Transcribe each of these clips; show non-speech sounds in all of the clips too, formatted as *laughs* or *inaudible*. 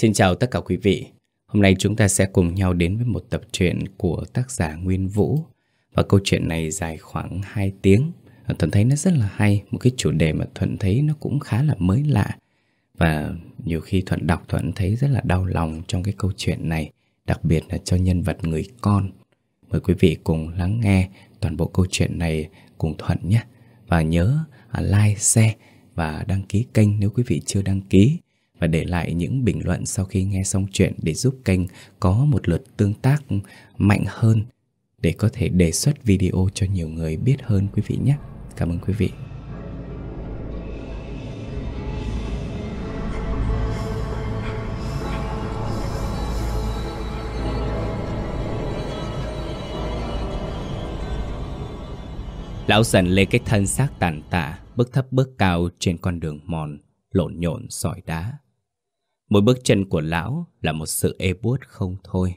Xin chào tất cả quý vị. Hôm nay chúng ta sẽ cùng nhau đến với một tập truyện của tác giả Nguyên Vũ. Và câu chuyện này dài khoảng 2 tiếng. Thuận thấy nó rất là hay, một cái chủ đề mà Thuận thấy nó cũng khá là mới lạ. Và nhiều khi Thuận đọc Thuận thấy rất là đau lòng trong cái câu chuyện này, đặc biệt là cho nhân vật người con. Mời quý vị cùng lắng nghe toàn bộ câu chuyện này cùng Thuận nhé. Và nhớ à, like, share và đăng ký kênh nếu quý vị chưa đăng ký và để lại những bình luận sau khi nghe xong chuyện để giúp kênh có một lượt tương tác mạnh hơn để có thể đề xuất video cho nhiều người biết hơn quý vị nhé. Cảm ơn quý vị. Lão dần lê cái thân xác tàn tạ, bước thấp bước cao trên con đường mòn, lộn nhộn sỏi đá. Mỗi bước chân của lão là một sự ê buốt không thôi,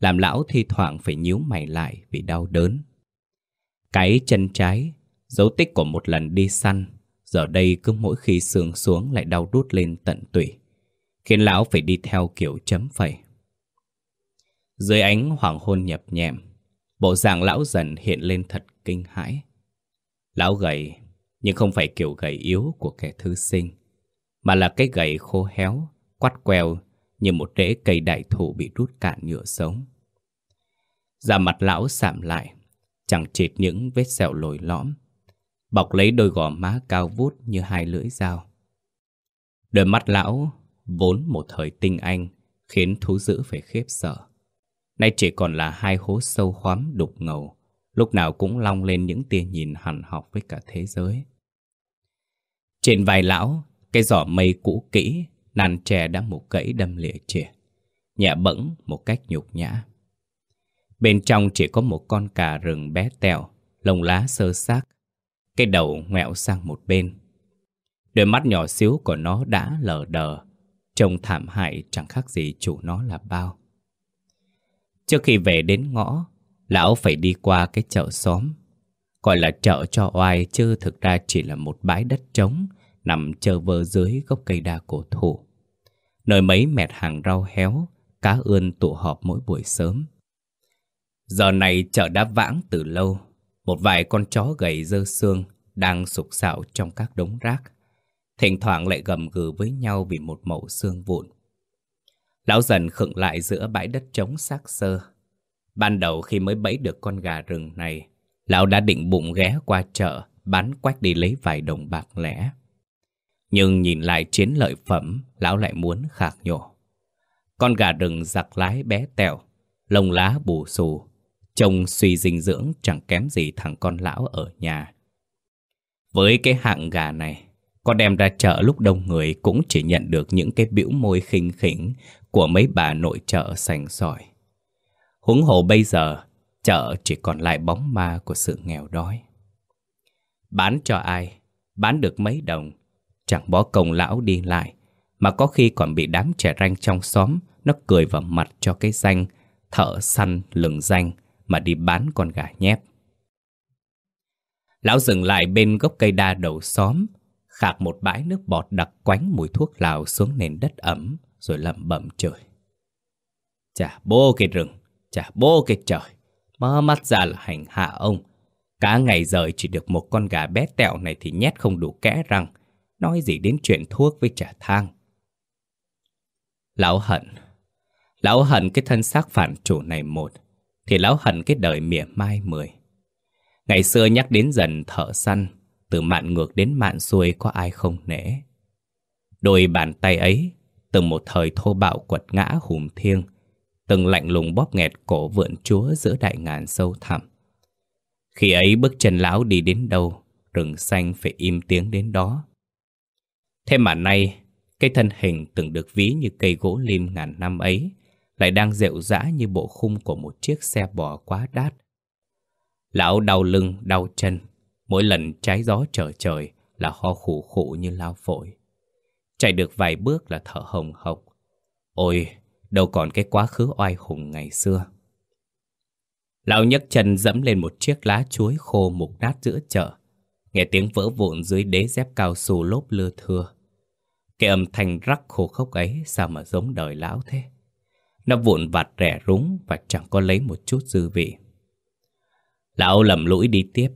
làm lão thi thoảng phải nhíu mày lại vì đau đớn. Cái chân trái, dấu tích của một lần đi săn, giờ đây cứ mỗi khi sườn xuống lại đau đút lên tận tủy, khiến lão phải đi theo kiểu chấm phẩy. Dưới ánh hoàng hôn nhập nhẹm, bộ dạng lão dần hiện lên thật kinh hãi. Lão gầy, nhưng không phải kiểu gầy yếu của kẻ thư sinh, mà là cái gầy khô héo, quắt queo như một rễ cây đại thụ bị rút cạn nhựa sống. Da mặt lão sạm lại, chẳng chịt những vết sẹo lồi lõm, bọc lấy đôi gò má cao vút như hai lưỡi dao. Đôi mắt lão, vốn một thời tinh anh, khiến thú dữ phải khiếp sợ. Nay chỉ còn là hai hố sâu hoắm đục ngầu, lúc nào cũng long lên những tia nhìn hằn học với cả thế giới. Trên vai lão, cái giỏ mây cũ kỹ, nàn tre đã một gãy đâm lìa chìa, nhẹ bẫng một cách nhục nhã. Bên trong chỉ có một con cà rừng bé tẹo, lông lá sơ xác, cái đầu ngoẹo sang một bên. Đôi mắt nhỏ xíu của nó đã lờ đờ, trông thảm hại chẳng khác gì chủ nó là bao. Trước khi về đến ngõ, lão phải đi qua cái chợ xóm. Gọi là chợ cho oai chứ thực ra chỉ là một bãi đất trống nằm chờ vơ dưới gốc cây đa cổ thụ. Nơi mấy mẹt hàng rau héo, cá ươn tụ họp mỗi buổi sớm. Giờ này chợ đã vãng từ lâu, một vài con chó gầy dơ xương đang sục sạo trong các đống rác. Thỉnh thoảng lại gầm gừ với nhau vì một mẩu xương vụn. Lão dần khựng lại giữa bãi đất trống xác sơ. Ban đầu khi mới bẫy được con gà rừng này, lão đã định bụng ghé qua chợ, bán quách đi lấy vài đồng bạc lẻ. Nhưng nhìn lại chiến lợi phẩm, lão lại muốn khạc nhổ. Con gà rừng giặc lái bé tẹo, lông lá bù xù, trông suy dinh dưỡng chẳng kém gì thằng con lão ở nhà. Với cái hạng gà này, con đem ra chợ lúc đông người cũng chỉ nhận được những cái biểu môi khinh khỉnh của mấy bà nội chợ sành sỏi. Huống hồ bây giờ, chợ chỉ còn lại bóng ma của sự nghèo đói. Bán cho ai, bán được mấy đồng, chẳng bỏ công lão đi lại, mà có khi còn bị đám trẻ ranh trong xóm nó cười vào mặt cho cái danh thợ săn lừng danh mà đi bán con gà nhép. Lão dừng lại bên gốc cây đa đầu xóm, khạc một bãi nước bọt đặc quánh mùi thuốc lào xuống nền đất ẩm, rồi lẩm bẩm trời. Chà bô cái rừng, chà bô cái trời, mở mắt ra là hành hạ ông. Cả ngày rời chỉ được một con gà bé tẹo này thì nhét không đủ kẽ răng, nói gì đến chuyện thuốc với trả thang. Lão hận, lão hận cái thân xác phản chủ này một, thì lão hận cái đời mỉa mai mười. Ngày xưa nhắc đến dần thợ săn, từ mạn ngược đến mạn xuôi có ai không nể. Đôi bàn tay ấy, từng một thời thô bạo quật ngã hùm thiêng, từng lạnh lùng bóp nghẹt cổ vượn chúa giữa đại ngàn sâu thẳm. Khi ấy bước chân lão đi đến đâu, rừng xanh phải im tiếng đến đó. Thế mà nay, cái thân hình từng được ví như cây gỗ lim ngàn năm ấy, lại đang rệu rã như bộ khung của một chiếc xe bò quá đát. Lão đau lưng, đau chân, mỗi lần trái gió trở trời là ho khủ khủ như lao phổi. Chạy được vài bước là thở hồng hộc. Ôi, đâu còn cái quá khứ oai hùng ngày xưa. Lão nhấc chân dẫm lên một chiếc lá chuối khô mục nát giữa chợ. Nghe tiếng vỡ vụn dưới đế dép cao su lốp lưa thưa. Cái âm thanh rắc khô khốc ấy sao mà giống đời lão thế? Nó vụn vặt rẻ rúng và chẳng có lấy một chút dư vị. Lão lầm lũi đi tiếp.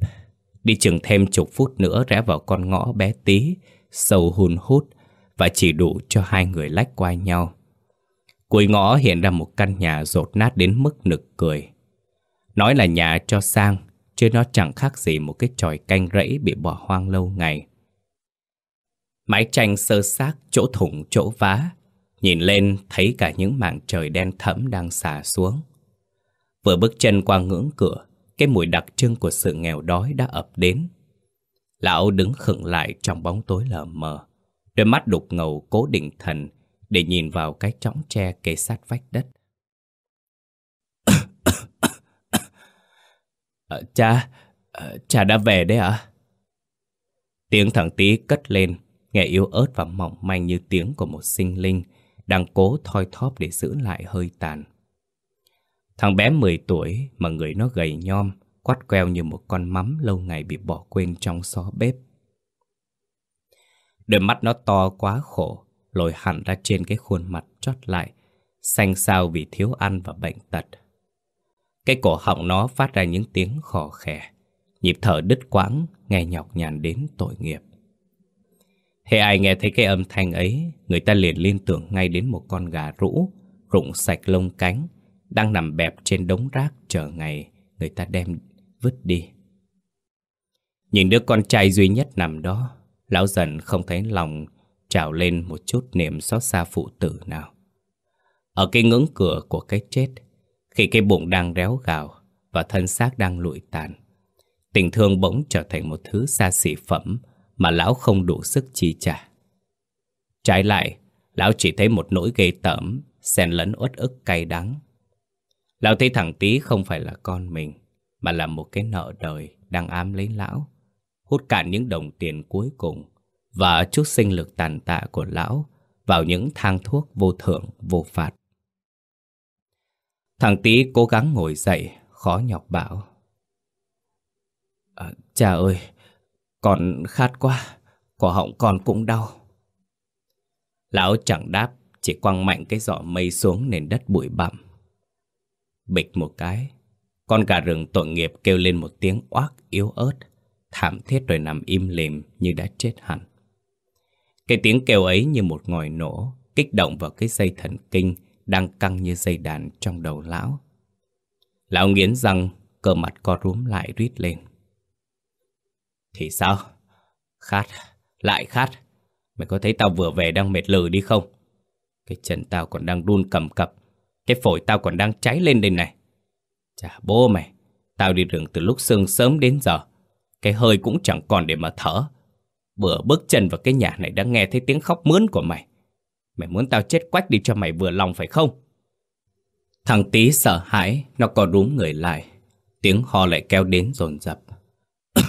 Đi chừng thêm chục phút nữa rẽ vào con ngõ bé tí Sâu hun hút Và chỉ đủ cho hai người lách qua nhau. Cuối ngõ hiện ra một căn nhà rột nát đến mức nực cười. Nói là nhà cho sang Chứ nó chẳng khác gì một cái tròi canh rẫy bị bỏ hoang lâu ngày. Mái tranh sơ xác, chỗ thủng, chỗ vá, Nhìn lên thấy cả những mảng trời đen thẫm đang xả xuống. Vừa bước chân qua ngưỡng cửa, Cái mùi đặc trưng của sự nghèo đói đã ập đến. Lão đứng khựng lại trong bóng tối lờ mờ, Đôi mắt đục ngầu cố định thần Để nhìn vào cái chõng tre kề sát vách đất. À, Cha, à, cha đã về đấy ạ. Tiếng thằng tí cất lên Nghe yếu ớt và mỏng manh như tiếng của một sinh linh Đang cố thoi thóp để giữ lại hơi tàn. Thằng bé 10 tuổi mà người nó gầy nhom Quắt queo như một con mắm lâu ngày bị bỏ quên trong xó bếp. Đôi mắt nó to quá khổ Lồi hẳn ra trên cái khuôn mặt chót lại Xanh xao vì thiếu ăn và bệnh tật. Cái cổ họng nó phát ra những tiếng khò khè Nhịp thở đứt quãng Nghe nhọc nhằn đến tội nghiệp hay ai nghe thấy cái âm thanh ấy, người ta liền liên tưởng ngay đến một con gà rũ, rụng sạch lông cánh, đang nằm bẹp trên đống rác chờ ngày người ta đem vứt đi. Nhìn đứa con trai duy nhất nằm đó, lão dần không thấy lòng trào lên một chút niềm xót xa phụ tử nào. Ở cái ngưỡng cửa của cái chết, khi cái bụng đang réo gào và thân xác đang lụi tàn, tình thương bỗng trở thành một thứ xa xỉ phẩm mà lão không đủ sức chi trả. Trái lại, lão chỉ thấy một nỗi ghê tởm, xen lẫn uất ức cay đắng. Lão thấy thằng tí không phải là con mình, mà là một cái nợ đời đang ám lấy lão, hút cạn những đồng tiền cuối cùng và chút sinh lực tàn tạ của lão vào những thang thuốc vô thượng vô phạt. Thằng tí cố gắng ngồi dậy, khó nhọc bảo. À, cha ơi, con khát quá, cổ họng con cũng đau. Lão chẳng đáp, chỉ quăng mạnh cái giỏ mây xuống nền đất bụi bặm. Bịch một cái, con gà rừng tội nghiệp kêu lên một tiếng oác yếu ớt, thảm thiết rồi nằm im lìm như đã chết hẳn. Cái tiếng kêu ấy như một ngòi nổ, kích động vào cái dây thần kinh đang căng như dây đàn trong đầu lão. Lão nghiến răng, cờ mặt co rúm lại rít lên. Thì sao? Khát, lại khát. Mày có thấy tao vừa về đang mệt lử đi không? Cái chân tao còn đang đun cầm cập. Cái phổi tao còn đang cháy lên đây này. Chà bố mày, tao đi rừng từ lúc sương sớm đến giờ. Cái hơi cũng chẳng còn để mà thở. Bữa bước chân vào cái nhà này đã nghe thấy tiếng khóc mướn của mày. Mày muốn tao chết quách đi cho mày vừa lòng phải không? Thằng tí sợ hãi, nó có rúm người lại. Tiếng ho lại kéo đến dồn dập. *coughs*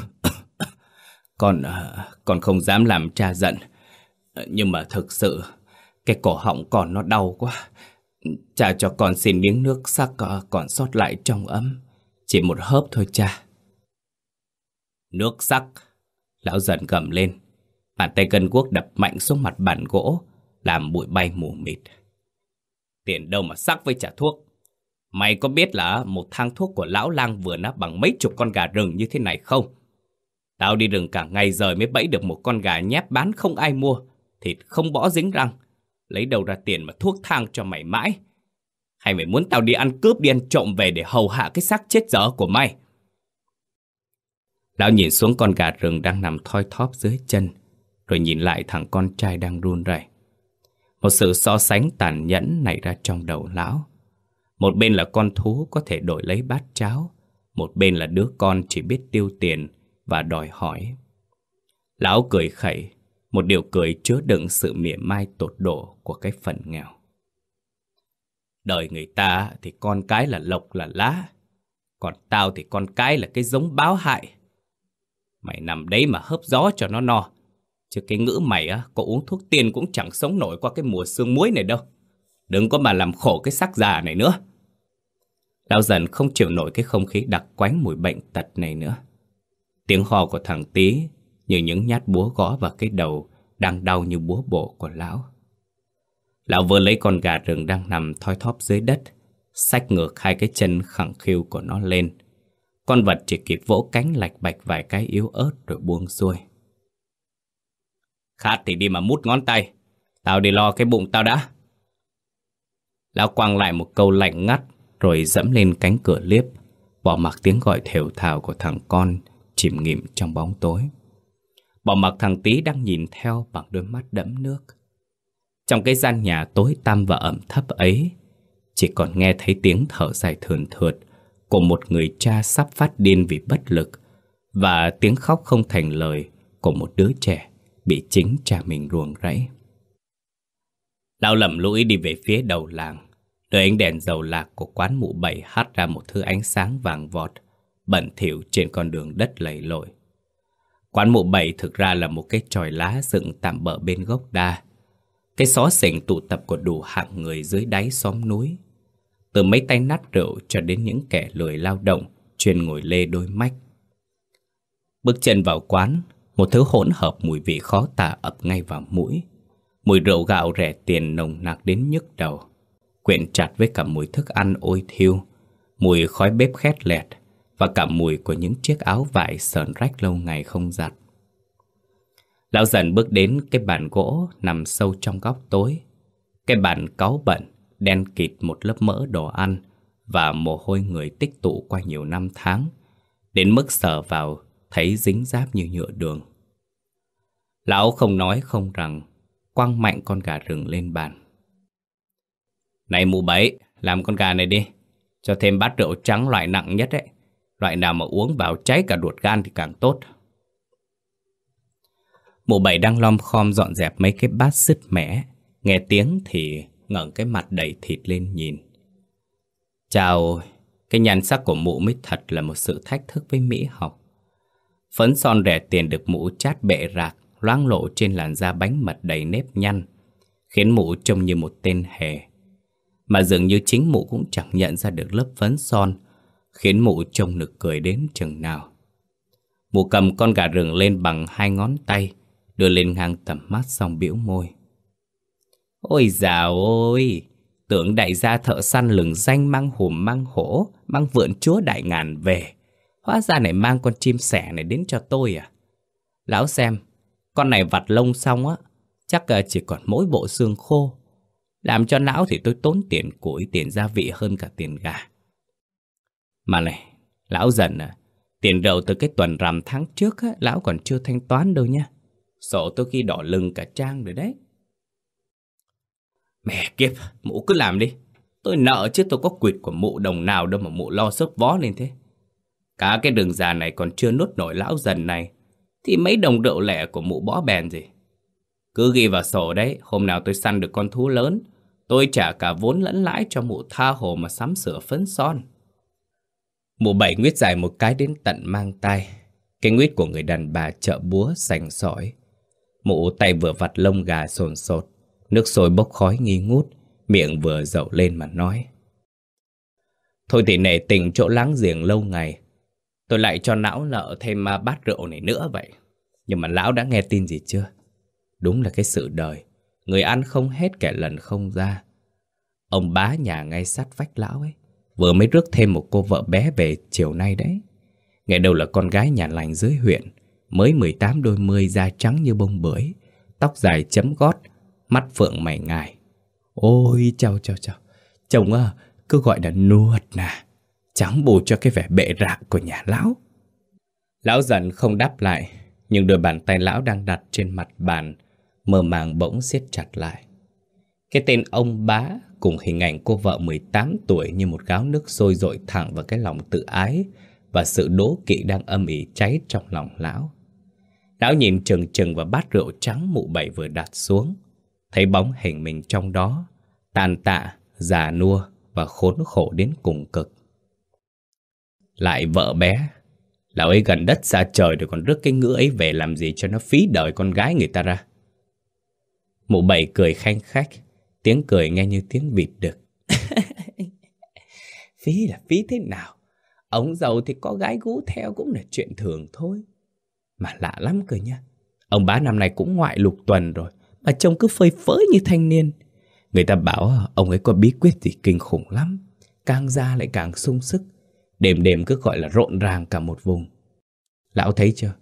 Con, ờ, con không dám làm cha giận. Ờ, nhưng mà thực sự, cái cổ họng con nó đau quá. Cha cho con xin miếng nước sắc ờ, còn sót lại trong ấm. Chỉ một hớp thôi cha. Nước sắc. Lão dần gầm lên. Bàn tay cân quốc đập mạnh xuống mặt bàn gỗ, làm bụi bay mù mịt. Tiền đâu mà sắc với trả thuốc. Mày có biết là một thang thuốc của lão lang vừa nắp bằng mấy chục con gà rừng như thế này không? Tao đi rừng cả ngày rồi mới bẫy được một con gà nhép bán không ai mua, thịt không bỏ dính răng. Lấy đâu ra tiền mà thuốc thang cho mày mãi? Hay mày muốn tao đi ăn cướp đi ăn trộm về để hầu hạ cái xác chết dở của mày? Lão nhìn xuống con gà rừng đang nằm thoi thóp dưới chân, rồi nhìn lại thằng con trai đang run rẩy. Một sự so sánh tàn nhẫn nảy ra trong đầu lão. Một bên là con thú có thể đổi lấy bát cháo, một bên là đứa con chỉ biết tiêu tiền và đòi hỏi. Lão cười khẩy, một điều cười chứa đựng sự mỉa mai tột độ của cái phần nghèo. Đời người ta thì con cái là lộc là lá, còn tao thì con cái là cái giống báo hại. Mày nằm đấy mà hớp gió cho nó no, chứ cái ngữ mày á, có uống thuốc tiên cũng chẳng sống nổi qua cái mùa sương muối này đâu. Đừng có mà làm khổ cái xác già này nữa. Lão dần không chịu nổi cái không khí đặc quánh mùi bệnh tật này nữa. Tiếng hò của thằng tí như những nhát búa gõ vào cái đầu đang đau như búa bổ của lão. Lão vừa lấy con gà rừng đang nằm thoi thóp dưới đất, xách ngược hai cái chân khẳng khiu của nó lên. Con vật chỉ kịp vỗ cánh lạch bạch vài cái yếu ớt rồi buông xuôi. Khát thì đi mà mút ngón tay, tao đi lo cái bụng tao đã. Lão quăng lại một câu lạnh ngắt rồi dẫm lên cánh cửa liếp, bỏ mặc tiếng gọi thều thào của thằng con chìm nghỉm trong bóng tối. Bỏ mặc thằng tí đang nhìn theo bằng đôi mắt đẫm nước. Trong cái gian nhà tối tăm và ẩm thấp ấy, chỉ còn nghe thấy tiếng thở dài thườn thượt của một người cha sắp phát điên vì bất lực và tiếng khóc không thành lời của một đứa trẻ bị chính cha mình ruồng rẫy. Lão lầm lũi đi về phía đầu làng, nơi ánh đèn dầu lạc của quán mụ bảy hắt ra một thứ ánh sáng vàng vọt, bẩn thỉu trên con đường đất lầy lội. Quán mụ bảy thực ra là một cái tròi lá dựng tạm bỡ bên gốc đa. Cái xó xỉnh tụ tập của đủ hạng người dưới đáy xóm núi. Từ mấy tay nát rượu cho đến những kẻ lười lao động, chuyên ngồi lê đôi mách. Bước chân vào quán, một thứ hỗn hợp mùi vị khó tả ập ngay vào mũi. Mùi rượu gạo rẻ tiền nồng nặc đến nhức đầu. Quyện chặt với cả mùi thức ăn ôi thiêu, mùi khói bếp khét lẹt và cả mùi của những chiếc áo vải sờn rách lâu ngày không giặt. Lão dần bước đến cái bàn gỗ nằm sâu trong góc tối. Cái bàn cáu bẩn, đen kịt một lớp mỡ đồ ăn và mồ hôi người tích tụ qua nhiều năm tháng, đến mức sờ vào thấy dính giáp như nhựa đường. Lão không nói không rằng, quăng mạnh con gà rừng lên bàn. Này mụ bảy, làm con gà này đi, cho thêm bát rượu trắng loại nặng nhất ấy. Loại nào mà uống vào cháy cả ruột gan thì càng tốt. Mụ bảy đang lom khom dọn dẹp mấy cái bát sứt mẻ. Nghe tiếng thì ngẩng cái mặt đầy thịt lên nhìn. Chào, cái nhan sắc của mụ mới thật là một sự thách thức với mỹ học. Phấn son rẻ tiền được mụ chát bệ rạc, loáng lộ trên làn da bánh mật đầy nếp nhăn, khiến mụ trông như một tên hề. Mà dường như chính mụ cũng chẳng nhận ra được lớp phấn son khiến mụ trông nực cười đến chừng nào. Mụ cầm con gà rừng lên bằng hai ngón tay, đưa lên ngang tầm mắt xong biểu môi. Ôi dào ôi, tưởng đại gia thợ săn lừng danh mang hùm mang hổ, mang vượn chúa đại ngàn về. Hóa ra này mang con chim sẻ này đến cho tôi à? Lão xem, con này vặt lông xong á, chắc ờ, chỉ còn mỗi bộ xương khô. Làm cho lão thì tôi tốn tiền củi, tiền gia vị hơn cả tiền gà. Mà này, lão dần à, tiền đầu từ cái tuần rằm tháng trước á, lão còn chưa thanh toán đâu nha. Sổ tôi khi đỏ lưng cả trang rồi đấy. Mẹ kiếp, mụ cứ làm đi. Tôi nợ chứ tôi có quyệt của mụ đồng nào đâu mà mụ lo sớp vó lên thế. Cả cái đường già này còn chưa nuốt nổi lão dần này. Thì mấy đồng rượu lẻ của mụ bó bèn gì. Cứ ghi vào sổ đấy, hôm nào tôi săn được con thú lớn, tôi trả cả vốn lẫn lãi cho mụ tha hồ mà sắm sửa phấn son. Mụ bảy nguyết dài một cái đến tận mang tay. Cái nguyết của người đàn bà chợ búa sành sỏi. Mụ tay vừa vặt lông gà sồn sột. Nước sôi bốc khói nghi ngút. Miệng vừa dậu lên mà nói. Thôi thì nể tình chỗ láng giềng lâu ngày. Tôi lại cho não nợ thêm à, bát rượu này nữa vậy. Nhưng mà lão đã nghe tin gì chưa? Đúng là cái sự đời. Người ăn không hết kẻ lần không ra. Ông bá nhà ngay sát vách lão ấy Vừa mới rước thêm một cô vợ bé về chiều nay đấy ngày đầu là con gái nhà lành dưới huyện, Mới 18 đôi mươi da trắng như bông bưởi, Tóc dài chấm gót, Mắt phượng mày ngài Ôi, chào chào chào Chồng à cứ gọi là nuột nà Chẳng bù cho cái vẻ bệ rạc của nhà lão Lão giận không đáp lại Nhưng đôi bàn tay lão đang đặt trên mặt bàn Mơ màng bỗng siết chặt lại Cái tên ông bá cùng hình ảnh cô vợ 18 tuổi như một gáo nước sôi dội thẳng vào cái lòng tự ái và sự đố kỵ đang âm ỉ cháy trong lòng lão. Lão nhìn chừng chừng vào bát rượu trắng mụ bảy vừa đặt xuống, thấy bóng hình mình trong đó, tàn tạ, già nua và khốn khổ đến cùng cực. Lại vợ bé, lão ấy gần đất xa trời rồi còn rước cái ngữ ấy về làm gì cho nó phí đời con gái người ta ra. Mụ bảy cười khanh khách, Tiếng cười nghe như tiếng vịt được. *laughs* phí là phí thế nào? Ông giàu thì có gái gú theo cũng là chuyện thường thôi. Mà lạ lắm cười nha. Ông bá năm nay cũng ngoại lục tuần rồi, mà trông cứ phơi phới như thanh niên. Người ta bảo ông ấy có bí quyết gì kinh khủng lắm. Càng ra lại càng sung sức. Đêm đêm cứ gọi là rộn ràng cả một vùng. Lão thấy chưa?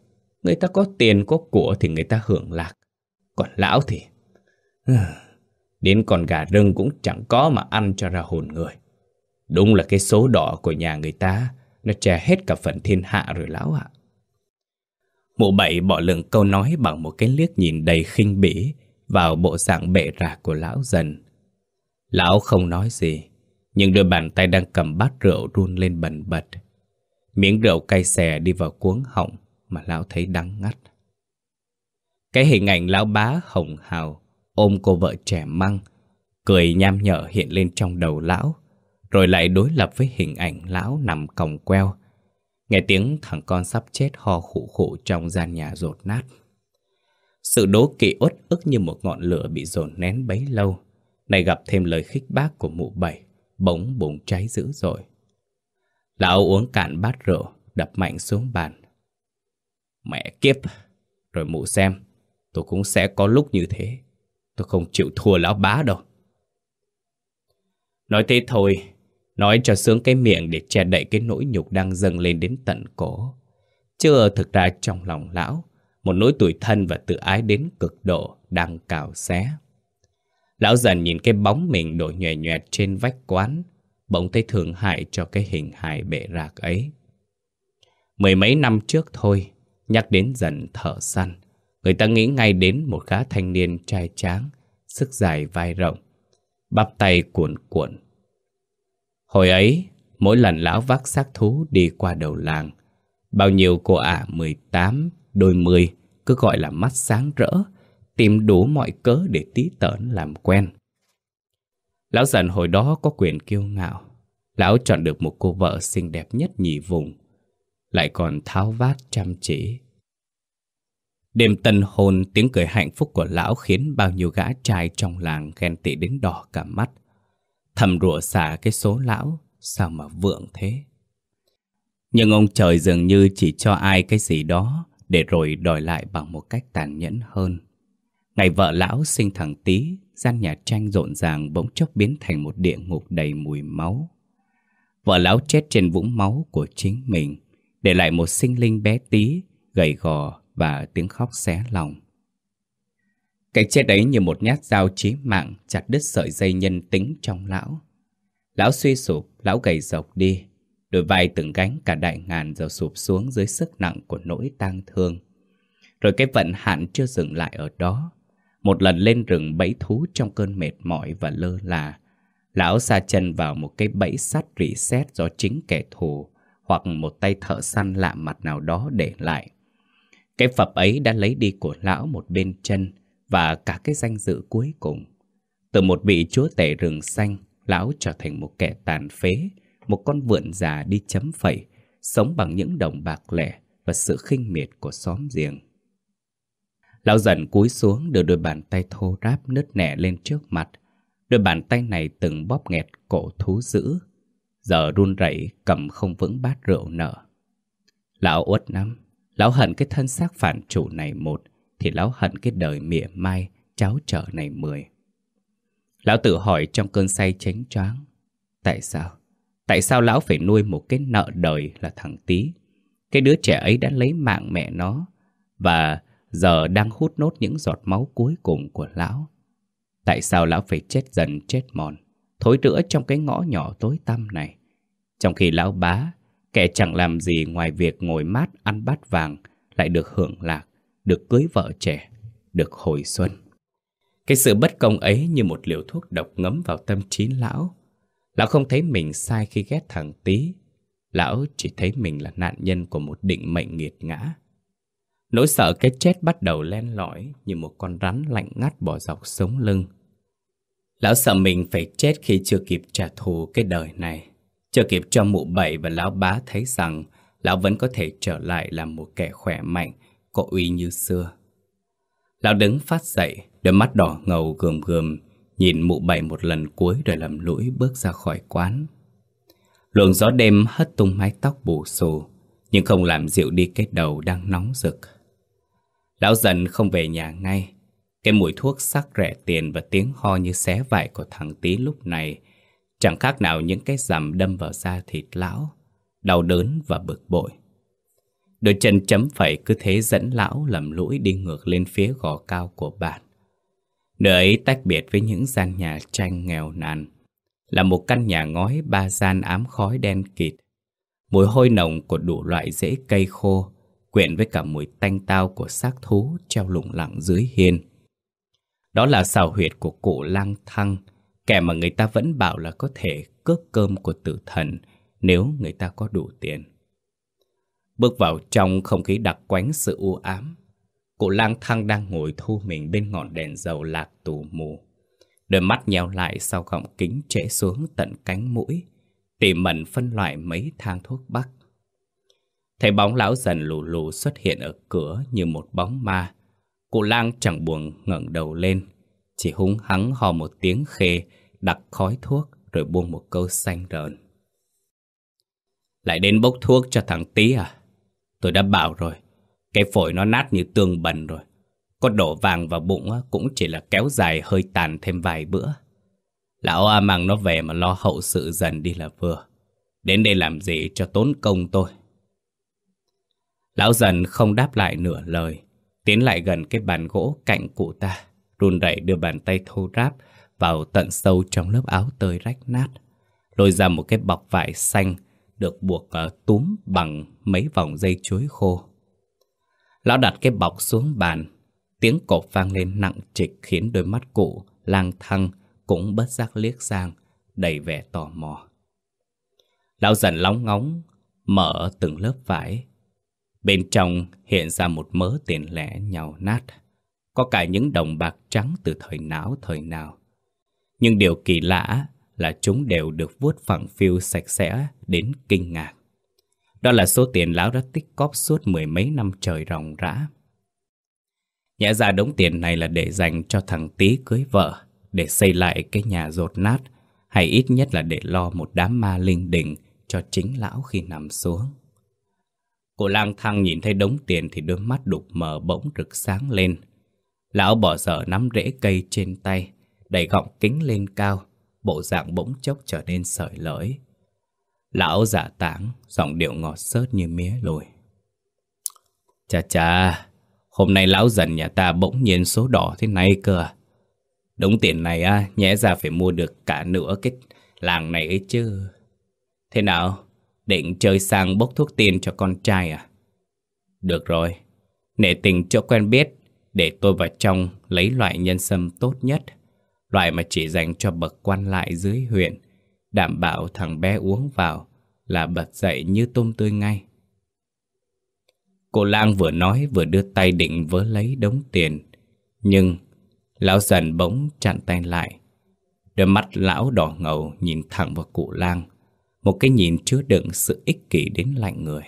Người ta có tiền, có của thì người ta hưởng lạc. Còn lão thì... Đến con gà rừng cũng chẳng có mà ăn cho ra hồn người. Đúng là cái số đỏ của nhà người ta, Nó che hết cả phần thiên hạ rồi lão ạ Mụ bảy bỏ lượng câu nói bằng một cái liếc nhìn đầy khinh bỉ Vào bộ dạng bệ rạc của lão dần Lão không nói gì nhưng đôi bàn tay đang cầm bát rượu run lên bần bật. Miếng rượu cay xè đi vào cuống họng Mà lão thấy đắng ngắt. Cái hình ảnh lão bá hồng hào Ôm cô vợ trẻ măng, Cười nham nhở hiện lên trong đầu lão, rồi lại đối lập với hình ảnh lão nằm còng queo. Nghe tiếng thằng con sắp chết ho khụ khụ trong gian nhà rột nát. Sự đố kỵ uất ức như một ngọn lửa bị dồn nén bấy lâu Này gặp thêm lời khích bác của mụ bảy. Bỗng bùng cháy dữ rồi Lão uống cạn bát rượu Đập mạnh xuống bàn Mẹ kiếp Rồi mụ xem Tôi cũng sẽ có lúc như thế Tôi không chịu thua lão bá đâu Nói thế thôi Nói cho sướng cái miệng để che đậy cái nỗi nhục đang dâng lên đến tận cổ. Chưa thực ra trong lòng lão, một nỗi tủi thân và tự ái đến cực độ đang cào xé. Lão dần nhìn cái bóng mình đổi nhòe nhòe trên vách quán, bỗng thấy thương hại cho cái hình hài bệ rạc ấy. Mười mấy năm trước thôi, nhắc đến dần thở săn, người ta nghĩ ngay đến một gã thanh niên trai tráng, sức dài vai rộng, bắp tay cuộn cuộn, Hồi ấy, mỗi lần lão vác xác thú đi qua đầu làng, bao nhiêu cô ả à 18, đôi mươi cứ gọi là mắt sáng rỡ, tìm đủ mọi cớ để tí tởn làm quen. Lão dần hồi đó có quyền kiêu ngạo, lão chọn được một cô vợ xinh đẹp nhất nhì vùng, lại còn tháo vát chăm chỉ. Đêm tân hôn tiếng cười hạnh phúc của lão khiến bao nhiêu gã trai trong làng ghen tị đến đỏ cả mắt. Thầm rủa xả cái số lão Sao mà vượng thế Nhưng ông trời dường như chỉ cho ai cái gì đó Để rồi đòi lại bằng một cách tàn nhẫn hơn Ngày vợ lão sinh thằng tí Gian nhà tranh rộn ràng bỗng chốc biến thành một địa ngục đầy mùi máu Vợ lão chết trên vũng máu của chính mình Để lại một sinh linh bé tí Gầy gò và tiếng khóc xé lòng cái chết ấy như một nhát dao chí mạng chặt đứt sợi dây nhân tính trong lão. Lão suy sụp, lão gầy dọc đi. Đôi vai từng gánh cả đại ngàn dầu sụp xuống dưới sức nặng của nỗi tang thương. Rồi cái vận hạn chưa dừng lại ở đó. Một lần lên rừng bẫy thú trong cơn mệt mỏi và lơ là. Lão xa chân vào một cái bẫy sắt rỉ sét do chính kẻ thù hoặc một tay thợ săn lạ mặt nào đó để lại. Cái phập ấy đã lấy đi của lão một bên chân, và cả cái danh dự cuối cùng. Từ một vị chúa tể rừng xanh, lão trở thành một kẻ tàn phế, một con vượn già đi chấm phẩy, sống bằng những đồng bạc lẻ và sự khinh miệt của xóm giềng. Lão dần cúi xuống đưa đôi bàn tay thô ráp nứt nẻ lên trước mặt. Đôi bàn tay này từng bóp nghẹt cổ thú dữ, giờ run rẩy cầm không vững bát rượu nở. Lão uất lắm, lão hận cái thân xác phản chủ này một, thì lão hận cái đời mỉa mai cháu trở này mười. Lão tự hỏi trong cơn say chánh choáng. Tại sao? Tại sao lão phải nuôi một cái nợ đời là thằng tí Cái đứa trẻ ấy đã lấy mạng mẹ nó và giờ đang hút nốt những giọt máu cuối cùng của lão. Tại sao lão phải chết dần chết mòn, thối rữa trong cái ngõ nhỏ tối tăm này? Trong khi lão bá, kẻ chẳng làm gì ngoài việc ngồi mát ăn bát vàng, lại được hưởng lạc, được cưới vợ trẻ, được hồi xuân. Cái sự bất công ấy như một liều thuốc độc ngấm vào tâm trí lão. Lão không thấy mình sai khi ghét thằng Tý. Lão chỉ thấy mình là nạn nhân của một định mệnh nghiệt ngã. Nỗi sợ cái chết bắt đầu len lỏi như một con rắn lạnh ngắt bỏ dọc sống lưng. Lão sợ mình phải chết khi chưa kịp trả thù cái đời này. Chưa kịp cho mụ bảy và lão bá thấy rằng lão vẫn có thể trở lại làm một kẻ khỏe mạnh có uy như xưa. Lão đứng phát dậy, đôi mắt đỏ ngầu gườm gườm, nhìn mụ bảy một lần cuối rồi lầm lũi bước ra khỏi quán. Luồng gió đêm hất tung mái tóc bù xù, nhưng không làm dịu đi cái đầu đang nóng rực. Lão dần không về nhà ngay. Cái mùi thuốc sắc rẻ tiền và tiếng ho như xé vải của thằng tí lúc này chẳng khác nào những cái rằm đâm vào da thịt lão, đau đớn và bực bội. Đôi chân chấm phẩy cứ thế dẫn lão lầm lũi đi ngược lên phía gò cao của bạn. Nơi ấy tách biệt với những gian nhà tranh nghèo nàn, là một căn nhà ngói ba gian ám khói đen kịt. Mùi hôi nồng của đủ loại rễ cây khô, quyện với cả mùi tanh tao của xác thú treo lủng lẳng dưới hiên. Đó là xào huyệt của cụ lang thăng, kẻ mà người ta vẫn bảo là có thể cướp cơm của tử thần nếu người ta có đủ tiền. Bước vào trong không khí đặc quánh sự u ám, cụ lang thăng đang ngồi thu mình bên ngọn đèn dầu lạc tù mù. Đôi mắt nheo lại sau gọng kính trễ xuống tận cánh mũi, tỉ mẩn phân loại mấy thang thuốc bắc. Thấy bóng lão dần lù lù xuất hiện ở cửa như một bóng ma. Cụ lang chẳng buồn ngẩng đầu lên, chỉ húng hắng hò một tiếng khê, đặt khói thuốc rồi buông một câu xanh rợn. Lại đến bốc thuốc cho thằng tí à? Tôi đã bảo rồi, cái phổi nó nát như tương bần rồi. Có đổ vàng vào bụng cũng chỉ là kéo dài hơi tàn thêm vài bữa. Lão A mang nó về mà lo hậu sự dần đi là vừa. Đến đây làm gì cho tốn công tôi. Lão dần không đáp lại nửa lời, tiến lại gần cái bàn gỗ cạnh cụ ta, run rẩy đưa bàn tay thô ráp vào tận sâu trong lớp áo tơi rách nát, lôi ra một cái bọc vải xanh được buộc ở túm bằng mấy vòng dây chuối khô. Lão đặt cái bọc xuống bàn, tiếng cột vang lên nặng trịch khiến đôi mắt cụ lang thăng cũng bất giác liếc sang, đầy vẻ tò mò. Lão dần lóng ngóng, mở từng lớp vải, Bên trong hiện ra một mớ tiền lẻ nhào nát, có cả những đồng bạc trắng từ thời não thời nào. Nhưng điều kỳ lạ là chúng đều được vuốt phẳng phiu sạch sẽ đến kinh ngạc. Đó là số tiền lão đã tích cóp suốt mười mấy năm trời ròng rã. Nhã ra đống tiền này là để dành cho thằng tí cưới vợ, để xây lại cái nhà rột nát, hay ít nhất là để lo một đám ma linh đình cho chính lão khi nằm xuống. Cô lang thang nhìn thấy đống tiền thì đôi mắt đục mờ bỗng rực sáng lên. Lão bỏ dở nắm rễ cây trên tay, đẩy gọng kính lên cao, bộ dạng bỗng chốc trở nên sợi lỡi. Lão giả tảng, giọng điệu ngọt sớt như mía lùi. Chà chà, hôm nay lão dần nhà ta bỗng nhiên số đỏ thế này cơ? À? Đống tiền này á, nhẽ ra phải mua được cả nửa cái làng này ấy chứ. Thế nào, Định chơi sang bốc thuốc tiên cho con trai à? Được rồi, nể tình cho quen biết để tôi vào trong lấy loại nhân sâm tốt nhất, loại mà chỉ dành cho bậc quan lại dưới huyện, đảm bảo thằng bé uống vào là bật dậy như tôm tươi ngay. Cô lang vừa nói vừa đưa tay định vớ lấy đống tiền, nhưng lão dần bỗng chặn tay lại. Đôi mắt lão đỏ ngầu nhìn thẳng vào cụ lang, một cái nhìn chứa đựng sự ích kỷ đến lạnh người.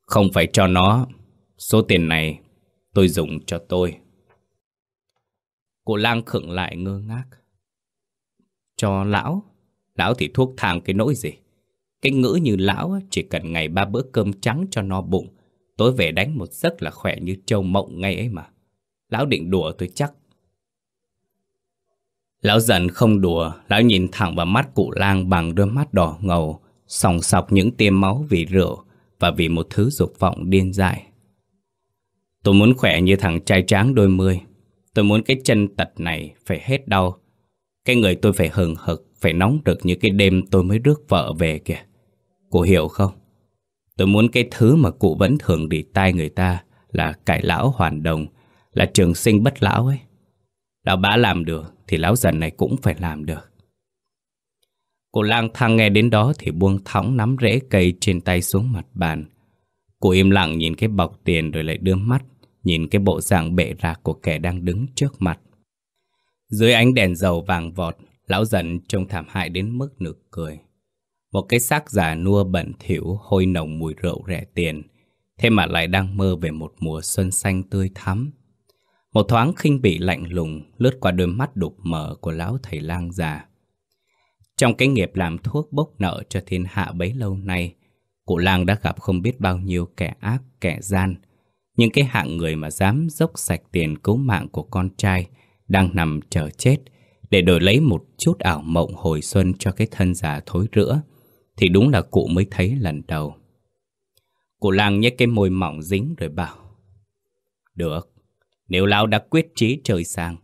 Không phải cho nó, Số tiền này tôi dùng cho tôi. Cô lang khựng lại ngơ ngác. Cho lão Lão thì thuốc thang cái nỗi gì? Cái ngữ như lão chỉ cần ngày ba bữa cơm trắng cho no bụng, Tối về đánh một giấc là khỏe như trâu mộng ngay ấy mà. Lão định đùa tôi chắc. Lão giận không đùa, lão nhìn thẳng vào mắt cụ lang bằng đôi mắt đỏ ngầu, sòng sọc những tiêm máu vì rượu và vì một thứ dục vọng điên dại. Tôi muốn khỏe như thằng trai tráng đôi mươi. Tôi muốn cái chân tật này phải hết đau. Cái người tôi phải hừng hực, phải nóng rực như cái đêm tôi mới rước vợ về kìa. Cụ hiểu không? Tôi muốn cái thứ mà cụ vẫn thường đi tai người ta là cải lão hoàn đồng, là trường sinh bất lão ấy. Lão bá làm được thì lão dần này cũng phải làm được. Cô lang thang nghe đến đó thì buông thõng nắm rễ cây trên tay xuống mặt bàn. Cô im lặng nhìn cái bọc tiền rồi lại đưa mắt, nhìn cái bộ dạng bệ rạc của kẻ đang đứng trước mặt. Dưới ánh đèn dầu vàng vọt, lão dần trông thảm hại đến mức nực cười. Một cái xác già nua bẩn thỉu hôi nồng mùi rượu rẻ tiền, thế mà lại đang mơ về một mùa xuân xanh tươi thắm. Một thoáng khinh bị lạnh lùng lướt qua đôi mắt đục mở của lão thầy lang già. Trong cái nghiệp làm thuốc bốc nợ cho thiên hạ bấy lâu nay, cụ lang đã gặp không biết bao nhiêu kẻ ác, kẻ gian. Nhưng cái hạng người mà dám dốc sạch tiền cứu mạng của con trai Đang nằm chờ chết Để đổi lấy một chút ảo mộng hồi xuân cho cái thân già thối rữa Thì đúng là cụ mới thấy lần đầu Cụ lang nhếch cái môi mỏng dính rồi bảo Được nếu lão đã quyết chí trời sang,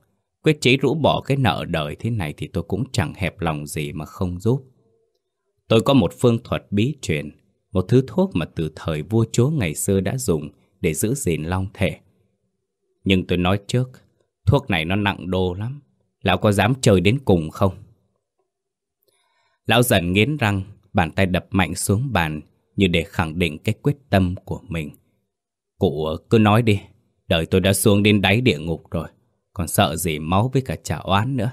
Quyết chí rũ bỏ cái nợ đời thế này Thì tôi cũng chẳng hẹp lòng gì mà không giúp. Tôi có một phương thuật bí truyền, Một thứ thuốc mà từ thời vua chúa ngày xưa đã dùng Để giữ gìn long thể. Nhưng tôi nói trước, Thuốc này nó nặng đô lắm, Lão có dám chơi đến cùng không? Lão dần nghiến răng, Bàn tay đập mạnh xuống bàn Như để khẳng định cái quyết tâm của mình. Cụ cứ nói đi. Đời tôi đã xuống đến đáy địa ngục rồi, Còn sợ gì máu với cả trả oán nữa.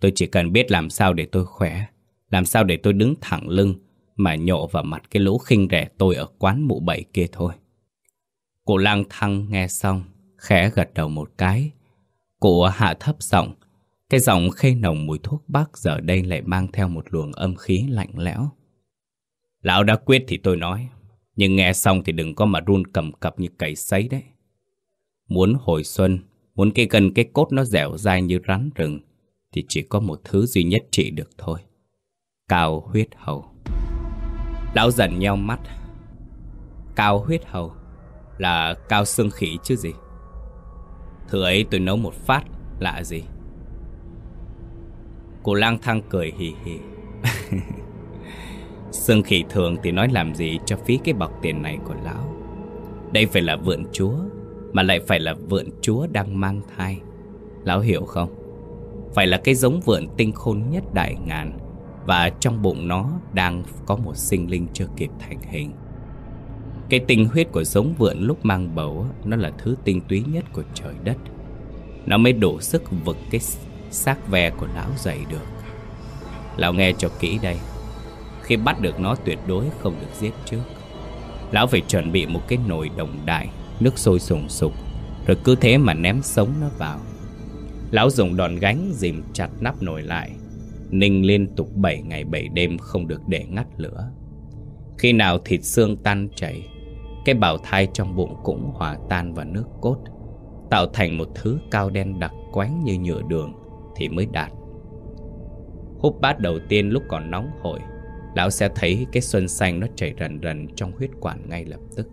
Tôi chỉ cần biết làm sao để tôi khỏe, làm sao để tôi đứng thẳng lưng Mà nhộ vào mặt cái lũ khinh rẻ tôi Ở quán mụ bảy kia thôi. Cụ lang thăng nghe xong, Khẽ gật đầu một cái. Cụ hạ thấp giọng, Cái giọng khê nồng mùi thuốc bắc Giờ đây lại mang theo một luồng âm khí lạnh lẽo. Lão đã quyết thì tôi nói, Nhưng nghe xong thì đừng có mà run cầm cập như cầy sấy đấy. Muốn hồi xuân, Muốn cái gần cái cốt nó dẻo dai như rắn rừng, Thì chỉ có một thứ duy nhất trị được thôi, Cao huyết hầu. Lão dần nheo mắt. Cao huyết hầu Là cao xương khỉ chứ gì? Thứ ấy tôi nấu một phát, Lạ gì? Cô lang thang cười hì hì. *laughs* Xương khỉ thường thì nói làm gì cho phí cái bọc tiền này của lão? Đây phải là vượn chúa. Mà lại phải là vượn chúa đang mang thai. Lão hiểu không? Phải là cái giống vượn tinh khôn nhất đại ngàn. Và trong bụng nó đang có một sinh linh chưa kịp thành hình. Cái tinh huyết của giống vượn lúc mang bầu Nó là thứ tinh túy nhất của trời đất. Nó mới đủ sức vực cái xác ve của lão dậy được. Lão nghe cho kỹ đây. Khi bắt được nó tuyệt đối không được giết trước. Lão phải chuẩn bị một cái nồi đồng đại. Nước sôi sùng sục, Rồi cứ thế mà ném sống nó vào. Lão dùng đòn gánh dìm chặt nắp nồi lại. Ninh liên tục 7 ngày 7 đêm không được để ngắt lửa. Khi nào thịt xương tan chảy, Cái bào thai trong bụng cũng hòa tan vào nước cốt, Tạo thành một thứ cao đen đặc quánh như nhựa đường Thì mới đạt. Hút bát đầu tiên lúc còn nóng hổi, Lão sẽ thấy cái xuân xanh nó chảy rần rần trong huyết quản ngay lập tức.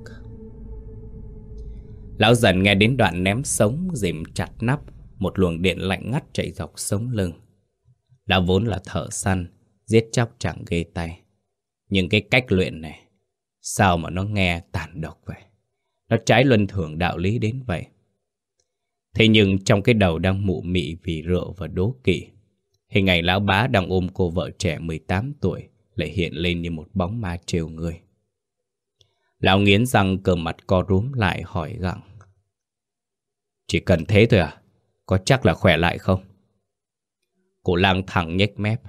Lão dần nghe đến đoạn ném sống dìm chặt nắp Một luồng điện lạnh ngắt chạy dọc sống lưng lão vốn là thợ săn, giết chóc chẳng ghê tay. Nhưng cái cách luyện này, sao mà nó nghe tàn độc vậy? Nó trái luân thường đạo lý đến vậy. Thế nhưng trong cái đầu đang mụ mị vì rượu và đố kỵ, hình ảnh lão bá đang ôm cô vợ trẻ 18 tuổi lại hiện lên như một bóng ma trêu người. Lão nghiến răng cờ mặt co rúm lại hỏi gặng. Chỉ cần thế thôi à? Có chắc là khỏe lại không? Cụ lang thẳng nhếch mép.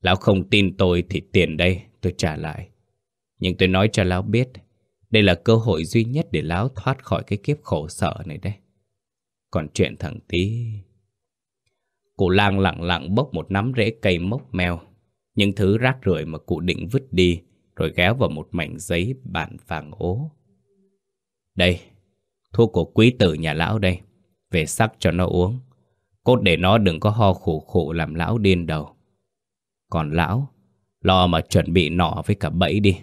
Lão không tin tôi thì tiền đây tôi trả lại. Nhưng tôi nói cho Lão biết, đây là cơ hội duy nhất để Lão thoát khỏi cái kiếp khổ sở này đấy. Còn chuyện thằng tí... Cụ lang lặng lặng bốc một nắm rễ cây mốc mèo, những thứ rác rưởi mà cụ định vứt đi, rồi ghéo vào một mảnh giấy bản vàng ố. Đây, thuốc của quý tử nhà lão đây, về sắc cho nó uống. Cốt để nó đừng có ho khổ khổ làm lão điên đầu. Còn lão Lo mà chuẩn bị nọ với cả bẫy đi.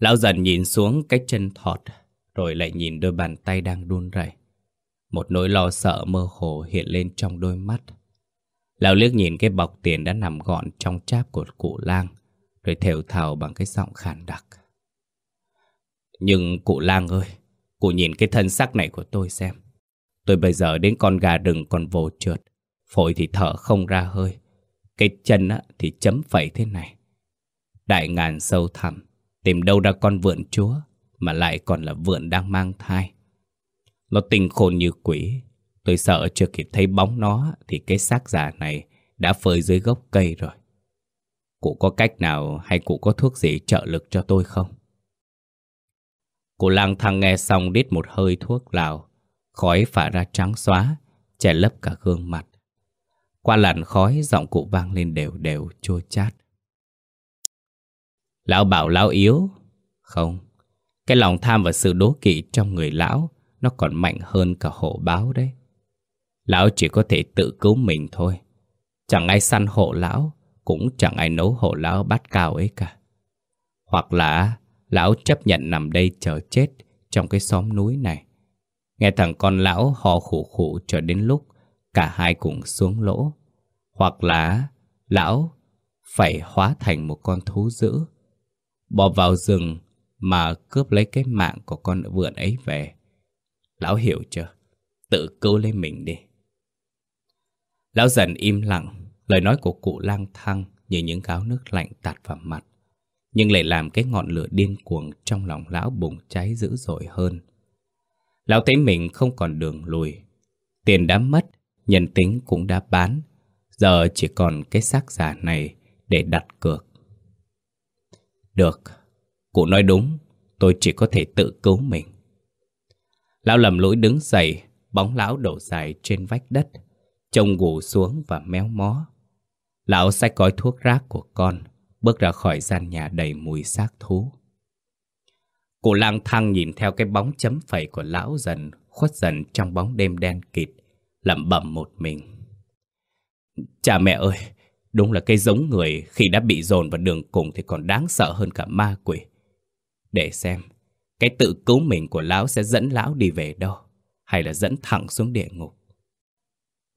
Lão dần nhìn xuống cái chân thọt Rồi lại nhìn đôi bàn tay đang đun rẩy. Một nỗi lo sợ mơ hồ hiện lên trong đôi mắt. Lão liếc nhìn cái bọc tiền đã nằm gọn trong cháp của cụ lang. Rồi thều thào bằng cái giọng khàn đặc. Nhưng cụ lang ơi Cụ nhìn cái thân xác này của tôi xem. Tôi bây giờ đến con gà rừng còn vồ trượt Phổi thì thở không ra hơi Cái chân á, thì chấm phẩy thế này. Đại ngàn sâu thẳm Tìm đâu ra con vượn chúa Mà lại còn là vượn đang mang thai. Nó tinh khôn như quỷ Tôi sợ chưa kịp thấy bóng nó Thì cái xác giả này Đã phơi dưới gốc cây rồi. Cụ có cách nào hay cụ có thuốc gì trợ lực cho tôi không? Cụ lang thang nghe xong đít một hơi thuốc lào Khói phả ra trắng xóa, che lấp cả gương mặt. Qua làn khói, giọng cụ vang lên đều đều, chua chát. Lão bảo lão yếu. Không, Cái lòng tham và sự đố kỵ trong người lão Nó còn mạnh hơn cả hộ báo đấy Lão chỉ có thể tự cứu mình thôi Chẳng ai săn hộ lão cũng chẳng ai nấu hộ lão bát cao ấy cả. Hoặc là Lão chấp nhận nằm đây chờ chết Trong cái xóm núi này. Nghe thằng con lão họ khủ khủ Cho đến lúc cả hai cùng xuống lỗ. Hoặc là Lão phải hóa thành một con thú dữ Bỏ vào rừng Mà cướp lấy cái mạng của con vượn ấy về. Lão hiểu chưa? Tự cứu lấy mình đi. Lão dần im lặng. Lời nói của cụ lang thang Như những gáo nước lạnh tạt vào mặt, Nhưng lại làm cái ngọn lửa điên cuồng Trong lòng lão bùng cháy dữ dội hơn. Lão thấy mình không còn đường lùi, Tiền đã mất, Nhân tính cũng đã bán, Giờ chỉ còn cái xác giả này Để đặt cược. Được, Cụ nói đúng, Tôi chỉ có thể tự cứu mình. Lão lầm lũi đứng dậy, Bóng lão đổ dài trên vách đất, Trông gù xuống và méo mó. Lão xách gói thuốc rác của con, Bước ra khỏi gian nhà đầy mùi xác thú. Cụ lang thang nhìn theo cái bóng chấm phẩy của lão dần, Khuất dần trong bóng đêm đen kịt, lẩm bẩm một mình. Cha mẹ ơi, Đúng là cái giống người Khi đã bị dồn vào đường cùng Thì còn đáng sợ hơn cả ma quỷ. Để xem, Cái tự cứu mình của lão sẽ dẫn lão đi về đâu, Hay là dẫn thẳng xuống địa ngục.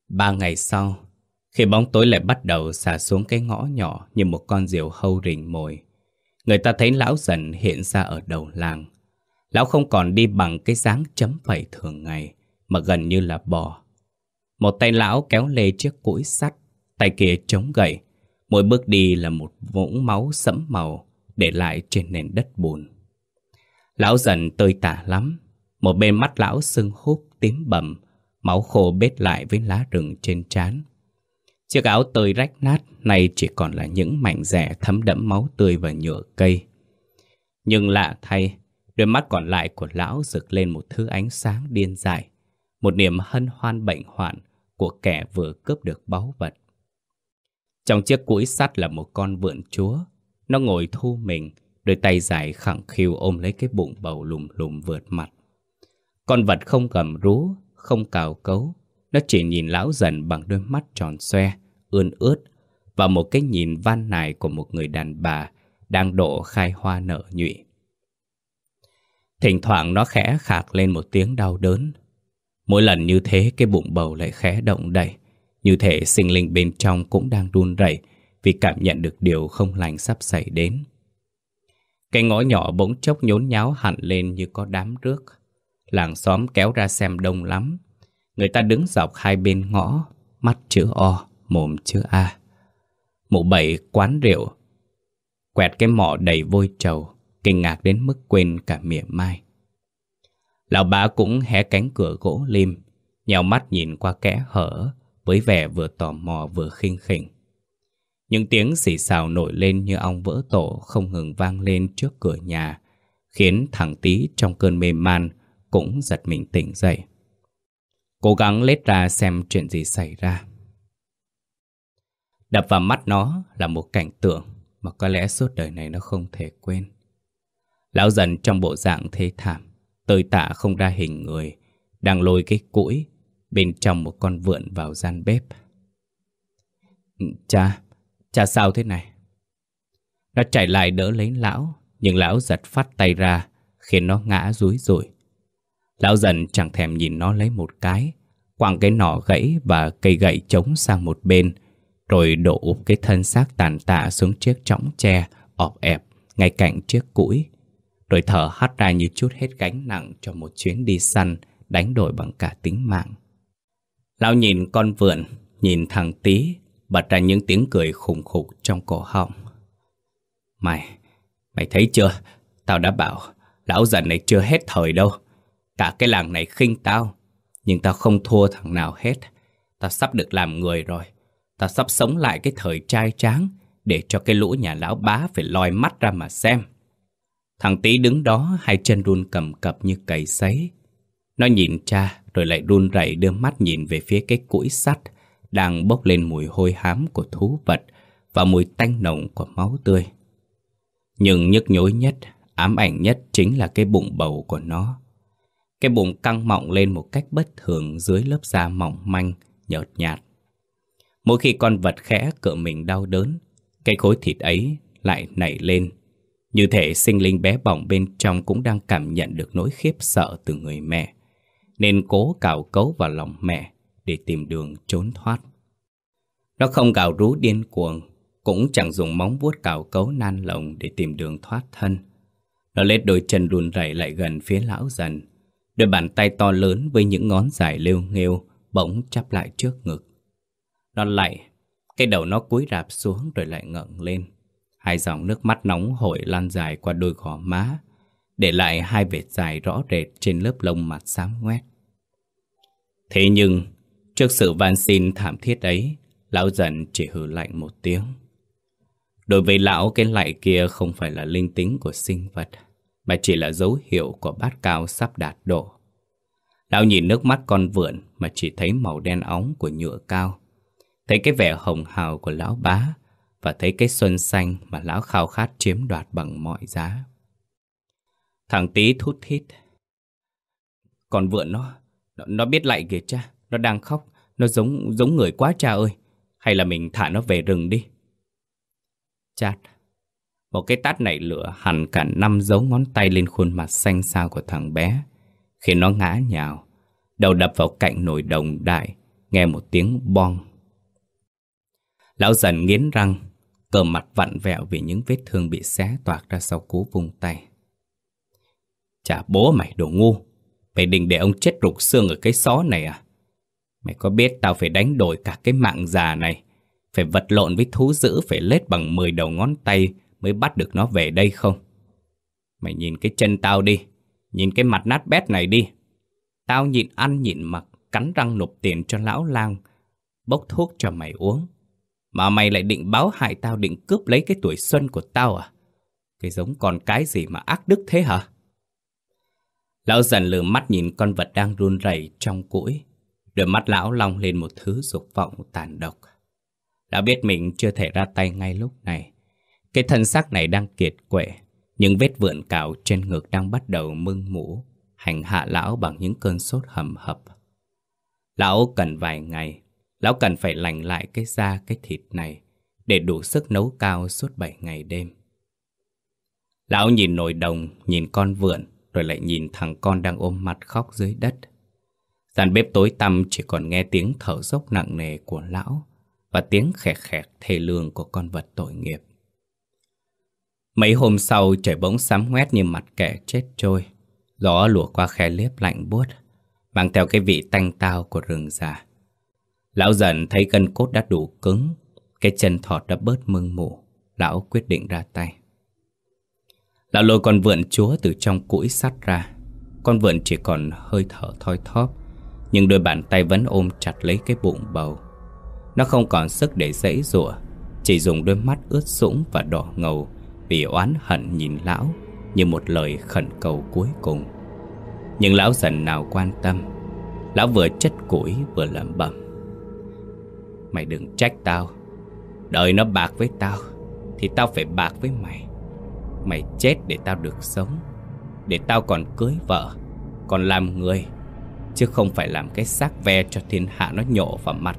Ba ngày sau khi bóng tối lại bắt đầu xả xuống cái ngõ nhỏ Như một con diều hâu rình mồi, Người ta thấy lão dần hiện ra ở đầu làng. Lão không còn đi bằng cái dáng chấm phẩy thường ngày, Mà gần như là bò. Một tay lão kéo lê chiếc củi sắt, Tay kia chống gậy, Mỗi bước đi là một vũng máu sẫm màu Để lại trên nền đất bùn. Lão dần tơi tả lắm, Một bên mắt lão sưng húp tím bầm, Máu khô bết lại với lá rừng trên trán. Chiếc áo tơi rách nát này chỉ còn là những mảnh rẻ thấm đẫm máu tươi và nhựa cây. Nhưng lạ thay, Đôi mắt còn lại của lão rực lên một thứ ánh sáng điên dại, Một niềm hân hoan bệnh hoạn Của kẻ vừa cướp được báu vật. Trong chiếc củi sắt là một con vượn chúa. Nó ngồi thu mình, Đôi tay dài khẳng khiu ôm lấy cái bụng bầu lùm lùm vượt mặt. Con vật không gầm rú, Không cào cấu nó chỉ nhìn lão dần bằng đôi mắt tròn xoe, Ươn ướt Và một cái nhìn van nài của một người đàn bà Đang độ khai hoa nở nhụy. Thỉnh thoảng nó khẽ khạc lên một tiếng đau đớn. Mỗi lần như thế, cái bụng bầu lại khẽ động đậy. Như thể sinh linh bên trong cũng đang run rẩy Vì cảm nhận được điều không lành sắp xảy đến. Cái ngõ nhỏ bỗng chốc nhốn nháo hẳn lên như có đám rước. Làng xóm kéo ra xem đông lắm. Người ta đứng dọc hai bên ngõ Mắt chữ O, mồm chữ A. Mụ bảy quán rượu Quẹt cái mỏ đầy vôi trầu Kinh ngạc đến mức quên cả mỉa mai. Lão bá cũng hé cánh cửa gỗ lim Nhào mắt nhìn qua kẽ hở Với vẻ vừa tò mò vừa khinh khỉnh. Những tiếng xì xào nổi lên như ong vỡ tổ Không ngừng vang lên trước cửa nhà Khiến thằng tí trong cơn mê man Cũng giật mình tỉnh dậy. Cố gắng lết ra xem chuyện gì xảy ra. Đập vào mắt nó là một cảnh tượng Mà có lẽ suốt đời này nó không thể quên. Lão dần trong bộ dạng thế thảm, Tơi tạ không ra hình người, Đang lôi cái củi Bên trong một con vượn vào gian bếp. Ừ, cha Cha sao thế này? Nó chạy lại đỡ lấy lão, Nhưng lão giật phát tay ra, Khiến nó ngã rúi rủi Lão dần chẳng thèm nhìn nó lấy một cái Quăng cái nỏ gãy và cây gậy trống sang một bên Rồi đổ úp cái thân xác tàn tạ xuống chiếc chõng tre ọp ẹp ngay cạnh chiếc củi rồi thở hắt ra như chút hết gánh nặng cho một chuyến đi săn đánh đổi bằng cả tính mạng. Lão nhìn con vượn, nhìn thằng tí, bật ra những tiếng cười khủng khục trong cổ họng. Mày, mày thấy chưa? Tao đã bảo, lão dần này chưa hết thời đâu. Cả cái làng này khinh tao, nhưng tao không thua thằng nào hết. Tao sắp được làm người rồi. Tao sắp sống lại cái thời trai tráng để cho cái lũ nhà lão bá phải lòi mắt ra mà xem. Thằng tí đứng đó hai chân run cầm cập như cầy sấy. Nó nhìn cha rồi lại run rẩy đưa mắt nhìn về phía cái củi sắt đang bốc lên mùi hôi hám của thú vật và mùi tanh nồng của máu tươi. Nhưng nhức nhối nhất, Ám ảnh nhất chính là cái bụng bầu của nó. Cái bụng căng mọng lên một cách bất thường dưới lớp da mỏng manh, nhợt nhạt. Mỗi khi con vật khẽ cựa mình đau đớn, cái khối thịt ấy lại nảy lên. Như thể sinh linh bé bỏng bên trong cũng đang cảm nhận được nỗi khiếp sợ từ người mẹ, nên cố cào cấu vào lòng mẹ để tìm đường trốn thoát. Nó không gào rú điên cuồng, cũng chẳng dùng móng vuốt cào cấu nan lồng để tìm đường thoát thân. Nó lết đôi chân run rẩy lại gần phía lão dần, đôi bàn tay to lớn với những ngón dài lêu nghêu bỗng chắp lại trước ngực. Nó lại, cái đầu nó cúi rạp xuống rồi lại ngẩng lên. Hai dòng nước mắt nóng hổi lan dài qua đôi gò má, để lại hai vệt dài rõ rệt trên lớp lông mặt xám ngoét. Thế nhưng, trước sự van xin thảm thiết ấy, lão dần chỉ hừ lạnh một tiếng. Đối với lão, cái lạy kia không phải là linh tính của sinh vật, mà chỉ là dấu hiệu của bát cao sắp đạt độ. Lão nhìn nước mắt con vượn mà chỉ thấy màu đen óng của nhựa cao. Thấy cái vẻ hồng hào của lão bá và thấy cái xuân xanh mà lão khao khát chiếm đoạt bằng mọi giá. Thằng tí thút thít. Con vượn nó, nó, nó biết lại kìa cha, nó đang khóc, nó giống giống người quá cha ơi. Hay là mình thả nó về rừng đi. Chát. Một cái tát nảy lửa hẳn cả năm dấu ngón tay lên khuôn mặt xanh xao của thằng bé, khiến nó ngã nhào, đầu đập vào cạnh nồi đồng đại, nghe một tiếng bong. Lão dần nghiến răng, cờ mặt vặn vẹo vì những vết thương bị xé toạc ra sau cú vung tay. Chả bố mày đồ ngu, mày định để ông chết rục xương ở cái xó này à? Mày có biết tao phải đánh đổi cả cái mạng già này, phải vật lộn với thú dữ phải lết bằng 10 đầu ngón tay mới bắt được nó về đây không? Mày nhìn cái chân tao đi, nhìn cái mặt nát bét này đi. Tao nhịn ăn nhịn mặc, cắn răng nộp tiền cho lão lang, bốc thuốc cho mày uống. Mà mày lại định báo hại tao định cướp lấy cái tuổi xuân của tao à? Cái giống con cái gì mà ác đức thế hả? Lão dần lừa mắt nhìn con vật đang run rẩy trong củi. Đôi mắt lão long lên một thứ dục vọng tàn độc. Đã biết mình chưa thể ra tay ngay lúc này. Cái thân xác này đang kiệt quệ. Những vết vượn cào trên ngực đang bắt đầu mưng mũ, hành hạ lão bằng những cơn sốt hầm hập. Lão cần vài ngày, lão cần phải lành lại cái da, cái thịt này để đủ sức nấu cao suốt bảy ngày đêm. Lão nhìn nồi đồng, nhìn con vượn, rồi lại nhìn thằng con đang ôm mặt khóc dưới đất. Gian bếp tối tăm chỉ còn nghe tiếng thở dốc nặng nề của lão và tiếng khẹt khẹt thê lương của con vật tội nghiệp. Mấy hôm sau trời bỗng sám ngoét như mặt kẻ chết trôi. Gió lùa qua khe liếp lạnh buốt, mang theo cái vị tanh tao của rừng già. Lão dần thấy cân cốt đã đủ cứng, cái chân thọt đã bớt mưng mù. Lão quyết định ra tay. Lão lôi con vượn chúa từ trong củi sắt ra. Con vượn chỉ còn hơi thở thoi thóp, nhưng đôi bàn tay vẫn ôm chặt lấy cái bụng bầu. Nó không còn sức để dãy rủa, chỉ dùng đôi mắt ướt sũng và đỏ ngầu vì oán hận nhìn lão như một lời khẩn cầu cuối cùng. Nhưng lão dần nào quan tâm, lão vừa chất củi vừa lẩm bẩm. Mày đừng trách tao, đời nó bạc với tao thì tao phải bạc với mày. Mày chết để tao được sống, để tao còn cưới vợ, còn làm người, chứ không phải làm cái xác ve cho thiên hạ nó nhổ vào mặt.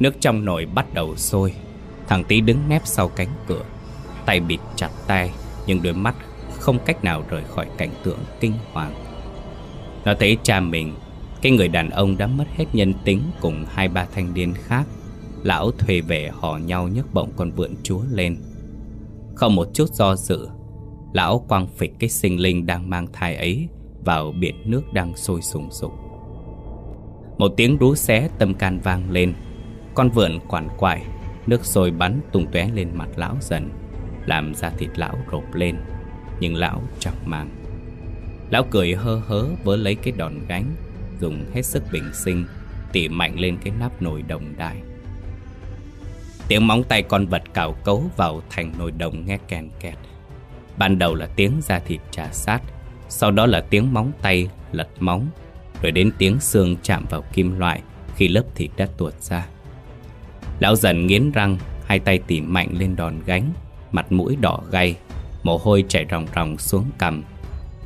Nước trong nồi bắt đầu sôi Thằng tí đứng nép sau cánh cửa. Tay bịt chặt tay, Nhưng đôi mắt không cách nào rời khỏi cảnh tượng kinh hoàng. Nó thấy cha mình, Cái người đàn ông đã mất hết nhân tính Cùng hai ba thanh niên khác. Lão thuê về hò nhau nhấc bổng con vượn chúa lên. Không một chút do dự, Lão quăng phịch cái sinh linh đang mang thai ấy Vào biển nước đang sôi sùng sục. Một tiếng rú xé tâm can vang lên. Con vượn quản quại Nước sôi bắn tung tóe lên mặt lão dần, Làm da thịt lão rộp lên, Nhưng lão chẳng mang Lão cười hơ hớ với lấy cái đòn gánh, Dùng hết sức bình sinh, Tỉ mạnh lên cái nắp nồi đồng đại Tiếng móng tay con vật cào cấu vào thành nồi đồng nghe kèn kẹt. Ban đầu là tiếng da thịt trà sát, Sau đó là tiếng móng tay lật móng, Rồi đến tiếng xương chạm vào kim loại Khi lớp thịt đã tuột ra. Lão dần nghiến răng, Hai tay tỉ mạnh lên đòn gánh, Mặt mũi đỏ gay, Mồ hôi chảy ròng ròng xuống cằm.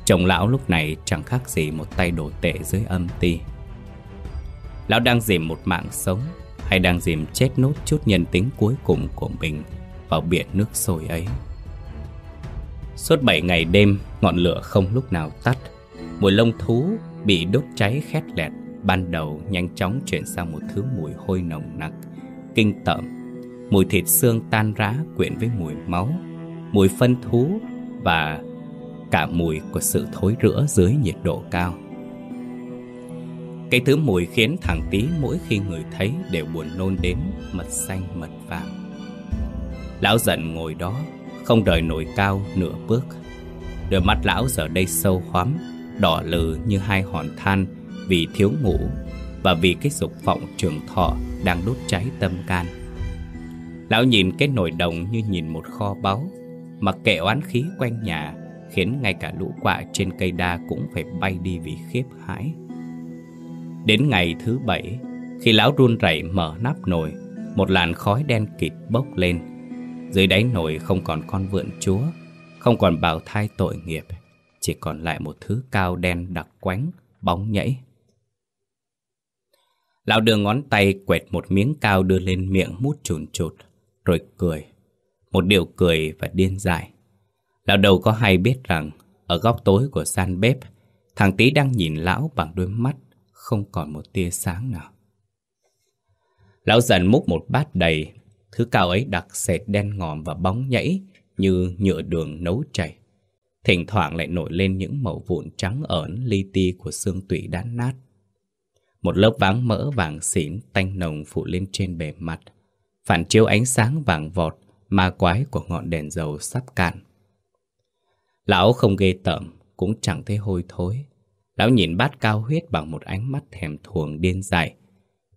Chồng lão lúc này chẳng khác gì một tay đồ tệ dưới âm ti. Lão đang dìm một mạng sống, Hay đang dìm chết nốt chút nhân tính cuối cùng của mình Vào biển nước sôi ấy? Suốt 7 ngày đêm, Ngọn lửa không lúc nào tắt. Mùi lông thú bị đốt cháy khét lẹt, Ban đầu nhanh chóng chuyển sang một thứ mùi hôi nồng nặc. Kinh tởm. Mùi thịt xương tan rã quyện với mùi máu, Mùi phân thú Và cả mùi của sự thối rữa dưới nhiệt độ cao. Cái thứ mùi khiến thằng tí mỗi khi người thấy đều buồn nôn đến mật xanh mật vàng. Lão giận ngồi đó, không đợi nổi cao nửa bước. Đôi mắt lão giờ đây sâu hoắm, Đỏ lừ như hai hòn than Vì thiếu ngủ và vì cái dục vọng trường thọ Đang đốt cháy tâm can. Lão nhìn cái nồi đồng như nhìn một kho báu, mà kệ oán khí quanh nhà Khiến ngay cả lũ quạ trên cây đa Cũng phải bay đi vì khiếp hãi. Đến ngày thứ bảy, Khi lão run rẩy mở nắp nồi, Một làn khói đen kịt bốc lên. Dưới đáy nồi không còn con vượn chúa, Không còn bào thai tội nghiệp, Chỉ còn lại một thứ cao đen đặc quánh, Bóng nhảy. Lão đưa ngón tay quẹt một miếng cao đưa lên miệng mút chùn chụt, Rồi cười Một điều cười và điên dại Lão đầu có hay biết rằng, Ở góc tối của gian bếp, Thằng tí đang nhìn lão bằng đôi mắt Không còn một tia sáng nào Lão dần múc một bát đầy, Thứ cao ấy đặc sệt đen ngòm và bóng nhảy như nhựa đường nấu chảy. Thỉnh thoảng lại nổi lên những màu vụn trắng ẩn li ti của xương tủy đán nát. Một lớp váng mỡ vàng xỉn tanh nồng phủ lên trên bề mặt, phản chiếu ánh sáng vàng vọt ma quái của ngọn đèn dầu sắp cạn. Lão không ghê tởm, cũng chẳng thấy hôi thối. Lão nhìn bát cao huyết bằng một ánh mắt thèm thuồng điên dại,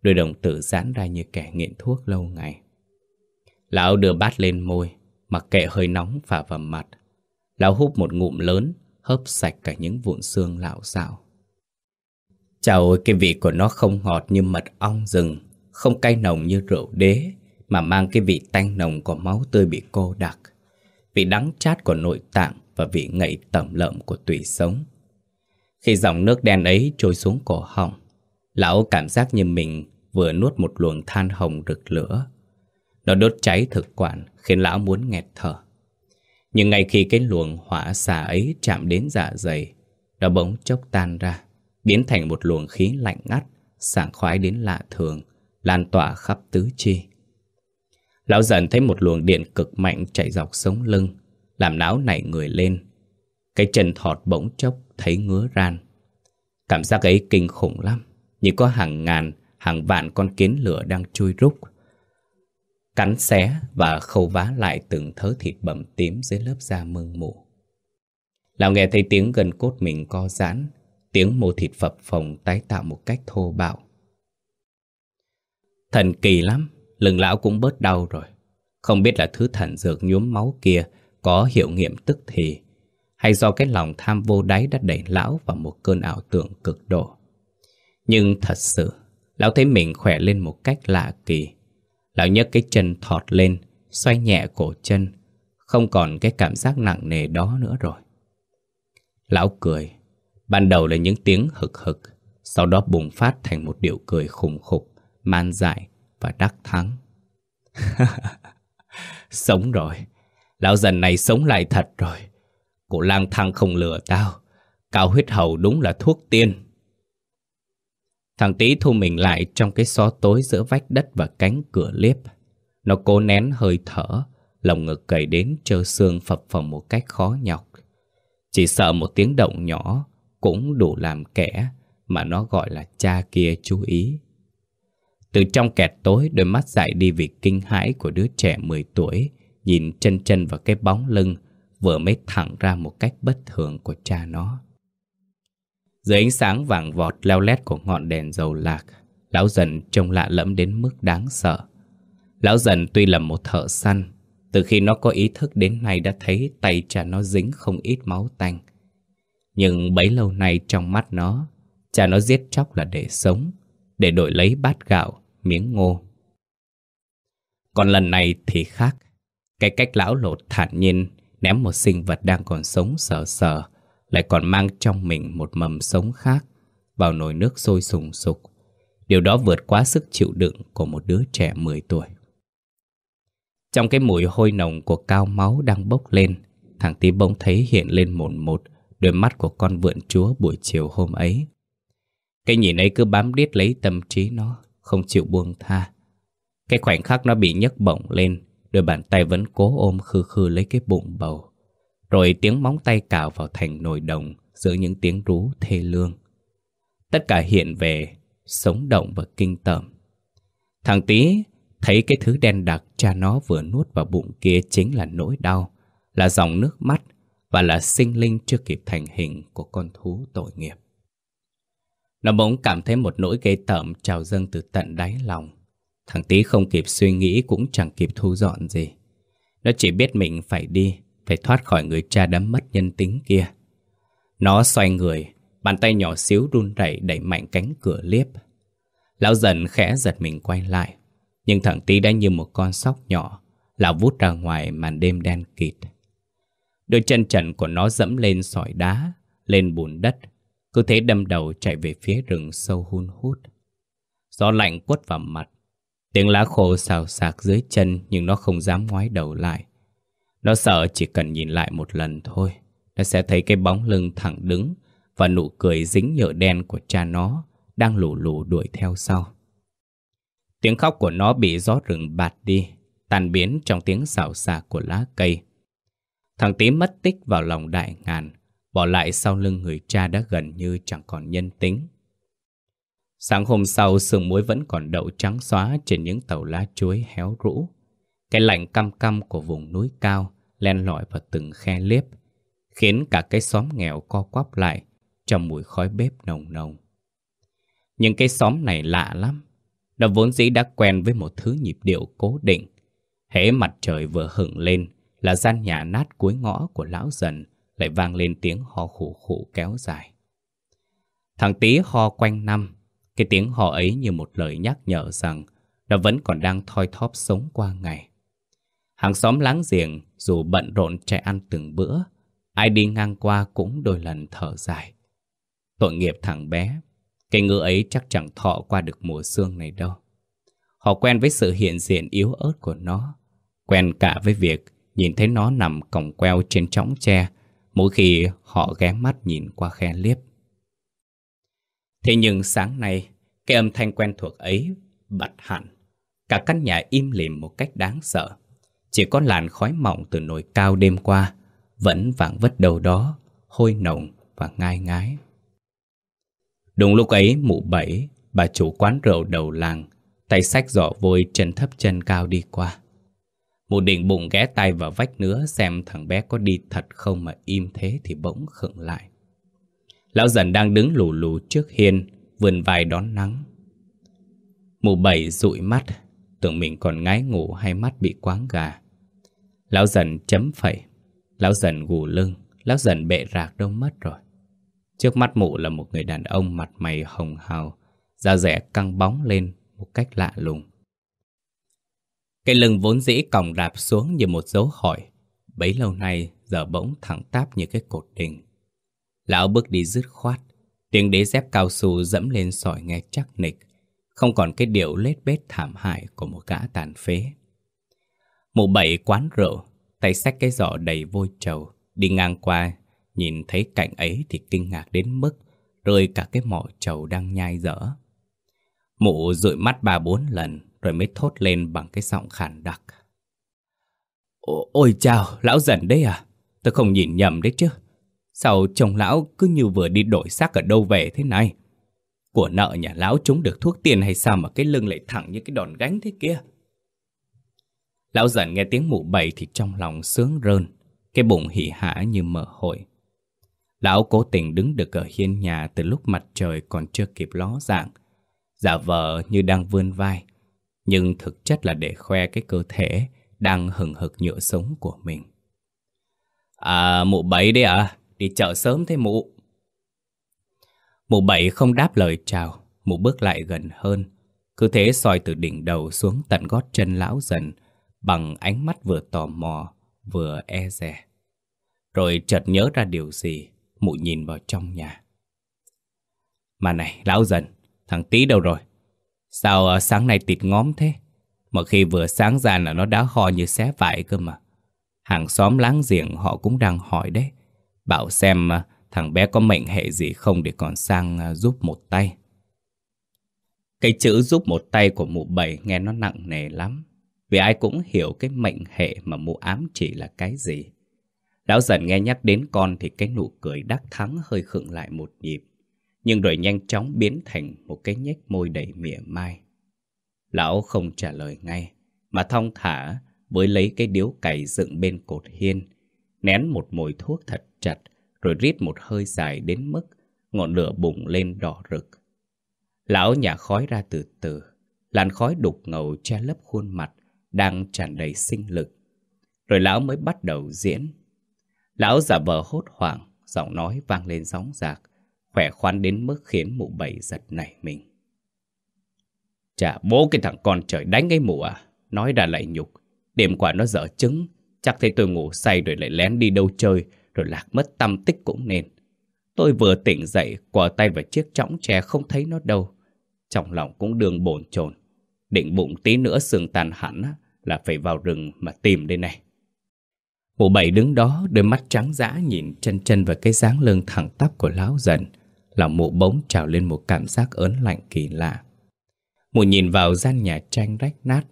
đôi đồng tử giãn ra như kẻ nghiện thuốc lâu ngày. Lão đưa bát lên môi, mặc kệ hơi nóng phả vào mặt. Lão hút một ngụm lớn, hớp sạch cả những vụn xương lão dạo. Chào ơi, cái vị của nó không ngọt như mật ong rừng, không cay nồng như rượu đế, mà mang cái vị tanh nồng của máu tươi bị cô đặc. Vị đắng chát của nội tạng và vị ngậy tẩm lợm của tủy sống. Khi dòng nước đen ấy trôi xuống cổ họng, lão cảm giác như mình vừa nuốt một luồng than hồng rực lửa. Nó đốt cháy thực quản khiến lão muốn nghẹt thở. Nhưng ngay khi cái luồng hỏa xà ấy chạm đến dạ dày, nó bỗng chốc tan ra, biến thành một luồng khí lạnh ngắt, sảng khoái đến lạ thường, lan tỏa khắp tứ chi. Lão dần thấy một luồng điện cực mạnh chạy dọc sống lưng, làm não nảy người lên. Cái chân thọt bỗng chốc thấy ngứa ran. Cảm giác ấy kinh khủng lắm, như có hàng ngàn, hàng vạn con kiến lửa đang chui rúc, cắn xé và khâu vá lại từng thớ thịt bầm tím dưới lớp da mương mù. Lão nghe thấy tiếng gần cốt mình co giãn, tiếng mô thịt phập phồng tái tạo một cách thô bạo. Thần kỳ lắm, lưng lão cũng bớt đau rồi. Không biết là thứ thần dược nhuốm máu kia có hiệu nghiệm tức thì, hay do cái lòng tham vô đáy đã đẩy lão vào một cơn ảo tưởng cực độ. Nhưng thật sự, lão thấy mình khỏe lên một cách lạ kỳ. Lão nhấc cái chân thọt lên Xoay nhẹ cổ chân Không còn cái cảm giác nặng nề đó nữa rồi Lão cười Ban đầu là những tiếng hực hực Sau đó bùng phát thành một điệu cười khủng khục Man dại và đắc thắng *laughs* Sống rồi Lão dần này sống lại thật rồi Cổ lang thang không lừa tao Cao huyết hầu đúng là thuốc tiên Thằng tí thu mình lại trong cái xó tối giữa vách đất và cánh cửa liếp. Nó cố nén hơi thở, lồng ngực cầy đến trơ xương phập phồng một cách khó nhọc. Chỉ sợ một tiếng động nhỏ cũng đủ làm kẻ mà nó gọi là cha kia chú ý. Từ trong kẹt tối đôi mắt dại đi vì kinh hãi của đứa trẻ 10 tuổi nhìn chân chân vào cái bóng lưng vừa mới thẳng ra một cách bất thường của cha nó. Dưới ánh sáng vàng vọt leo lét của ngọn đèn dầu lạc, lão dần trông lạ lẫm đến mức đáng sợ. Lão dần tuy là một thợ săn, từ khi nó có ý thức đến nay đã thấy tay cha nó dính không ít máu tanh. Nhưng bấy lâu nay trong mắt nó, cha nó giết chóc là để sống, để đổi lấy bát gạo, miếng ngô. Còn lần này thì khác, cái cách lão lột thản nhiên ném một sinh vật đang còn sống sờ sờ, lại còn mang trong mình một mầm sống khác vào nồi nước sôi sùng sục. Điều đó vượt quá sức chịu đựng của một đứa trẻ 10 tuổi. Trong cái mùi hôi nồng của cao máu đang bốc lên, thằng tí bỗng thấy hiện lên một một đôi mắt của con vượn chúa buổi chiều hôm ấy. Cái nhìn ấy cứ bám điết lấy tâm trí nó, không chịu buông tha. Cái khoảnh khắc nó bị nhấc bổng lên, đôi bàn tay vẫn cố ôm khư khư lấy cái bụng bầu. Rồi tiếng móng tay cào vào thành nồi đồng giữa những tiếng rú thê lương. Tất cả hiện về, sống động và kinh tởm. Thằng tí thấy cái thứ đen đặc cha nó vừa nuốt vào bụng kia chính là nỗi đau, là dòng nước mắt và là sinh linh chưa kịp thành hình của con thú tội nghiệp. Nó bỗng cảm thấy một nỗi ghê tởm trào dâng từ tận đáy lòng. Thằng tí không kịp suy nghĩ cũng chẳng kịp thu dọn gì. Nó chỉ biết mình phải đi, phải thoát khỏi người cha đã mất nhân tính kia. Nó xoay người, bàn tay nhỏ xíu run rẩy đẩy mạnh cánh cửa liếp. Lão dần khẽ giật mình quay lại, nhưng thằng tí đã như một con sóc nhỏ, lão vút ra ngoài màn đêm đen kịt. Đôi chân trần của nó dẫm lên sỏi đá, lên bùn đất, cứ thế đâm đầu chạy về phía rừng sâu hun hút. Gió lạnh quất vào mặt, tiếng lá khô xào xạc dưới chân nhưng nó không dám ngoái đầu lại. Nó sợ chỉ cần nhìn lại một lần thôi, nó sẽ thấy cái bóng lưng thẳng đứng và nụ cười dính nhựa đen của cha nó đang lù lù đuổi theo sau. Tiếng khóc của nó bị gió rừng bạt đi, tan biến trong tiếng xào xạc của lá cây. Thằng tím mất tích vào lòng đại ngàn, bỏ lại sau lưng người cha đã gần như chẳng còn nhân tính. Sáng hôm sau, sương muối vẫn còn đậu trắng xóa trên những tàu lá chuối héo rũ. Cái lạnh căm căm của vùng núi cao len lỏi vào từng khe liếp, khiến cả cái xóm nghèo co quắp lại trong mùi khói bếp nồng nồng. Nhưng cái xóm này lạ lắm. Nó vốn dĩ đã quen với một thứ nhịp điệu cố định. Hễ mặt trời vừa hửng lên là gian nhà nát cuối ngõ của lão dần lại vang lên tiếng ho khủ khủ kéo dài. Thằng tí ho quanh năm, cái tiếng ho ấy như một lời nhắc nhở rằng nó vẫn còn đang thoi thóp sống qua ngày. Hàng xóm láng giềng dù bận rộn chạy ăn từng bữa, ai đi ngang qua cũng đôi lần thở dài. Tội nghiệp thằng bé, cái ngựa ấy chắc chẳng thọ qua được mùa xương này đâu. Họ quen với sự hiện diện yếu ớt của nó, quen cả với việc nhìn thấy nó nằm còng queo trên chõng tre mỗi khi họ ghé mắt nhìn qua khe liếp. Thế nhưng sáng nay, cái âm thanh quen thuộc ấy bật hẳn. Cả căn nhà im lìm một cách đáng sợ. Chỉ có làn khói mỏng từ nồi cao đêm qua vẫn vàng vất đầu đó, hôi nồng và ngai ngái. Đúng lúc ấy mụ bảy, bà chủ quán rượu đầu làng, tay sách giỏ vôi chân thấp chân cao đi qua. Mụ định bụng ghé tay vào vách nữa xem thằng bé có đi thật không mà im thế thì bỗng khựng lại. Lão dần đang đứng lù lù trước hiên, vườn vai đón nắng. Mụ bảy dụi mắt, tưởng mình còn ngái ngủ hay mắt bị quáng gà. Lão dần chấm phẩy, lão dần gù lưng, lão dần bệ rạc đâu mất rồi. Trước mắt mụ là một người đàn ông mặt mày hồng hào, da rẻ căng bóng lên một cách lạ lùng. Cái lưng vốn dĩ còng rạp xuống như một dấu hỏi, bấy lâu nay giờ bỗng thẳng tắp như cái cột đình. Lão bước đi dứt khoát, tiếng đế dép cao su dẫm lên sỏi nghe chắc nịch, không còn cái điệu lết bết thảm hại của một gã tàn phế. Mụ bảy quán rượu, tay xách cái giỏ đầy vôi trầu, đi ngang qua, nhìn thấy cảnh ấy thì kinh ngạc đến mức rơi cả cái mỏ trầu đang nhai dở. Mụ dụi mắt ba bốn lần rồi mới thốt lên bằng cái giọng khàn đặc. Ôi chào, lão dần đấy à? Tôi không nhìn nhầm đấy chứ. Sao chồng lão cứ như vừa đi đổi xác ở đâu về thế này? Của nợ nhà lão chúng được thuốc tiền hay sao mà cái lưng lại thẳng như cái đòn gánh thế kia? Lão dần nghe tiếng mụ bầy thì trong lòng sướng rơn, cái bụng hỉ hả như mở hội. Lão cố tình đứng được ở hiên nhà từ lúc mặt trời còn chưa kịp ló dạng, giả vờ như đang vươn vai, nhưng thực chất là để khoe cái cơ thể đang hừng hực nhựa sống của mình. À, mụ bảy đấy à? Đi chợ sớm thế mụ. Mụ bảy không đáp lời chào, mụ bước lại gần hơn. Cứ thế soi từ đỉnh đầu xuống tận gót chân lão dần, bằng ánh mắt vừa tò mò, vừa e dè. Rồi chợt nhớ ra điều gì, mụ nhìn vào trong nhà. Mà này, lão dần, thằng tí đâu rồi? Sao ờ, sáng nay tịt ngóm thế? Mà khi vừa sáng ra là nó đã ho như xé vải cơ mà. Hàng xóm láng giềng họ cũng đang hỏi đấy. Bảo xem ờ, thằng bé có mệnh hệ gì không để còn sang ờ, giúp một tay. Cái chữ giúp một tay của mụ bảy nghe nó nặng nề lắm. Vì ai cũng hiểu cái mệnh hệ mà mụ ám chỉ là cái gì. Lão dần nghe nhắc đến con thì cái nụ cười đắc thắng hơi khựng lại một nhịp. Nhưng rồi nhanh chóng biến thành một cái nhếch môi đầy mỉa mai. Lão không trả lời ngay, mà thong thả với lấy cái điếu cày dựng bên cột hiên, nén một mồi thuốc thật chặt, rồi rít một hơi dài đến mức ngọn lửa bùng lên đỏ rực. Lão nhả khói ra từ từ, làn khói đục ngầu che lấp khuôn mặt đang tràn đầy sinh lực. Rồi lão mới bắt đầu diễn. Lão giả vờ hốt hoảng, giọng nói vang lên sóng rạc, khỏe khoắn đến mức khiến mụ bảy giật nảy mình. Chà bố cái thằng con trời đánh cái mụ à, nói ra lại nhục. Đêm qua nó dở trứng, chắc thấy tôi ngủ say rồi lại lén đi đâu chơi, rồi lạc mất tâm tích cũng nên. Tôi vừa tỉnh dậy, quờ tay vào chiếc chõng tre không thấy nó đâu. Trong lòng cũng đường bồn chồn Định bụng tí nữa sương tàn hẳn là phải vào rừng mà tìm đây này. Mụ bảy đứng đó, đôi mắt trắng dã nhìn chân chân vào cái dáng lưng thẳng tắp của lão dần. Lòng mụ bỗng trào lên một cảm giác ớn lạnh kỳ lạ. Mụ nhìn vào gian nhà tranh rách nát.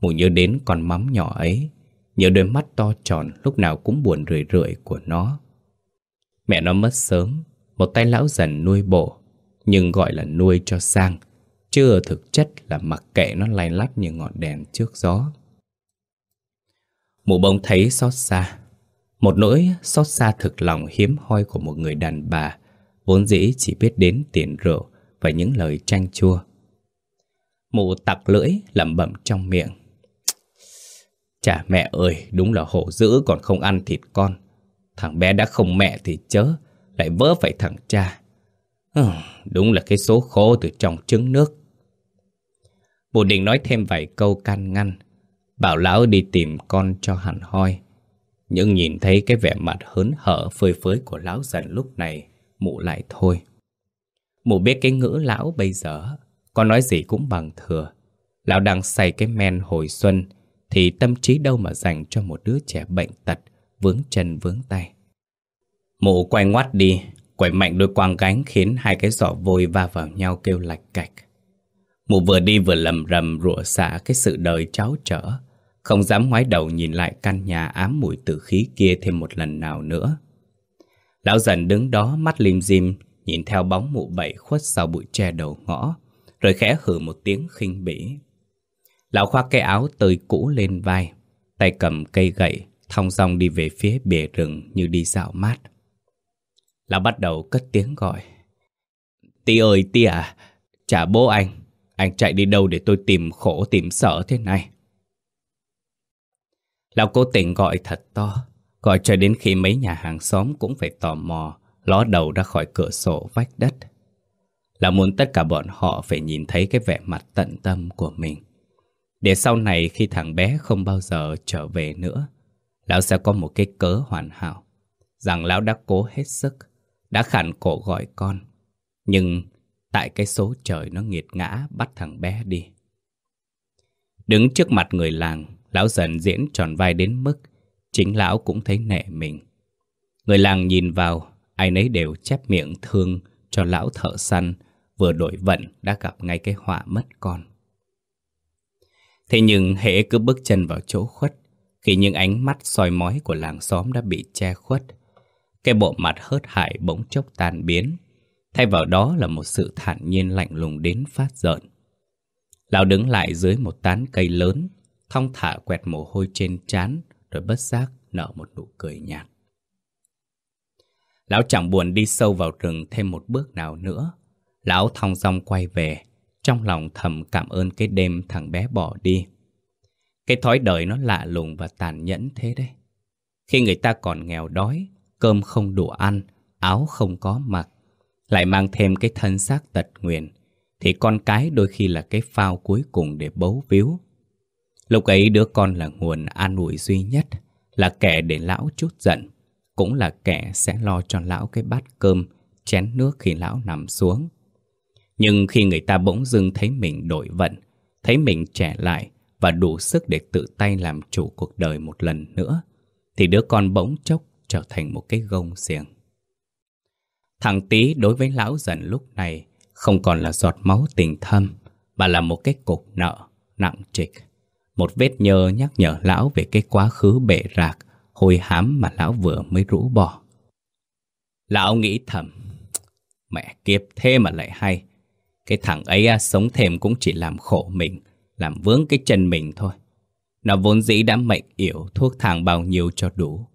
Mụ nhớ đến con mắm nhỏ ấy. Nhớ đôi mắt to tròn lúc nào cũng buồn rười rượi của nó. Mẹ nó mất sớm, một tay lão dần nuôi bộ, nhưng gọi là nuôi cho sang chưa thực chất là mặc kệ nó lay lắt như ngọn đèn trước gió. Mụ bông thấy xót xa. Một nỗi xót xa thực lòng hiếm hoi của một người đàn bà, vốn dĩ chỉ biết đến tiền rượu và những lời chanh chua. Mụ tặc lưỡi lẩm bẩm trong miệng. Chà mẹ ơi, đúng là hổ dữ còn không ăn thịt con. Thằng bé đã không mẹ thì chớ, lại vỡ phải thằng cha. Ừ, đúng là cái số khổ từ trong trứng nước. Bồ định nói thêm vài câu can ngăn, bảo lão đi tìm con cho hẳn hoi. Nhưng nhìn thấy cái vẻ mặt hớn hở phơi phới của lão dần lúc này, mụ lại thôi. Mụ biết cái ngữ lão bây giờ, con nói gì cũng bằng thừa. Lão đang say cái men hồi xuân, thì tâm trí đâu mà dành cho một đứa trẻ bệnh tật, vướng chân vướng tay. Mụ quay ngoắt đi, quẩy mạnh đôi quang gánh khiến hai cái giỏ vôi va vào nhau kêu lạch cạch. Mụ vừa đi vừa lầm rầm rủa xả cái sự đời cháu trở, không dám ngoái đầu nhìn lại căn nhà ám mùi tử khí kia thêm một lần nào nữa. Lão dần đứng đó mắt lim dim, nhìn theo bóng mụ bậy khuất sau bụi tre đầu ngõ, rồi khẽ hử một tiếng khinh bỉ. Lão khoác cái áo tơi cũ lên vai, tay cầm cây gậy, thong dong đi về phía bìa rừng như đi dạo mát. Lão bắt đầu cất tiếng gọi. Tí ơi tí à, trả bố anh, anh chạy đi đâu để tôi tìm khổ tìm sợ thế này? Lão cố tình gọi thật to, gọi cho đến khi mấy nhà hàng xóm cũng phải tò mò, ló đầu ra khỏi cửa sổ vách đất. là muốn tất cả bọn họ phải nhìn thấy cái vẻ mặt tận tâm của mình. Để sau này khi thằng bé không bao giờ trở về nữa, lão sẽ có một cái cớ hoàn hảo. Rằng lão đã cố hết sức, đã khản cổ gọi con. Nhưng tại cái số trời nó nghiệt ngã bắt thằng bé đi. Đứng trước mặt người làng, lão dần diễn tròn vai đến mức chính lão cũng thấy nệ mình. Người làng nhìn vào, ai nấy đều chép miệng thương cho lão thợ săn vừa đổi vận đã gặp ngay cái họa mất con. Thế nhưng hễ cứ bước chân vào chỗ khuất, khi những ánh mắt soi mói của làng xóm đã bị che khuất, cái bộ mặt hớt hải bỗng chốc tan biến, thay vào đó là một sự thản nhiên lạnh lùng đến phát giận. Lão đứng lại dưới một tán cây lớn, thong thả quẹt mồ hôi trên trán, rồi bất giác nở một nụ cười nhạt. Lão chẳng buồn đi sâu vào rừng thêm một bước nào nữa. Lão thong dong quay về, trong lòng thầm cảm ơn cái đêm thằng bé bỏ đi. Cái thói đời nó lạ lùng và tàn nhẫn thế đấy. Khi người ta còn nghèo đói, cơm không đủ ăn, áo không có mặc, lại mang thêm cái thân xác tật nguyền, thì con cái đôi khi là cái phao cuối cùng để bấu víu. Lúc ấy đứa con là nguồn an ủi duy nhất, là kẻ để lão chút giận, cũng là kẻ sẽ lo cho lão cái bát cơm, chén nước khi lão nằm xuống. Nhưng khi người ta bỗng dưng thấy mình đổi vận, thấy mình trẻ lại và đủ sức để tự tay làm chủ cuộc đời một lần nữa, thì đứa con bỗng chốc trở thành một cái gông xiềng. Thằng Tý đối với lão dần lúc này không còn là giọt máu tình thâm, mà là một cái cục nợ nặng trịch. Một vết nhơ nhắc nhở lão về cái quá khứ bể rạc, hôi hám mà lão vừa mới rũ bỏ. Lão nghĩ thầm, mẹ kiếp thế mà lại hay. Cái thằng ấy à, sống thêm cũng chỉ làm khổ mình, làm vướng cái chân mình thôi. Nó vốn dĩ đã mệnh yểu thuốc thang bao nhiêu cho đủ.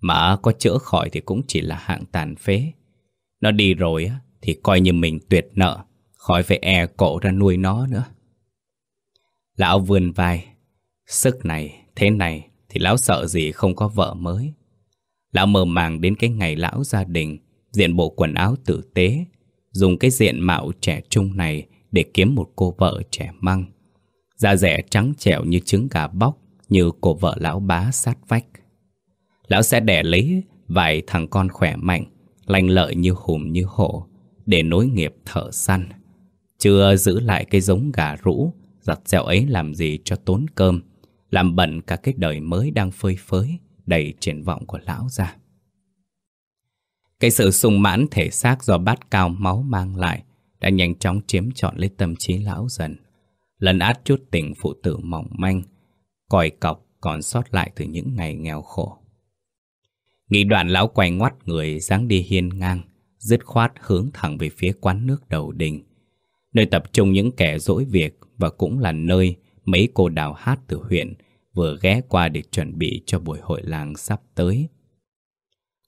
Mà có chữa khỏi thì cũng chỉ là hạng tàn phế. Nó đi rồi á, thì coi như mình tuyệt nợ, khỏi phải e cổ ra nuôi nó nữa. Lão vườn vai, sức này, thế này thì lão sợ gì không có vợ mới. Lão mơ màng đến cái ngày lão gia đình, diện bộ quần áo tử tế, dùng cái diện mạo trẻ trung này để kiếm một cô vợ trẻ măng. Da rẻ trắng trẻo như trứng gà bóc, như cô vợ lão bá sát vách. Lão sẽ đẻ lấy vài thằng con khỏe mạnh, lành lợi như hùm như hổ, để nối nghiệp thợ săn. Chưa giữ lại cái giống gà rũ, giặt dẻo ấy làm gì cho tốn cơm, làm bận cả cái đời mới đang phơi phới, đầy triển vọng của lão ra. Cái sự sung mãn thể xác do bát cao máu mang lại đã nhanh chóng chiếm trọn lấy tâm trí lão dần. Lần át chút tình phụ tử mỏng manh, còi cọc còn sót lại từ những ngày nghèo khổ. Nghĩ đoạn lão quay ngoắt người dáng đi hiên ngang, dứt khoát hướng thẳng về phía quán nước đầu đình, nơi tập trung những kẻ dỗi việc và cũng là nơi mấy cô đào hát từ huyện vừa ghé qua để chuẩn bị cho buổi hội làng sắp tới.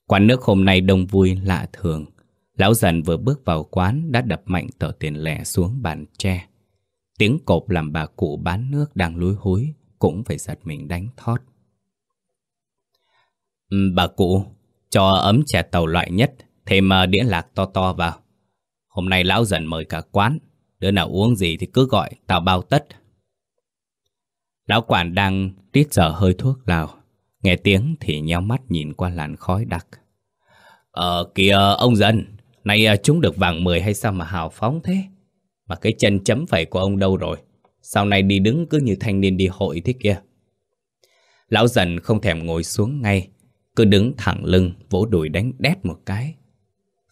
Quán nước hôm nay đông vui lạ thường. Lão dần vừa bước vào quán đã đập mạnh tờ tiền lẻ xuống bàn tre. Tiếng cộp làm bà cụ bán nước đang lúi húi cũng phải giật mình đánh thót. Ừ, bà cụ, cho ấm trà tàu loại nhất, thêm ờ, đĩa lạc to to vào. Hôm nay lão dần mời cả quán, đứa nào uống gì thì cứ gọi, tao bao tất. Lão quản đang tít dở hơi thuốc lào. Nghe tiếng thì nheo mắt nhìn qua làn khói đặc. Ờ kìa ông dân, nay à, chúng được vàng mười hay sao mà hào phóng thế? Mà cái chân chấm phẩy của ông đâu rồi? Sau này đi đứng cứ như thanh niên đi hội thế kia. Lão dần không thèm ngồi xuống ngay, cứ đứng thẳng lưng, vỗ đùi đánh đét một cái.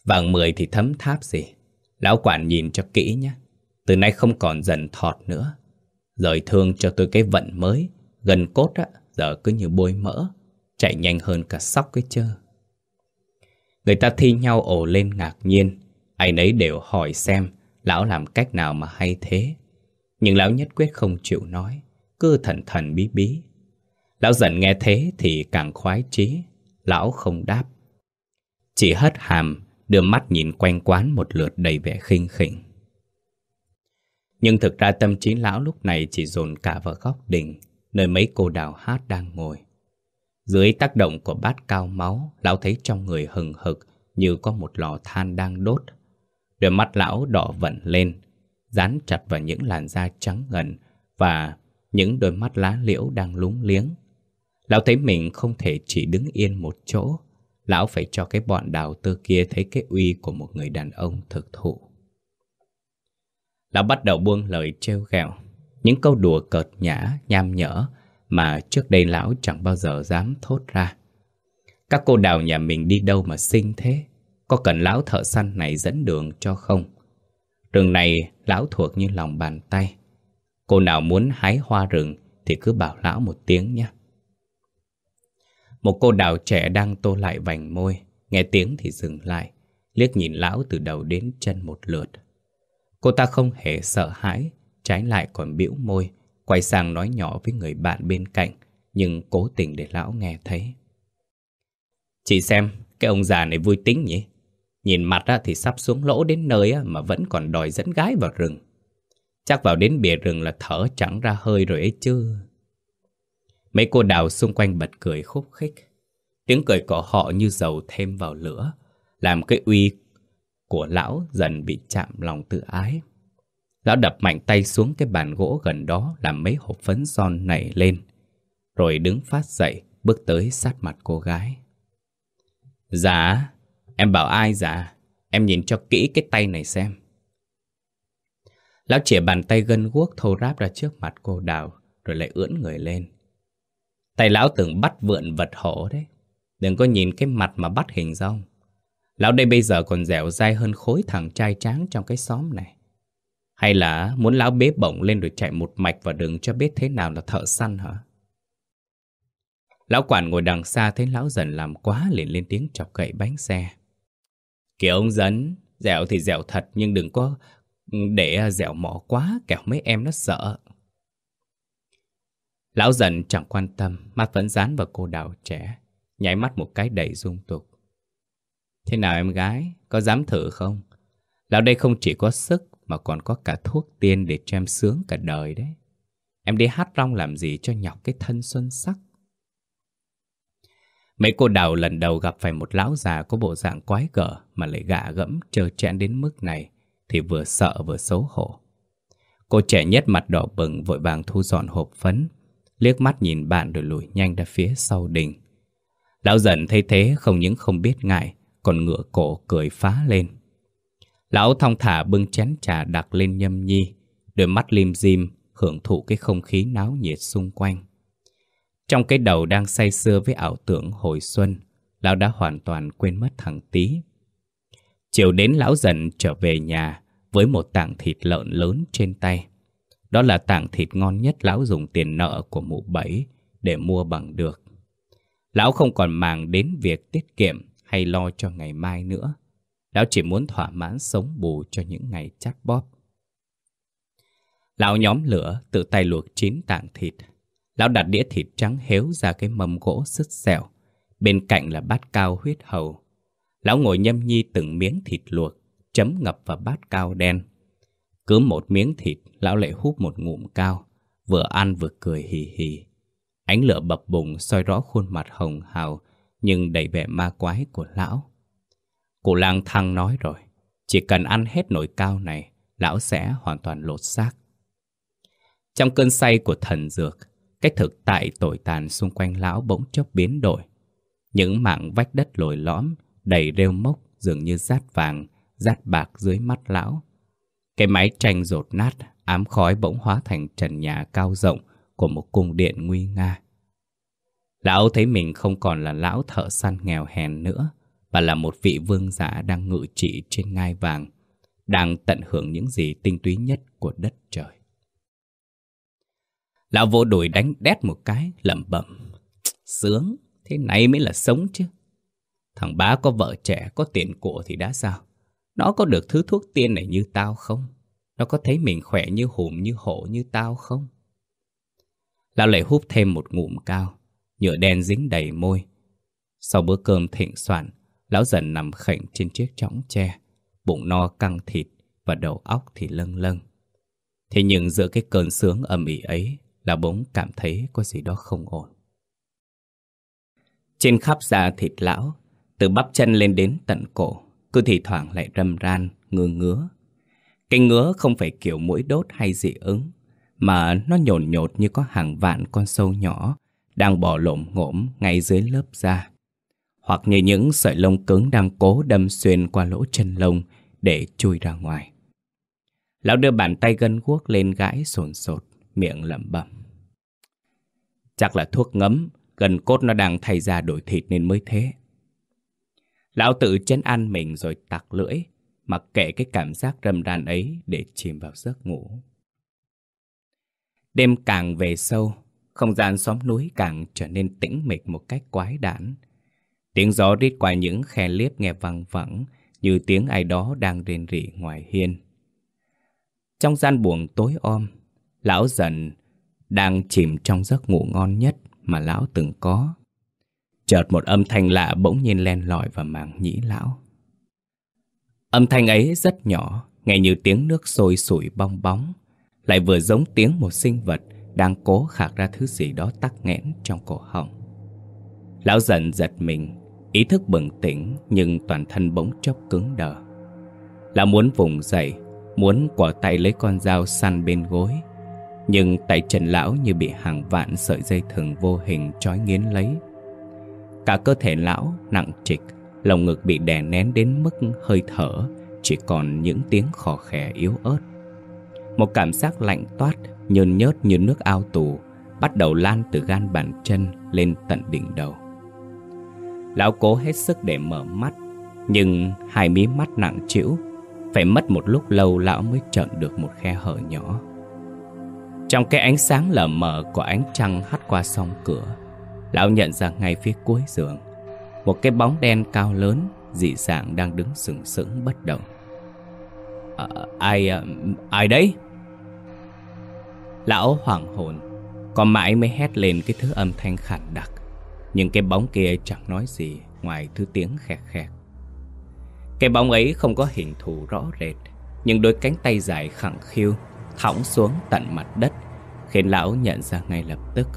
Vàng mười thì thấm tháp gì. Lão quản nhìn cho kỹ nhé. Từ nay không còn dần thọt nữa. Rời thương cho tôi cái vận mới, gần cốt á, giờ cứ như bôi mỡ, chạy nhanh hơn cả sóc cái chơ. Người ta thi nhau ồ lên ngạc nhiên, ai nấy đều hỏi xem lão làm cách nào mà hay thế. Nhưng lão nhất quyết không chịu nói, cứ thần thần bí bí. Lão dần nghe thế thì càng khoái trí, lão không đáp. Chỉ hất hàm, đưa mắt nhìn quanh quán một lượt đầy vẻ khinh khỉnh. Nhưng thực ra tâm trí lão lúc này chỉ dồn cả vào góc đình, nơi mấy cô đào hát đang ngồi. Dưới tác động của bát cao máu, lão thấy trong người hừng hực như có một lò than đang đốt. Đôi mắt lão đỏ vận lên, dán chặt vào những làn da trắng ngần và những đôi mắt lá liễu đang lúng liếng. Lão thấy mình không thể chỉ đứng yên một chỗ, lão phải cho cái bọn đào tơ kia thấy cái uy của một người đàn ông thực thụ. Lão bắt đầu buông lời trêu ghẹo, những câu đùa cợt nhã, nham nhở mà trước đây lão chẳng bao giờ dám thốt ra. Các cô đào nhà mình đi đâu mà xinh thế? Có cần lão thợ săn này dẫn đường cho không? Rừng này lão thuộc như lòng bàn tay. Cô nào muốn hái hoa rừng thì cứ bảo lão một tiếng nhé. Một cô đào trẻ đang tô lại vành môi, nghe tiếng thì dừng lại, liếc nhìn lão từ đầu đến chân một lượt. Cô ta không hề sợ hãi, trái lại còn bĩu môi, quay sang nói nhỏ với người bạn bên cạnh, nhưng cố tình để lão nghe thấy. Chị xem, cái ông già này vui tính nhỉ? Nhìn mặt thì sắp xuống lỗ đến nơi mà vẫn còn đòi dẫn gái vào rừng. Chắc vào đến bìa rừng là thở chẳng ra hơi rồi ấy chứ. Mấy cô đào xung quanh bật cười khúc khích. Tiếng cười của họ như dầu thêm vào lửa, làm cái uy của lão dần bị chạm lòng tự ái. Lão đập mạnh tay xuống cái bàn gỗ gần đó làm mấy hộp phấn son nảy lên. Rồi đứng phát dậy, bước tới sát mặt cô gái. Dạ, em bảo ai dạ? Em nhìn cho kỹ cái tay này xem. Lão chỉa bàn tay gân guốc thô ráp ra trước mặt cô đào, rồi lại ưỡn người lên. Tay lão từng bắt vượn vật hổ đấy. Đừng có nhìn cái mặt mà bắt hình rong. Lão đây bây giờ còn dẻo dai hơn khối thằng trai tráng trong cái xóm này. Hay là muốn lão bế bổng lên rồi chạy một mạch vào đường cho biết thế nào là thợ săn hả? Lão quản ngồi đằng xa thấy lão dần làm quá liền lên tiếng chọc gậy bánh xe. Kìa ông dấn, dẻo thì dẻo thật nhưng đừng có để à, dẻo mỏ quá kẻo mấy em nó sợ. Lão dần chẳng quan tâm, mắt vẫn dán vào cô đào trẻ, nháy mắt một cái đầy dung tục. Thế nào em gái, có dám thử không? Lão đây không chỉ có sức mà còn có cả thuốc tiên để cho em sướng cả đời đấy. Em đi hát rong làm gì cho nhọc cái thân xuân sắc. Mấy cô đào lần đầu gặp phải một lão già có bộ dạng quái gở mà lại gạ gẫm trơ trẽn đến mức này thì vừa sợ vừa xấu hổ. Cô trẻ nhất mặt đỏ bừng vội vàng thu dọn hộp phấn, liếc mắt nhìn bạn rồi lùi nhanh ra phía sau đình. Lão dần thấy thế không những không biết ngại, còn ngựa cổ cười phá lên. Lão thong thả bưng chén trà đặt lên nhâm nhi, đôi mắt lim dim, hưởng thụ cái không khí náo nhiệt xung quanh. Trong cái đầu đang say sưa với ảo tưởng hồi xuân, lão đã hoàn toàn quên mất thằng tí. Chiều đến lão dần trở về nhà với một tảng thịt lợn lớn trên tay. Đó là tảng thịt ngon nhất lão dùng tiền nợ của mụ bảy để mua bằng được. Lão không còn màng đến việc tiết kiệm hay lo cho ngày mai nữa. Lão chỉ muốn thỏa mãn sống bù cho những ngày chát bóp. Lão nhóm lửa tự tay luộc chín tạng thịt. Lão đặt đĩa thịt trắng héo ra cái mâm gỗ sứt xẻo. Bên cạnh là bát cao huyết hầu. Lão ngồi nhâm nhi từng miếng thịt luộc, chấm ngập vào bát cao đen. Cứ một miếng thịt, lão lại hút một ngụm cao, vừa ăn vừa cười hì hì. Ánh lửa bập bùng soi rõ khuôn mặt hồng hào, nhưng đầy vẻ ma quái của lão. Cụ lang thăng nói rồi, chỉ cần ăn hết nồi cao này, lão sẽ hoàn toàn lột xác. Trong cơn say của thần dược, cách thực tại tồi tàn xung quanh lão bỗng chốc biến đổi. Những mảng vách đất lồi lõm, đầy rêu mốc dường như rát vàng, rát bạc dưới mắt lão. Cái mái tranh rột nát, ám khói bỗng hóa thành trần nhà cao rộng của một cung điện nguy nga. Lão thấy mình không còn là lão thợ săn nghèo hèn nữa, mà là một vị vương giả đang ngự trị trên ngai vàng, đang tận hưởng những gì tinh túy nhất của đất trời. Lão vô đùi đánh đét một cái, lẩm bẩm. Sướng, thế này mới là sống chứ. Thằng bá có vợ trẻ, có tiền của thì đã sao? Nó có được thứ thuốc tiên này như tao không? Nó có thấy mình khỏe như hùm như hổ như tao không? Lão lại hút thêm một ngụm cao, nhựa đen dính đầy môi. Sau bữa cơm thịnh soạn, lão dần nằm khệnh trên chiếc chõng tre, bụng no căng thịt và đầu óc thì lâng lâng. Thế nhưng giữa cái cơn sướng âm ỉ ấy, là bỗng cảm thấy có gì đó không ổn. Trên khắp da thịt lão, từ bắp chân lên đến tận cổ, cứ thì thoảng lại râm ran, ngứa ngứa. Cái ngứa không phải kiểu mũi đốt hay dị ứng, mà nó nhồn nhột như có hàng vạn con sâu nhỏ đang bò lổm ngổm ngay dưới lớp da. Hoặc như những sợi lông cứng đang cố đâm xuyên qua lỗ chân lông để chui ra ngoài. Lão đưa bàn tay gân guốc lên gãi sồn sột, miệng lẩm bẩm. Chắc là thuốc ngấm, gần cốt nó đang thay ra đổi thịt nên mới thế. Lão tự chấn an mình rồi tặc lưỡi, mặc kệ cái cảm giác râm ran ấy để chìm vào giấc ngủ. Đêm càng về sâu, không gian xóm núi càng trở nên tĩnh mịch một cách quái đản. Tiếng gió rít qua những khe liếp nghe văng vẳng như tiếng ai đó đang rên rỉ ngoài hiên. Trong gian buồng tối om, lão dần đang chìm trong giấc ngủ ngon nhất mà lão từng có. Chợt một âm thanh lạ bỗng nhiên len lỏi vào màng nhĩ lão. Âm thanh ấy rất nhỏ, nghe như tiếng nước sôi sủi bong bóng, lại vừa giống tiếng một sinh vật đang cố khạc ra thứ gì đó tắc nghẽn trong cổ họng. Lão dần giật mình, ý thức bừng tỉnh nhưng toàn thân bỗng chốc cứng đờ. Lão muốn vùng dậy, muốn quả tay lấy con dao săn bên gối, nhưng tay chân lão như bị hàng vạn sợi dây thừng vô hình trói nghiến lấy. Cả cơ thể lão nặng trịch, lồng ngực bị đè nén đến mức hơi thở Chỉ còn những tiếng khò khè yếu ớt Một cảm giác lạnh toát Nhơn nhớt như nước ao tù Bắt đầu lan từ gan bàn chân Lên tận đỉnh đầu. Lão cố hết sức để mở mắt Nhưng hai mí mắt nặng trĩu Phải mất một lúc lâu lão mới trợn được một khe hở nhỏ. Trong cái ánh sáng lờ mờ của ánh trăng hắt qua song cửa Lão nhận ra ngay phía cuối giường Một cái bóng đen cao lớn Dị dạng đang đứng sừng sững bất động. À, Ai à, ai đấy? Lão hoảng hồn Còn mãi mới hét lên cái thứ âm thanh khản đặc. Nhưng cái bóng kia chẳng nói gì, Ngoài thứ tiếng khẹt khẹt. Cái bóng ấy không có hình thù rõ rệt, Nhưng đôi cánh tay dài khẳng khiu Thõng xuống tận mặt đất, Khiến lão nhận ra ngay lập tức.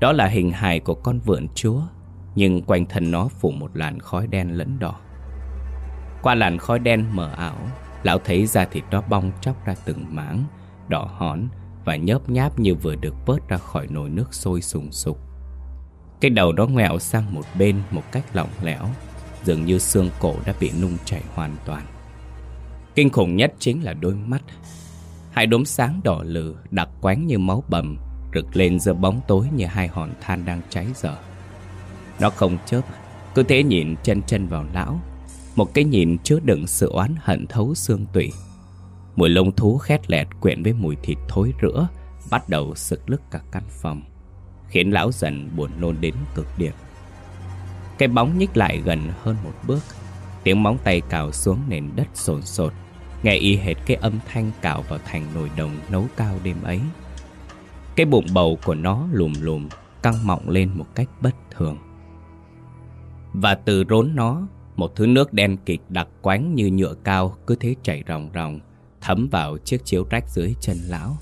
Đó là hình hài của con vượn chúa, Nhưng quanh thân nó phủ một làn khói đen lẫn đỏ. Qua làn khói đen mờ ảo, Lão thấy da thịt đó bong chóc ra từng mảng, Đỏ hòn và nhớp nháp như vừa được vớt ra khỏi nồi nước sôi sùng sục Cái đầu đó ngoẹo sang một bên một cách lỏng lẻo Dường như xương cổ đã bị nung chảy hoàn toàn Kinh khủng nhất chính là đôi mắt Hai đốm sáng đỏ lừ đặc quánh như máu bầm rực lên giữa bóng tối như hai hòn than đang cháy dở. Nó không chớp, cứ thế nhìn chân chân vào lão, một cái nhìn chứa đựng sự oán hận thấu xương tủy. Mùi lông thú khét lẹt quyện với mùi thịt thối rữa, bắt đầu sực lức cả căn phòng, khiến lão dần buồn nôn đến cực điểm. Cái bóng nhích lại gần hơn một bước, tiếng móng tay cào xuống nền đất sồn sột, nghe y hệt cái âm thanh cào vào thành nồi đồng nấu cao đêm ấy. Cái bụng bầu của nó lùm lùm Căng mọng lên một cách bất thường Và từ rốn nó Một thứ nước đen kịch đặc quánh như nhựa cao Cứ thế chảy ròng ròng Thấm vào chiếc chiếu rách dưới chân lão.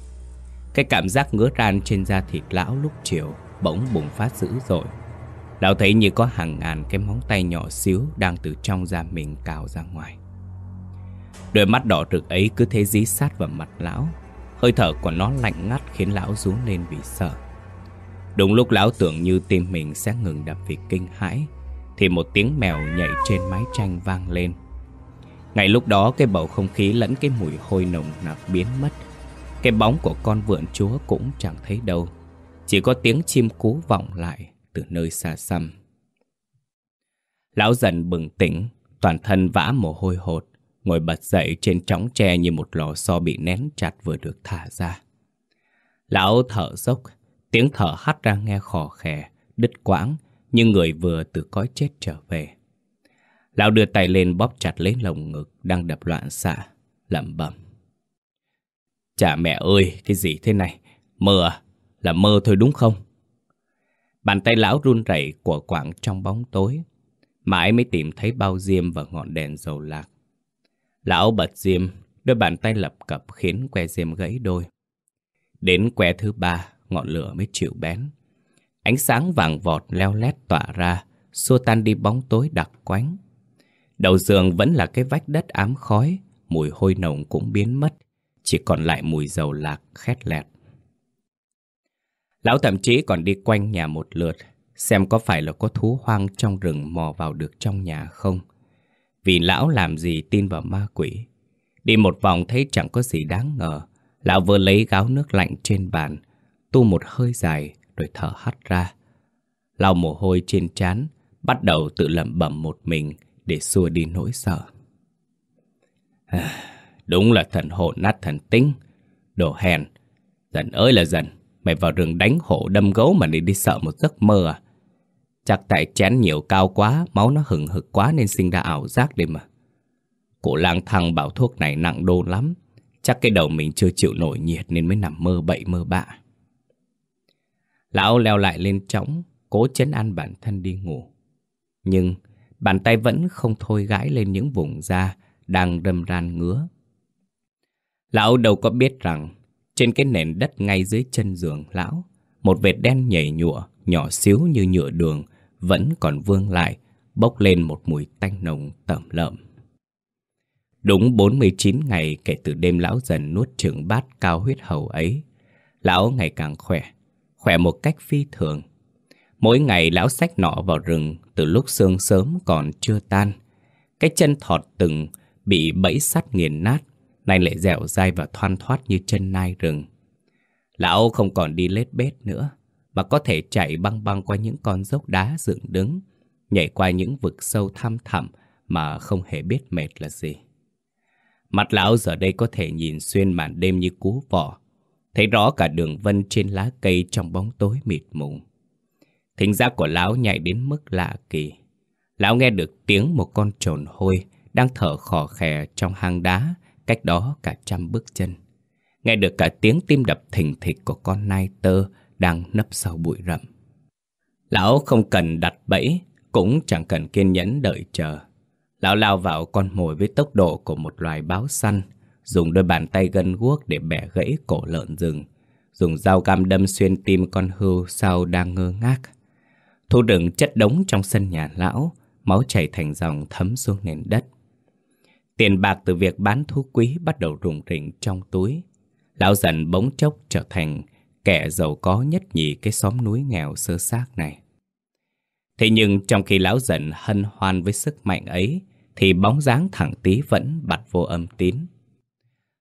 Cái cảm giác ngứa ran trên da thịt lão lúc chiều Bỗng bùng phát dữ dội. Lão thấy như có hàng ngàn cái móng tay nhỏ xíu Đang từ trong da mình cào ra ngoài. Đôi mắt đỏ rực ấy cứ thế dí sát vào mặt lão. Hơi thở của nó lạnh ngắt khiến lão rú lên vì sợ. Đúng lúc lão tưởng như tim mình sẽ ngừng đập vì kinh hãi, Thì một tiếng mèo nhảy trên mái tranh vang lên. Ngay lúc đó cái bầu không khí lẫn cái mùi hôi nồng nặc biến mất Cái bóng của con vượn chúa cũng chẳng thấy đâu Chỉ có tiếng chim cú vọng lại từ nơi xa xăm Lão dần bừng tỉnh Toàn thân vã mồ hôi hột Ngồi bật dậy trên trống tre như một lò xo bị nén chặt vừa được thả ra. Lão thở dốc, tiếng thở hắt ra nghe khò khè, đứt quãng, như người vừa từ cõi chết trở về. Lão đưa tay lên bóp chặt lấy lồng ngực đang đập loạn xạ, lẩm bẩm. Chà mẹ ơi, cái gì thế này? Mơ à? Là mơ thôi đúng không? Bàn tay lão run rẩy của quảng trong bóng tối. Mãi mới tìm thấy bao diêm và ngọn đèn dầu lạc. Lão bật diêm, đôi bàn tay lập cập khiến que diêm gãy đôi. Đến que thứ ba, ngọn lửa mới chịu bén. Ánh sáng vàng vọt leo lét tỏa ra, xua tan đi bóng tối đặc quánh. Đầu giường vẫn là cái vách đất ám khói, mùi hôi nồng cũng biến mất, chỉ còn lại mùi dầu lạc khét lẹt. Lão thậm chí còn đi quanh nhà một lượt, xem có phải là có thú hoang trong rừng mò vào được trong nhà không. Vì lão làm gì tin vào ma quỷ Đi một vòng thấy chẳng có gì đáng ngờ Lão vừa lấy gáo nước lạnh trên bàn Tu một hơi dài Rồi thở hắt ra Lau mồ hôi trên trán Bắt đầu tự lẩm bẩm một mình để xua đi nỗi sợ à, Đúng là thần hộ nát thần tính Đồ hèn Dần ơi là dần Mày vào rừng đánh hổ đâm gấu mà đi đi sợ một giấc mơ à Chắc tại chén nhiều cao quá, máu nó hừng hực quá nên sinh ra ảo giác đi mà. Cụ lang thang bảo thuốc này nặng đô lắm. Chắc cái đầu mình chưa chịu nổi nhiệt nên mới nằm mơ bậy mơ bạ. Lão leo lại lên trống, cố chấn an bản thân đi ngủ. Nhưng bàn tay vẫn không thôi gãi lên những vùng da đang đâm ran ngứa. Lão đâu có biết rằng trên cái nền đất ngay dưới chân giường lão, một vệt đen nhảy nhụa, nhỏ xíu như nhựa đường, vẫn còn vương lại, bốc lên một mùi tanh nồng tẩm lợm. Đúng 49 ngày kể từ đêm lão dần nuốt chừng bát cao huyết hầu ấy, lão ngày càng khỏe, khỏe một cách phi thường. Mỗi ngày lão xách nọ vào rừng từ lúc sương sớm còn chưa tan. Cái chân thọt từng bị bẫy sắt nghiền nát, nay lại dẻo dai và thoăn thoát như chân nai rừng. Lão không còn đi lết bết nữa, mà có thể chạy băng băng qua những con dốc đá dựng đứng, nhảy qua những vực sâu thăm thẳm mà không hề biết mệt là gì. Mặt lão giờ đây có thể nhìn xuyên màn đêm như cú vỏ, thấy rõ cả đường vân trên lá cây trong bóng tối mịt mù. Thính giác của lão nhạy đến mức lạ kỳ. Lão nghe được tiếng một con trồn hôi đang thở khò khè trong hang đá, cách đó cả trăm bước chân. Nghe được cả tiếng tim đập thình thịch của con nai tơ đang nấp sau bụi rậm. Lão không cần đặt bẫy, cũng chẳng cần kiên nhẫn đợi chờ. Lão lao vào con mồi với tốc độ của một loài báo săn, dùng đôi bàn tay gân guốc để bẻ gãy cổ lợn rừng, dùng dao găm đâm xuyên tim con hươu sau đang ngơ ngác. Thu đựng chất đống trong sân nhà lão, máu chảy thành dòng thấm xuống nền đất. Tiền bạc từ việc bán thú quý bắt đầu rùng rỉnh trong túi. Lão dần bỗng chốc trở thành kẻ giàu có nhất nhì cái xóm núi nghèo sơ xác này. Thế nhưng trong khi lão dần hân hoan với sức mạnh ấy, thì bóng dáng thằng tí vẫn bặt vô âm tín.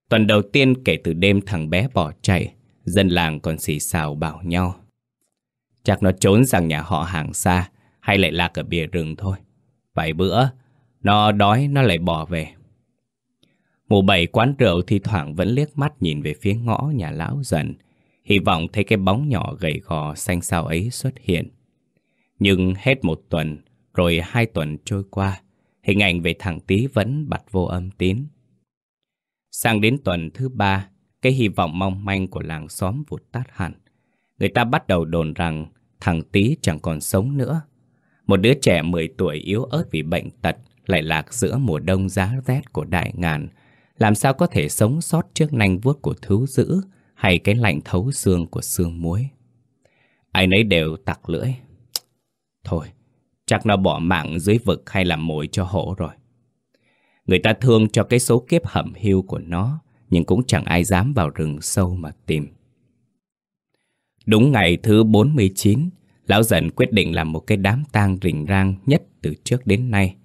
Tuần đầu tiên kể từ đêm thằng bé bỏ chạy, dân làng còn xì xào bảo nhau. Chắc nó trốn sang nhà họ hàng xa, hay lại lạc ở bìa rừng thôi. Vài bữa, nó đói nó lại bỏ về. Mụ bảy quán rượu thi thoảng vẫn liếc mắt nhìn về phía ngõ nhà lão dần, hy vọng thấy cái bóng nhỏ gầy gò xanh xao ấy xuất hiện. Nhưng hết một tuần, rồi hai tuần trôi qua, hình ảnh về thằng tí vẫn bật vô âm tín. Sang đến tuần thứ ba, cái hy vọng mong manh của làng xóm vụt tắt hẳn. Người ta bắt đầu đồn rằng thằng tý chẳng còn sống nữa. Một đứa trẻ 10 tuổi yếu ớt vì bệnh tật lại lạc giữa mùa đông giá rét của đại ngàn. Làm sao có thể sống sót trước nanh vuốt của thú dữ hay cái lạnh thấu xương của xương muối. Ai nấy đều tặc lưỡi. Thôi, chắc nó bỏ mạng dưới vực hay làm mồi cho hổ rồi. Người ta thương cho cái số kiếp hẩm hiu của nó, nhưng cũng chẳng ai dám vào rừng sâu mà tìm. Đúng ngày thứ 49, Lão dần quyết định làm một cái đám tang rình rang nhất từ trước đến nay.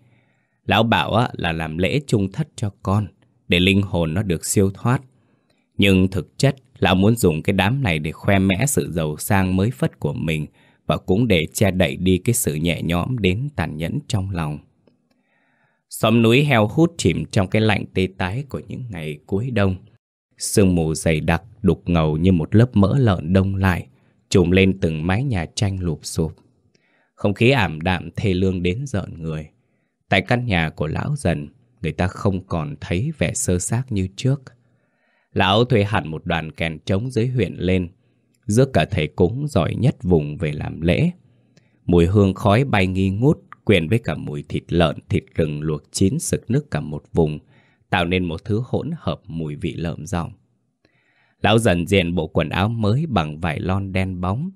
Lão bảo là làm lễ trung thất cho con, để linh hồn nó được siêu thoát. Nhưng thực chất, lão muốn dùng cái đám này để khoe mẽ sự giàu sang mới phất của mình và cũng để che đậy đi cái sự nhẹ nhõm đến tàn nhẫn trong lòng. Xóm núi heo hút chìm trong cái lạnh tê tái của những ngày cuối đông. Sương mù dày đặc đục ngầu như một lớp mỡ lợn đông lại, trùm lên từng mái nhà tranh lụp sụp. Không khí ảm đạm thê lương đến rợn người. Tại căn nhà của lão dần, người ta không còn thấy vẻ sơ xác như trước. Lão thuê hẳn một đoàn kèn trống dưới huyện lên, giữa cả thầy cúng giỏi nhất vùng về làm lễ. Mùi hương khói bay nghi ngút, quyện với cả mùi thịt lợn, thịt rừng luộc chín sực nước cả một vùng, tạo nên một thứ hỗn hợp mùi vị lợm giọng. Lão dần diện bộ quần áo mới bằng vải lon đen bóng,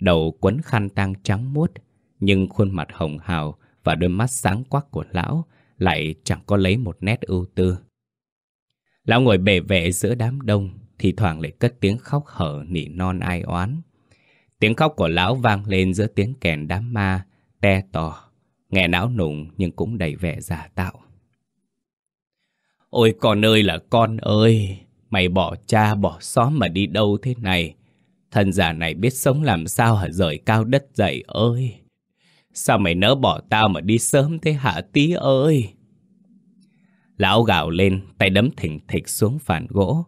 đầu quấn khăn tang trắng muốt, nhưng khuôn mặt hồng hào và đôi mắt sáng quắc của lão lại chẳng có lấy một nét ưu tư. Lão ngồi bề vệ giữa đám đông, thì thoảng lại cất tiếng khóc hở nỉ non ai oán. Tiếng khóc của lão vang lên giữa tiếng kèn đám ma, te tò, nghe não nùng nhưng cũng đầy vẻ giả tạo. Ôi con ơi là con ơi, Mày bỏ cha bỏ xóm mà đi đâu thế này? Thân già này biết sống làm sao hả rời cao đất dậy ơi? Sao mày nỡ bỏ tao mà đi sớm thế hả tí ơi? Lão gào lên, tay đấm thỉnh thịch xuống phản gỗ.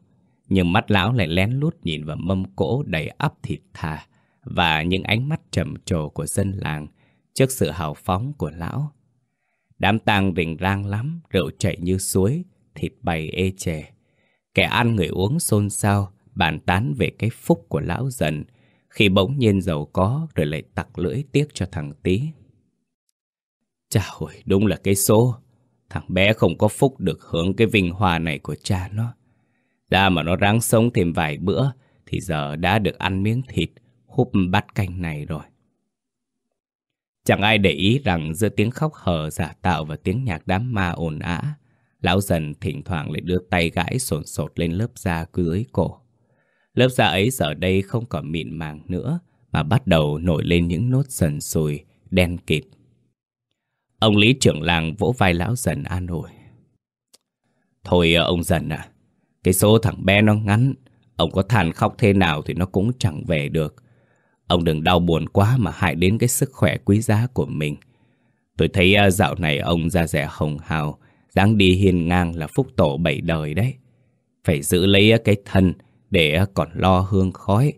Nhưng mắt lão lại lén lút nhìn vào mâm cỗ đầy ắp thịt thà và những ánh mắt trầm trồ của dân làng trước sự hào phóng của lão. Đám tang rình rang lắm, rượu chảy như suối, thịt bày ê chề. Kẻ ăn người uống xôn xao, bàn tán về cái phúc của lão dần, khi bỗng nhiên giàu có rồi lại tặc lưỡi tiếc cho thằng tí. Chà ôi, đúng là cái số. Thằng bé không có phúc được hưởng cái vinh hoa này của cha nó. Ra mà nó ráng sống thêm vài bữa, thì giờ đã được ăn miếng thịt, húp bát canh này rồi. Chẳng ai để ý rằng giữa tiếng khóc hờ giả tạo và tiếng nhạc đám ma ồn ã, Lão dần thỉnh thoảng lại đưa tay gãi sồn sột lên lớp da dưới cổ. Lớp da ấy giờ đây không còn mịn màng nữa, mà bắt đầu nổi lên những nốt sần sùi, đen kịt. Ông Lý trưởng làng vỗ vai lão dần an ủi. Thôi ông dần à, cái số thằng bé nó ngắn, ông có than khóc thế nào thì nó cũng chẳng về được. Ông đừng đau buồn quá mà hại đến cái sức khỏe quý giá của mình. Tôi thấy à, dạo này ông ra rẻ hồng hào, dáng đi hiên ngang là phúc tổ bảy đời đấy. Phải giữ lấy cái thân để còn lo hương khói,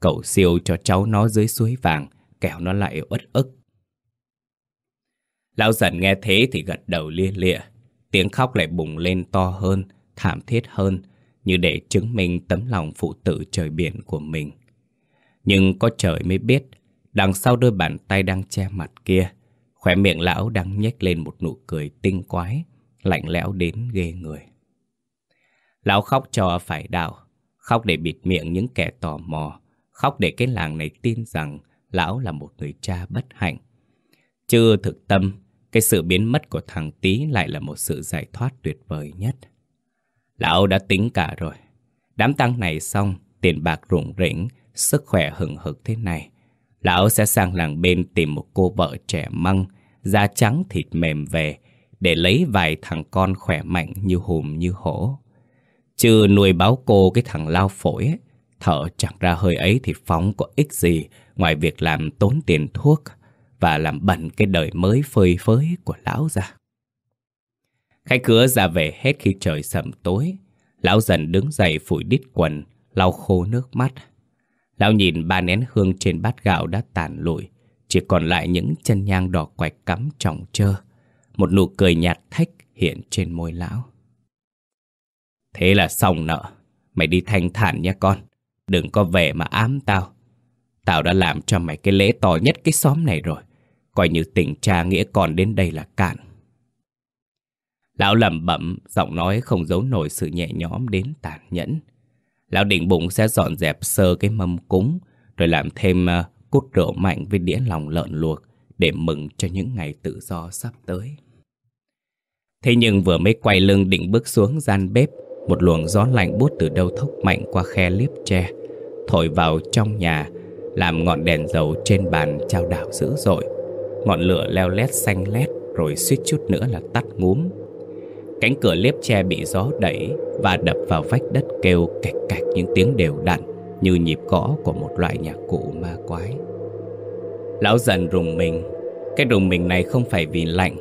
cầu siêu cho cháu nó dưới suối vàng, kẻo nó lại uất ức. Lão dần nghe thế thì gật đầu lia lịa, tiếng khóc lại bùng lên to hơn, thảm thiết hơn, như để chứng minh tấm lòng phụ tử trời biển của mình. Nhưng có trời mới biết, đằng sau đôi bàn tay đang che mặt kia, khóe miệng lão đang nhếch lên một nụ cười tinh quái, lạnh lẽo đến ghê người. Lão khóc cho phải đạo, khóc để bịt miệng những kẻ tò mò, khóc để cái làng này tin rằng lão là một người cha bất hạnh. Chưa thực tâm, cái sự biến mất của thằng Tý lại là một sự giải thoát tuyệt vời nhất. Lão đã tính cả rồi. Đám tăng này xong, tiền bạc rủng rỉnh, sức khỏe hừng hực thế này. Lão sẽ sang làng bên tìm một cô vợ trẻ măng, da trắng thịt mềm về, để lấy vài thằng con khỏe mạnh như hùm như hổ. Chứ nuôi báo cô cái thằng lao phổi ấy, thở chẳng ra hơi ấy thì phóng có ích gì ngoài việc làm tốn tiền thuốc và làm bẩn cái đời mới phơi phới của lão ra. Khách cửa ra về hết khi trời sầm tối. Lão dần đứng dậy phủi đít quần, lau khô nước mắt. Lão nhìn ba nén hương trên bát gạo đã tàn lụi, chỉ còn lại những chân nhang đỏ quạch cắm trọng trơ. Một nụ cười nhạt thách hiện trên môi lão. Thế là xong nợ. Mày đi thanh thản nha con. Đừng có về mà ám tao. Tao đã làm cho mày cái lễ to nhất cái xóm này rồi. Coi như tình cha nghĩa còn đến đây là cạn. Lão lẩm bẩm, giọng nói không giấu nổi sự nhẹ nhõm đến tàn nhẫn. Lão định bụng sẽ dọn dẹp sơ cái mâm cúng, rồi làm thêm ờ, uh, cút rượu mạnh với đĩa lòng lợn luộc để mừng cho những ngày tự do sắp tới. Thế nhưng vừa mới quay lưng định bước xuống gian bếp, một luồng gió lạnh buốt từ đâu thốc mạnh qua khe liếp tre, thổi vào trong nhà, làm ngọn đèn dầu trên bàn trao đảo dữ dội. Ngọn lửa leo lét xanh lét rồi suýt chút nữa là tắt ngúm. Cánh cửa liếp tre bị gió đẩy và đập vào vách đất kêu cạch cạch những tiếng đều đặn như nhịp gõ của một loại nhạc cụ ma quái. Lão dần rùng mình. Cái rùng mình này không phải vì lạnh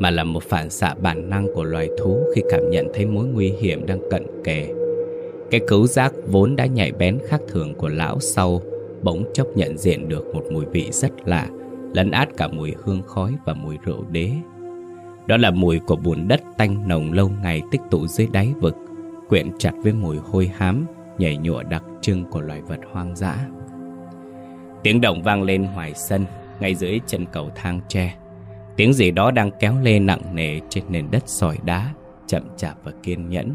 mà là một phản xạ bản năng của loài thú khi cảm nhận thấy mối nguy hiểm đang cận kề. Cái cứu giác vốn đã nhạy bén khác thường của lão sau bỗng chốc nhận diện được một mùi vị rất lạ, lấn át cả mùi hương khói và mùi rượu đế. Đó là mùi của bùn đất tanh nồng lâu ngày tích tụ dưới đáy vực, quyện chặt với mùi hôi hám, nhảy nhụa đặc trưng của loài vật hoang dã. Tiếng động vang lên ngoài sân, ngay dưới chân cầu thang tre. Tiếng gì đó đang kéo lê nặng nề trên nền đất sỏi đá, chậm chạp và kiên nhẫn.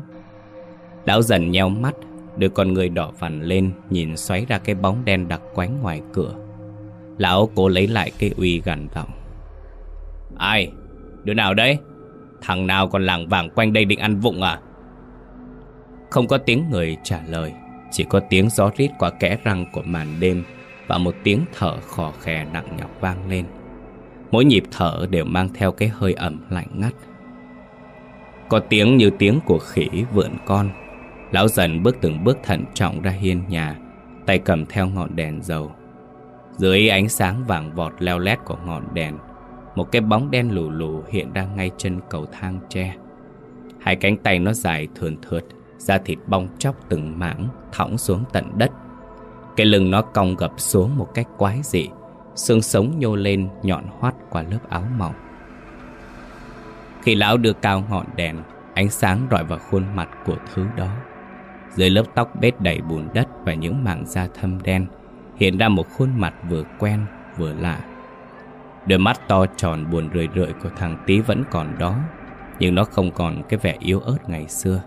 Lão dần nheo mắt, đưa con người đỏ vằn lên, nhìn xoáy ra cái bóng đen đặc quánh ngoài cửa. Lão cố lấy lại cái uy gằn giọng. Ai? Đứa nào đấy? Thằng nào còn làng vàng quanh đây định ăn vụng à? Không có tiếng người trả lời Chỉ có tiếng gió rít qua kẽ răng của màn đêm Và một tiếng thở khò khè nặng nhọc vang lên Mỗi nhịp thở đều mang theo cái hơi ẩm lạnh ngắt. Có tiếng như tiếng của khỉ vượn con. Lão dần bước từng bước thận trọng ra hiên nhà, Tay cầm theo ngọn đèn dầu. Dưới ánh sáng vàng vọt leo lét của ngọn đèn, Một cái bóng đen lù lù hiện ra ngay chân cầu thang tre. Hai cánh tay nó dài thườn thượt, Da thịt bong chóc từng mảng Thõng xuống tận đất. Cái lưng nó cong gập xuống một cách quái dị Xương sống nhô lên nhọn hoắt qua lớp áo mỏng. Khi lão đưa cao ngọn đèn, Ánh sáng rọi vào khuôn mặt của thứ đó. Dưới lớp tóc bết đầy bùn đất Và những mảng da thâm đen, Hiện ra một khuôn mặt vừa quen, vừa lạ. Đôi mắt to tròn buồn rười rượi của thằng tí vẫn còn đó, Nhưng nó không còn cái vẻ yếu ớt ngày xưa.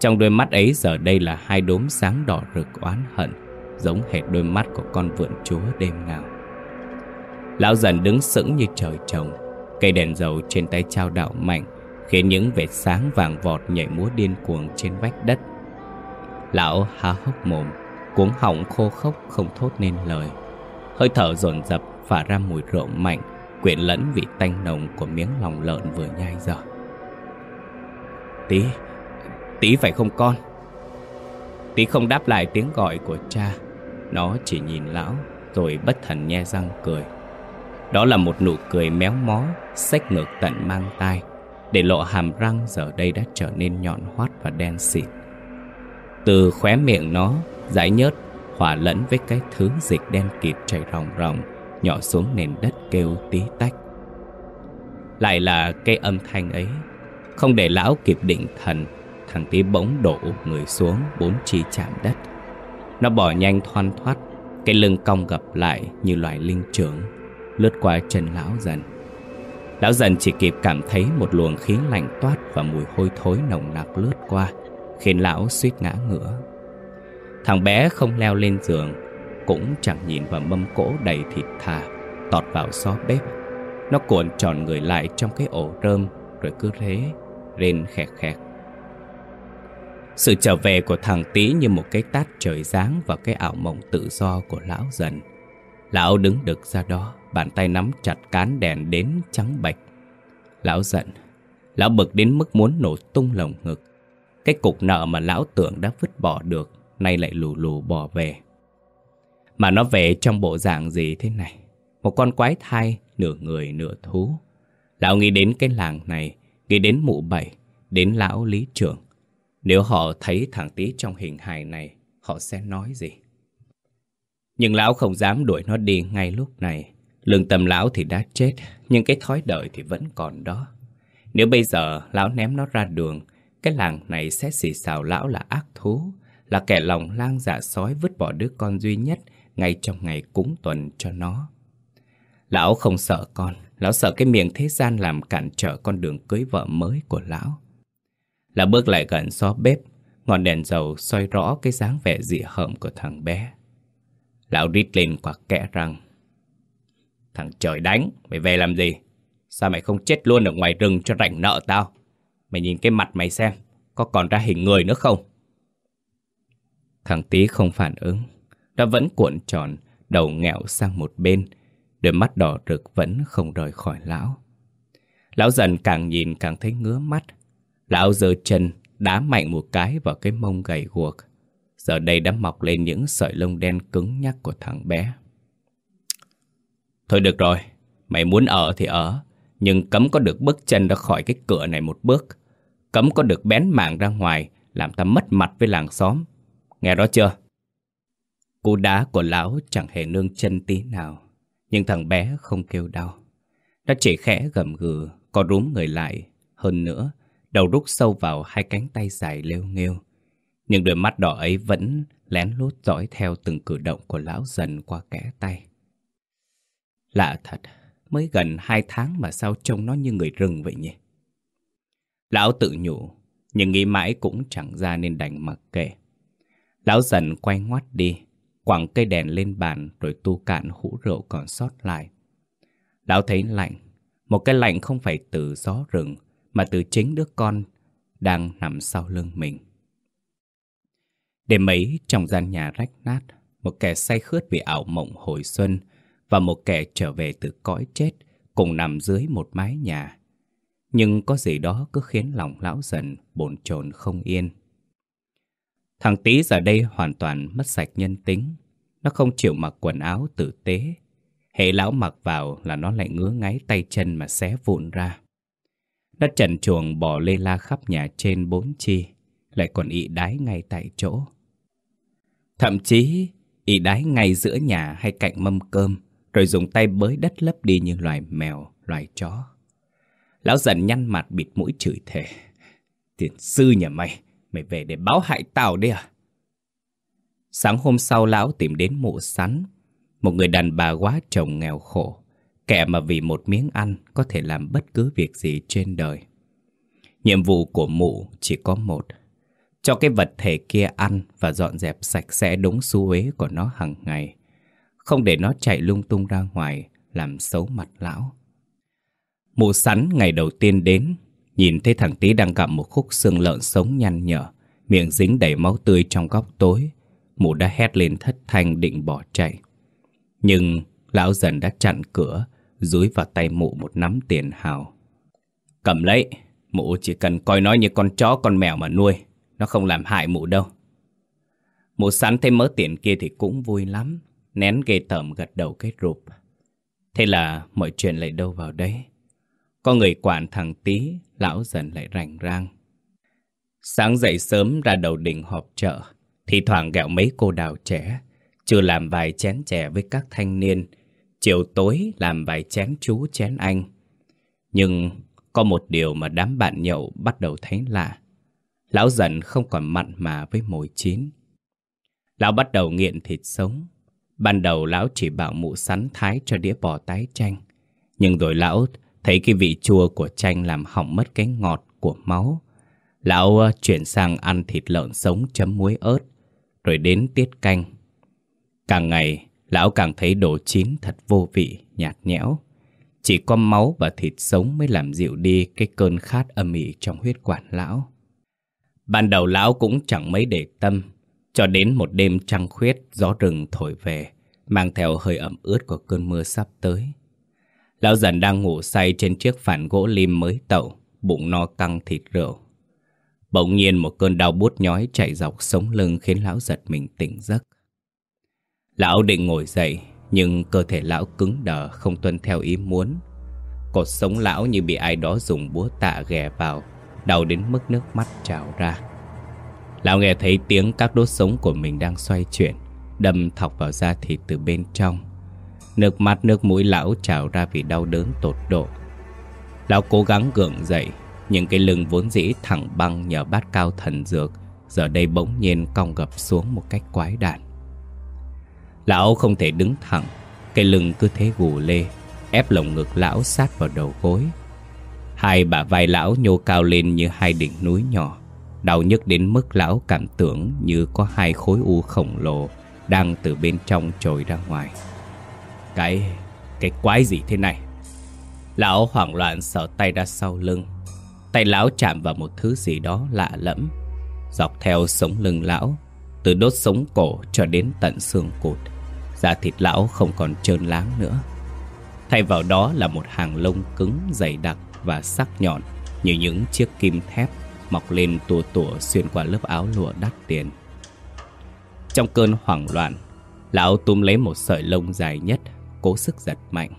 Trong đôi mắt ấy giờ đây là hai đốm sáng đỏ rực oán hận, Giống hệt đôi mắt của con vượn chúa đêm nào. Lão dần đứng sững như trời trồng. Cây đèn dầu trên tay trao đạo mạnh Khiến những vệt sáng vàng vọt nhảy múa điên cuồng trên vách đất. Lão há hốc mồm Cuống họng khô khốc không thốt nên lời. Hơi thở dồn dập phả ra mùi rượu mạnh Quyện lẫn vị tanh nồng của miếng lòng lợn vừa nhai dở. Tí, tí phải không con? Tí không đáp lại tiếng gọi của cha. Nó chỉ nhìn lão Rồi bất thần nhe răng cười. Đó là một nụ cười méo mó, Xách ngược tận mang tai, Để lộ hàm răng giờ đây đã trở nên nhọn hoắt và đen xịt. Từ khóe miệng nó, Giải nhớt, hòa lẫn với cái thứ dịch đen kịt chảy ròng ròng, Nhỏ xuống nền đất kêu tí tách. Lại là cái âm thanh ấy, Không để lão kịp định thần, Thằng tí bỗng đổ người xuống bốn chi chạm đất. Nó bỏ nhanh thoăn thoát Cái lưng cong gập lại như loài linh trưởng. Lướt qua chân lão dần. Lão dần chỉ kịp cảm thấy một luồng khí lạnh toát Và mùi hôi thối nồng nặc lướt qua, Khiến lão suýt ngã ngửa. Thằng bé không leo lên giường, Cũng chẳng nhìn vào mâm cỗ đầy thịt thà Tọt vào xó bếp. Nó cuộn tròn người lại trong cái ổ rơm, Rồi cứ thế Rên khẹt khẹt Sự trở về của thằng tí như một cái tát trời giáng Vào cái ảo mộng tự do của lão dần. Lão đứng đực ra đó. Bàn tay nắm chặt cán đèn đến trắng bạch Lão giận. Lão bực đến mức muốn nổ tung lồng ngực. Cái cục nợ mà lão tưởng đã vứt bỏ được, Nay lại lù lù bỏ về. Mà nó về trong bộ dạng gì thế này? Một con quái thai, Nửa người, nửa thú. Lão nghĩ đến cái làng này, Nghĩ đến mụ bảy, Đến lão lý trưởng. Nếu họ thấy thằng tí trong hình hài này, Họ sẽ nói gì? Nhưng lão không dám đuổi nó đi ngay lúc này. Lương tâm lão thì đã chết Nhưng cái thói đời thì vẫn còn đó Nếu bây giờ lão ném nó ra đường Cái làng này sẽ xì xào lão là ác thú là kẻ lòng lang dạ sói vứt bỏ đứa con duy nhất ngay trong ngày cúng tuần cho nó. Lão không sợ con, lão sợ cái miệng thế gian làm cản trở con đường cưới vợ mới của lão. Lão bước lại gần xó bếp, ngọn đèn dầu soi rõ cái dáng vẻ dị hợm của thằng bé. Lão rít lên quạt kẽ răng. Thằng trời đánh, mày về làm gì? Sao mày không chết luôn ở ngoài rừng cho rảnh nợ tao? Mày nhìn cái mặt mày xem, có còn ra hình người nữa không? Thằng tí không phản ứng Nó vẫn cuộn tròn Đầu nghẹo sang một bên Đôi mắt đỏ rực vẫn không rời khỏi lão Lão dần càng nhìn càng thấy ngứa mắt Lão giơ chân Đá mạnh một cái vào cái mông gầy guộc Giờ đây đã mọc lên những sợi lông đen cứng nhắc của thằng bé Thôi được rồi, Mày muốn ở thì ở, Nhưng cấm có được bước chân ra khỏi cái cửa này một bước. Cấm có được bén mảng ra ngoài, Làm ta mất mặt với làng xóm. Nghe đó chưa? Cú đá của lão chẳng hề nương chân tí nào, Nhưng thằng bé không kêu đau. Nó chỉ khẽ gầm gừ, co rúm người lại. Hơn nữa, Đầu rút sâu vào hai cánh tay dài lêu nghêu. Nhưng đôi mắt đỏ ấy vẫn lén lút dõi theo từng cử động của lão dần qua kẽ tay. Lạ thật Mới gần hai tháng mà sao trông nó như người rừng vậy nhỉ Lão tự nhủ Nhưng nghĩ mãi cũng chẳng ra nên đành mặc kệ Lão dần quay ngoắt đi, quẳng cây đèn lên bàn rồi tu cạn hũ rượu còn sót lại. Lão thấy lạnh, một cái lạnh không phải từ gió rừng, mà từ chính đứa con đang nằm sau lưng mình. Đêm ấy trong gian nhà rách nát, một kẻ say khướt vì ảo mộng hồi xuân và một kẻ trở về từ cõi chết cùng nằm dưới một mái nhà. Nhưng có gì đó cứ khiến lòng lão dần bồn chồn không yên. Thằng Tý giờ đây hoàn toàn mất sạch nhân tính. Nó không chịu mặc quần áo tử tế. Hệ lão mặc vào là nó lại ngứa ngáy tay chân mà xé vụn ra. Nó trần chuồng bỏ lê la khắp nhà trên bốn chi, lại còn ị đái ngay tại chỗ. Thậm chí, ị đái ngay giữa nhà hay cạnh mâm cơm, rồi dùng tay bới đất lấp đi như loài mèo, loài chó. Lão dần nhăn mặt bịt mũi chửi thề. Tiền sư nhà mày, Mày về để báo hại tao đi à? Sáng hôm sau lão tìm đến mụ sắn Một người đàn bà quá chồng nghèo khổ Kẻ mà vì một miếng ăn Có thể làm bất cứ việc gì trên đời Nhiệm vụ của mụ chỉ có một Cho cái vật thể kia ăn Và dọn dẹp sạch sẽ đúng xu uế của nó hàng ngày không để nó chạy lung tung ra ngoài Làm xấu mặt lão Mụ sắn ngày đầu tiên đến Nhìn thấy thằng tí đang gặm một khúc xương lợn sống nhăn nhở Miệng dính đầy máu tươi trong góc tối Mụ đã hét lên thất thanh định bỏ chạy Nhưng lão dần đã chặn cửa, dúi vào tay mụ một nắm tiền hào. Cầm lấy, mụ chỉ cần coi nó như con chó con mèo mà nuôi, nó không làm hại mụ đâu. Mụ sắn thêm mớ tiền kia thì cũng vui lắm, nén ghê tởm gật đầu cái rụp. Thế là mọi chuyện lại đâu vào đấy. Có người quản thằng tí, lão dần lại rành rang. Sáng dậy sớm ra đầu đình họp chợ, thì thoảng gẹo mấy cô đào trẻ, chưa làm vài chén chè với các thanh niên, chiều tối làm vài chén chú chén anh. Nhưng có một điều mà đám bạn nhậu bắt đầu thấy lạ. Lão dần không còn mặn mà với mồi chín. Lão bắt đầu nghiện thịt sống. Ban đầu lão chỉ bảo mụ sắn thái cho đĩa bò tái chanh. Nhưng rồi lão thấy cái vị chua của chanh làm hỏng mất cái ngọt của máu. Lão ờ, chuyển sang ăn thịt lợn sống chấm muối ớt, rồi đến tiết canh. Càng ngày, lão càng thấy đồ chín thật vô vị, nhạt nhẽo. Chỉ có máu và thịt sống mới làm dịu đi cái cơn khát âm ỉ trong huyết quản lão. Ban đầu lão cũng chẳng mấy để tâm, cho đến một đêm trăng khuyết gió rừng thổi về, mang theo hơi ẩm ướt của cơn mưa sắp tới. Lão dần đang ngủ say trên chiếc phản gỗ lim mới tậu, bụng no căng thịt rượu. Bỗng nhiên một cơn đau bút nhói chạy dọc sống lưng khiến lão giật mình tỉnh giấc. Lão định ngồi dậy, nhưng cơ thể lão cứng đờ không tuân theo ý muốn. Cột sống lão như bị ai đó dùng búa tạ ghè vào, đau đến mức nước mắt trào ra. Lão nghe thấy tiếng các đốt sống của mình đang xoay chuyển, đâm thọc vào da thịt từ bên trong. Nước mắt nước mũi lão trào ra vì đau đớn tột độ. Lão cố gắng gượng dậy, nhưng cái lưng vốn dĩ thẳng băng nhờ bát cao thần dược, giờ đây bỗng nhiên cong gập xuống một cách quái đản. Lão không thể đứng thẳng, cái lưng cứ thế gù lê, ép lồng ngực lão sát vào đầu gối. Hai bả vai lão nhô cao lên như hai đỉnh núi nhỏ, đau nhức đến mức lão cảm tưởng như có hai khối u khổng lồ đang từ bên trong trồi ra ngoài. Cái... cái quái gì thế này? Lão hoảng loạn sợ tay ra sau lưng. Tay lão chạm vào một thứ gì đó lạ lẫm. Dọc theo sống lưng lão, từ đốt sống cổ cho đến tận xương cụt. Da thịt lão không còn trơn láng nữa. Thay vào đó là một hàng lông cứng dày đặc và sắc nhọn như những chiếc kim thép mọc lên tua tủa xuyên qua lớp áo lụa đắt tiền. Trong cơn hoảng loạn, lão túm lấy một sợi lông dài nhất, cố sức giật mạnh.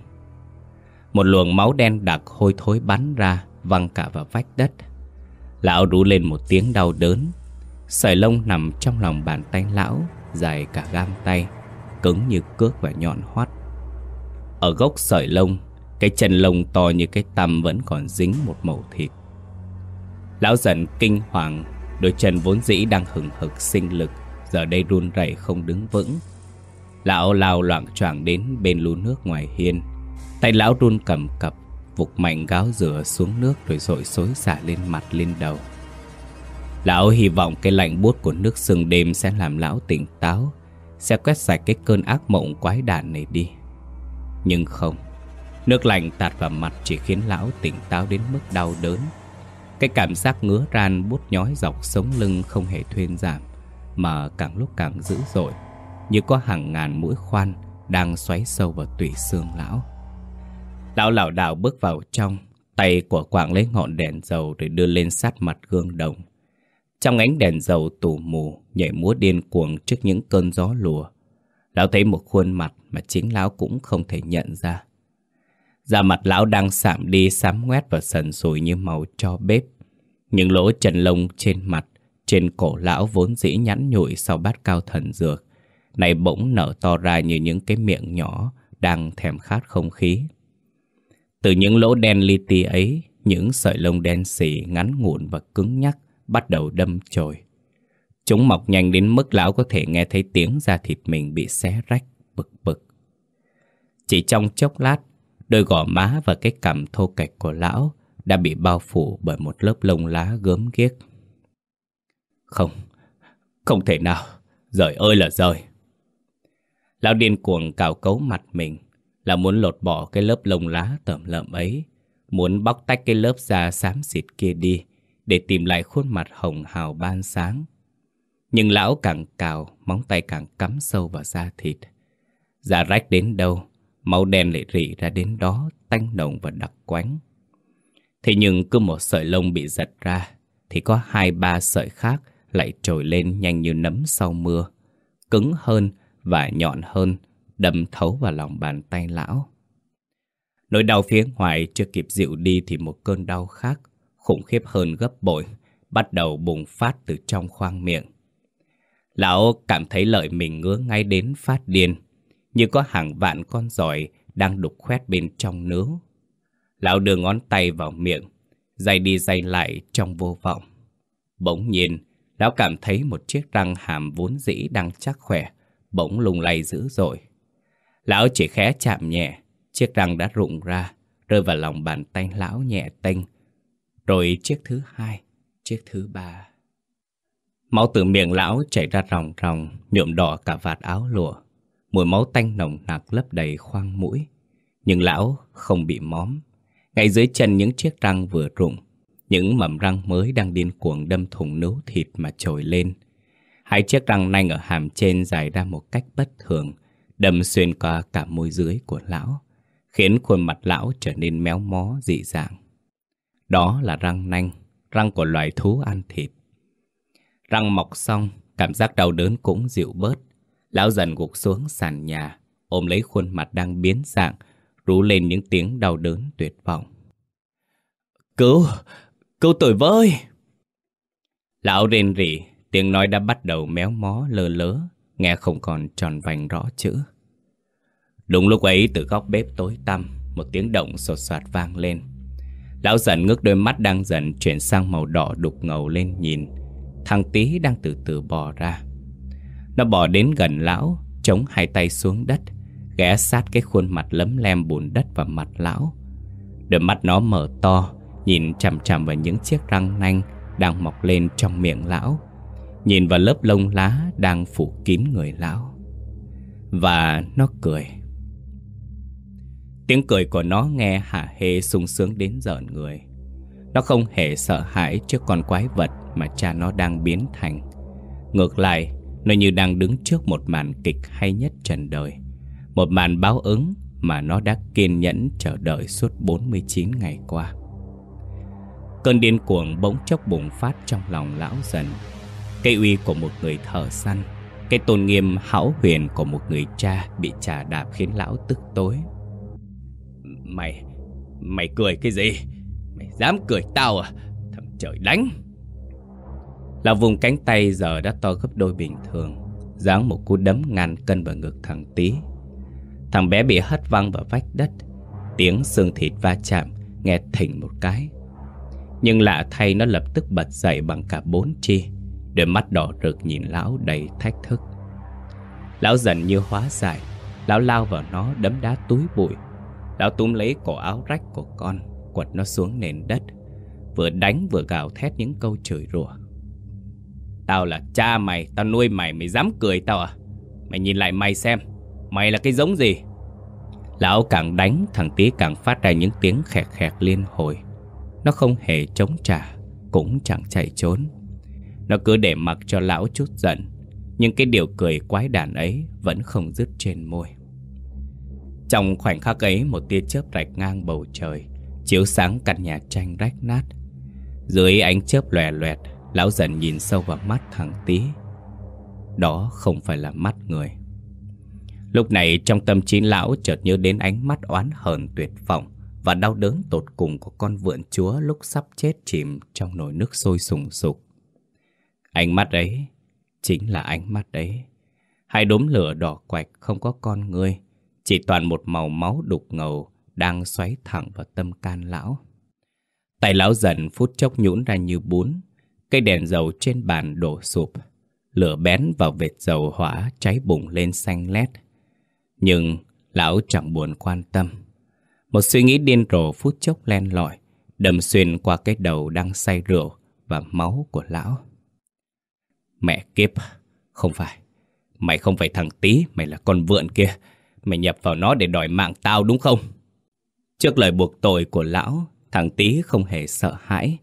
Một luồng máu đen đặc hôi thối bắn ra, văng cả vào vách đất. Lão rú lên một tiếng đau đớn. Sợi lông nằm trong lòng bàn tay lão, dài cả gam tay, cứng như cước và nhọn hoắt. Ở gốc sợi lông, cái chân lông to như cái tăm vẫn còn dính một mẩu thịt. Lão dần kinh hoàng, đôi chân vốn dĩ đang hừng hực sinh lực, giờ đây run rẩy không đứng vững. Lão lao loạn choạng đến bên lũ nước ngoài hiên. Tay lão run cầm cập, vục mạnh gáo rửa xuống nước rồi rội xối xả lên mặt lên đầu. Lão hy vọng cái lạnh buốt của nước sương đêm sẽ làm lão tỉnh táo, sẽ quét sạch cái cơn ác mộng quái đản này đi. Nhưng không, nước lạnh tạt vào mặt chỉ khiến lão tỉnh táo đến mức đau đớn. Cái cảm giác ngứa ran bút nhói dọc sống lưng không hề thuyên giảm, mà càng lúc càng dữ dội, như có hàng ngàn mũi khoan đang xoáy sâu vào tủy xương lão. Lão lảo đảo bước vào trong, tay của quảng lấy ngọn đèn dầu rồi đưa lên sát mặt gương đồng. Trong ánh đèn dầu tù mù, nhảy múa điên cuồng trước những cơn gió lùa. Lão thấy một khuôn mặt mà chính lão cũng không thể nhận ra. Da mặt lão đang sạm đi sám ngoét và sần sùi như màu cho bếp. Những lỗ chân lông trên mặt, trên cổ lão vốn dĩ nhẵn nhụi sau bát cao thần dược. Này bỗng nở to ra như những cái miệng nhỏ đang thèm khát không khí. Từ những lỗ đen li ti ấy, những sợi lông đen xỉ ngắn ngủn và cứng nhắc bắt đầu đâm chồi. Chúng mọc nhanh đến mức lão có thể nghe thấy tiếng da thịt mình bị xé rách, bực bực. Chỉ trong chốc lát, đôi gò má và cái cằm thô kệch của lão đã bị bao phủ bởi một lớp lông lá gớm ghiếc. Không, không thể nào, rời ơi là rời. Lão điên cuồng cào cấu mặt mình, là muốn lột bỏ cái lớp lông lá tẩm lợm ấy, muốn bóc tách cái lớp da xám xịt kia đi, để tìm lại khuôn mặt hồng hào ban sáng. Nhưng lão càng cào, móng tay càng cắm sâu vào da thịt. Da rách đến đâu, màu đen lại rỉ ra đến đó, tanh nồng và đặc quánh. Thế nhưng cứ một sợi lông bị giật ra, thì có hai ba sợi khác lại trồi lên nhanh như nấm sau mưa, cứng hơn và nhọn hơn, đâm thấu vào lòng bàn tay lão. Nỗi đau phía ngoài chưa kịp dịu đi thì một cơn đau khác, khủng khiếp hơn gấp bội, bắt đầu bùng phát từ trong khoang miệng. Lão cảm thấy lợi mình ngứa ngay đến phát điên, như có hàng vạn con giỏi đang đục khoét bên trong nướu. Lão đưa ngón tay vào miệng, dây đi dây lại trong vô vọng. Bỗng nhiên, lão cảm thấy một chiếc răng hàm vốn dĩ đang chắc khỏe, bỗng lung lay dữ dội. Lão chỉ khẽ chạm nhẹ, chiếc răng đã rụng ra, rơi vào lòng bàn tay lão nhẹ tênh. Rồi chiếc thứ hai, chiếc thứ ba. Máu từ miệng lão chảy ra ròng ròng, nhuộm đỏ cả vạt áo lụa. Mùi máu tanh nồng nặc lấp đầy khoang mũi. Nhưng lão không bị móm. Ngay dưới chân những chiếc răng vừa rụng, những mầm răng mới đang điên cuồng đâm thủng nấu thịt mà trồi lên. Hai chiếc răng nanh ở hàm trên dài ra một cách bất thường, đâm xuyên qua cả môi dưới của lão, khiến khuôn mặt lão trở nên méo mó dị dạng. Đó là răng nanh, răng của loài thú ăn thịt. Răng mọc xong, cảm giác đau đớn cũng dịu bớt. Lão dần gục xuống sàn nhà, ôm lấy khuôn mặt đang biến dạng, rú lên những tiếng đau đớn tuyệt vọng. Cứu! Cứu tôi với! Lão rên rỉ, tiếng nói đã bắt đầu méo mó lơ lớ, nghe không còn tròn vành rõ chữ. Đúng lúc ấy từ góc bếp tối tăm, một tiếng động sột soạt vang lên. Lão dần ngước đôi mắt đang dần chuyển sang màu đỏ đục ngầu lên nhìn. Thằng tí đang từ từ bò ra. Nó bò đến gần lão, chống hai tay xuống đất, ghé sát cái khuôn mặt lấm lem bùn đất vào mặt lão. Đôi mắt nó mở to, nhìn chằm chằm vào những chiếc răng nanh đang mọc lên trong miệng lão. Nhìn vào lớp lông lá đang phủ kín người lão. Và nó cười. Tiếng cười của nó nghe hả hê sung sướng đến giận người. Nó không hề sợ hãi trước con quái vật mà cha nó đang biến thành. Ngược lại, nó như đang đứng trước một màn kịch hay nhất trần đời. Một màn báo ứng mà nó đã kiên nhẫn chờ đợi suốt 49 ngày qua. Cơn điên cuồng bỗng chốc bùng phát trong lòng lão dần. Cây uy của một người thợ săn, cái tôn nghiêm hão huyền của một người cha bị trà đạp khiến lão tức tối. Mày, mày cười cái gì? Mày dám cười tao à? Thằng trời đánh! Lão vùng cánh tay giờ đã to gấp đôi bình thường, giáng một cú đấm ngàn cân vào ngực thằng tí. Thằng bé bị hất văng vào vách đất, tiếng xương thịt va chạm nghe thỉnh một cái. Nhưng lạ thay nó lập tức bật dậy bằng cả bốn chi Đôi mắt đỏ rực nhìn lão đầy thách thức. Lão dần như hóa giải Lão lao vào nó đấm đá túi bụi. Lão túm lấy cổ áo rách của con Quật nó xuống nền đất Vừa đánh vừa gào thét những câu chửi rủa. Tao là cha mày, Tao nuôi mày mày dám cười tao à? Mày nhìn lại mày xem, Mày là cái giống gì? Lão càng đánh, thằng tí càng phát ra những tiếng khẹt khẹt liên hồi. Nó không hề chống trả, Cũng chẳng chạy trốn. Nó cứ để mặc cho lão chút giận, Nhưng cái điều cười quái đản ấy Vẫn không dứt trên môi. Trong khoảnh khắc ấy, Một tia chớp rạch ngang bầu trời, Chiếu sáng căn nhà tranh rách nát. Dưới ánh chớp lòe loẹt Lão dần nhìn sâu vào mắt thằng tí Đó không phải là mắt người Lúc này trong tâm trí lão chợt nhớ đến ánh mắt oán hờn tuyệt vọng và đau đớn tột cùng của con vượn chúa lúc sắp chết chìm trong nồi nước sôi sùng sục. Ánh mắt ấy chính là ánh mắt ấy. Hai đốm lửa đỏ quạch không có con người, chỉ toàn một màu máu đục ngầu đang xoáy thẳng vào tâm can lão. Tay lão dần phút chốc nhũn ra như bún, cây đèn dầu trên bàn đổ sụp, lửa bén vào vệt dầu hỏa cháy bùng lên xanh lét. Nhưng lão chẳng buồn quan tâm. Một suy nghĩ điên rồ phút chốc len lỏi, đâm xuyên qua cái đầu đang say rượu và máu của lão. Mẹ kiếp, không phải. Mày không phải thằng tí, mày là con vượn kia. Mày nhập vào nó để đòi mạng tao đúng không? Trước lời buộc tội của lão, thằng tí không hề sợ hãi.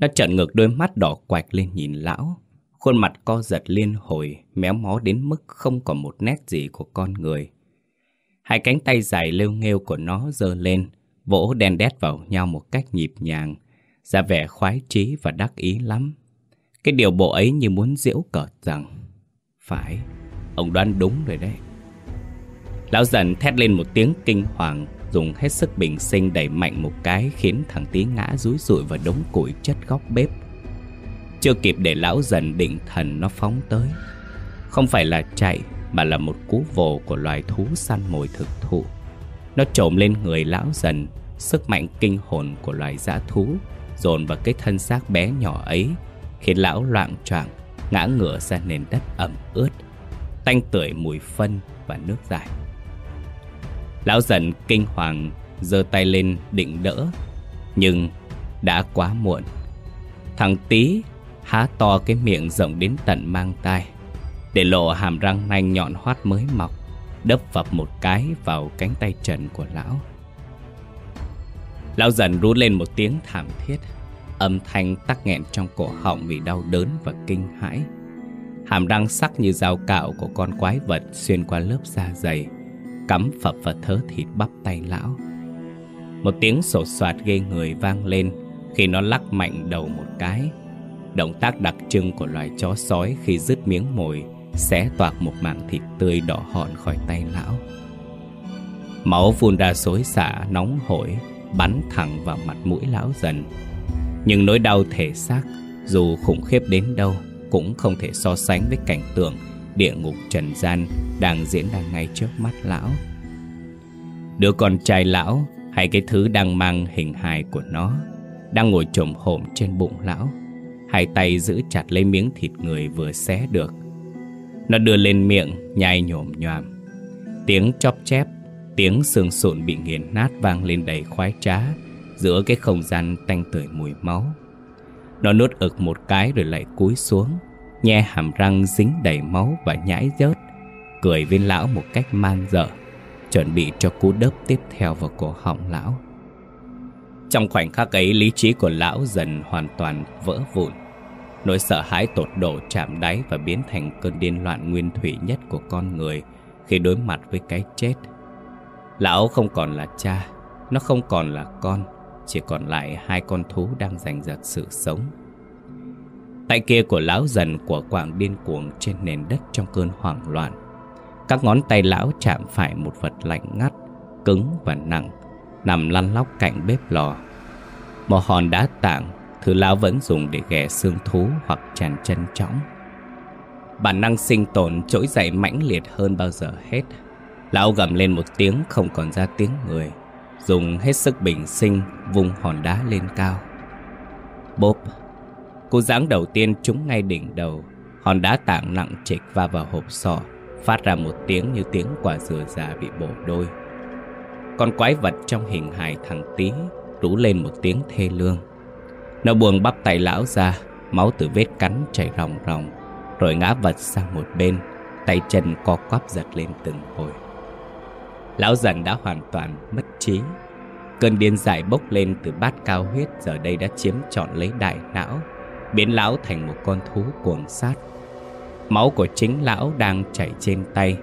Nó trợn ngược đôi mắt đỏ quạch lên nhìn lão. Khuôn mặt co giật liên hồi, méo mó đến mức không còn một nét gì của con người. Hai cánh tay dài lêu nghêu của nó giơ lên, vỗ đen đét vào nhau một cách nhịp nhàng, ra vẻ khoái trí và đắc ý lắm. Cái điều bộ ấy như muốn diễu cợt rằng Phải, ông đoán đúng rồi đấy Lão dần thét lên một tiếng kinh hoàng Dùng hết sức bình sinh đẩy mạnh một cái Khiến thằng tí ngã rúi rụi vào đống củi chất góc bếp. Chưa kịp để lão dần định thần nó phóng tới. Không phải là chạy, Mà là một cú vồ của loài thú săn mồi thực thụ. Nó trộm lên người lão dần, Sức mạnh kinh hồn của loài dã thú, Dồn vào cái thân xác bé nhỏ ấy, Khiến lão loạn choạng, Ngã ngửa ra nền đất ẩm ướt, Tanh tưởi mùi phân và nước dài Lão dần kinh hoàng, giơ tay lên định đỡ, Nhưng đã quá muộn. Thằng tí há to cái miệng rộng đến tận mang tai, Để lộ hàm răng nanh nhọn hoắt mới mọc, Đấp vập một cái vào cánh tay trần của lão. Lão dần rú lên một tiếng thảm thiết, Âm thanh tắc nghẹn trong cổ họng vì đau đớn và kinh hãi. Hàm răng sắc như dao cạo của con quái vật xuyên qua lớp da dày. Cắm phập vào thớ thịt bắp tay lão. Một tiếng sổ soạt ghê người vang lên, Khi nó lắc mạnh đầu một cái. Động tác đặc trưng của loài chó sói khi dứt miếng mồi Xé toạc một mảng thịt tươi đỏ hòn khỏi tay lão. Máu phun ra xối xả nóng hổi, Bắn thẳng vào mặt mũi lão dần. Nhưng nỗi đau thể xác, Dù khủng khiếp đến đâu, Cũng không thể so sánh với cảnh tượng Địa ngục trần gian Đang diễn ra ngay trước mắt lão. Đứa con trai lão Hay cái thứ đang mang hình hài của nó Đang ngồi trồm hổm trên bụng lão, Hai tay giữ chặt lấy miếng thịt người vừa xé được. Nó đưa lên miệng, Nhai nhổm nhòm Tiếng chóp chép, Tiếng xương sụn bị nghiền nát vang lên đầy khoái trá Giữa cái không gian tanh tưởi mùi máu. Nó nuốt ực một cái rồi lại cúi xuống. Nhe hàm răng dính đầy máu và nhãi rớt Cười với lão một cách man dợ, Chuẩn bị cho cú đớp tiếp theo vào cổ họng lão. Trong khoảnh khắc ấy, lý trí của lão dần hoàn toàn vỡ vụn. Nỗi sợ hãi tột độ chạm đáy và biến thành cơn điên loạn nguyên thủy nhất của con người Khi đối mặt với cái chết. Lão không còn là cha, Nó không còn là con, Chỉ còn lại hai con thú đang giành giật sự sống. Tay kia của lão dần của quảng điên cuồng trên nền đất trong cơn hoảng loạn. Các ngón tay lão chạm phải một vật lạnh ngắt, cứng và nặng Nằm lăn lóc cạnh bếp lò. Một hòn đá tảng Thứ lão vẫn dùng để ghè xương thú hoặc tràn chân trõng Bản năng sinh tồn trỗi dậy mãnh liệt hơn bao giờ hết. Lão gầm lên một tiếng không còn ra tiếng người Dùng hết sức bình sinh vung hòn đá lên cao. Bốp Cú giáng đầu tiên trúng ngay đỉnh đầu. Hòn đá tảng nặng trịch va vào hộp sọ, Phát ra một tiếng như tiếng quả dừa già bị bổ đôi. Con quái vật trong hình hài thằng tí, Rú lên một tiếng thê lương. Nó buồn bắp tay lão ra, Máu từ vết cắn chảy ròng ròng, Rồi ngã vật sang một bên, Tay chân co quắp giật lên từng hồi. Lão dần đã hoàn toàn mất trí. Cơn điên dại bốc lên từ bát cao huyết Giờ đây đã chiếm trọn lấy đại não. Biến lão thành một con thú cuồng sát. Máu của chính lão đang chảy trên tay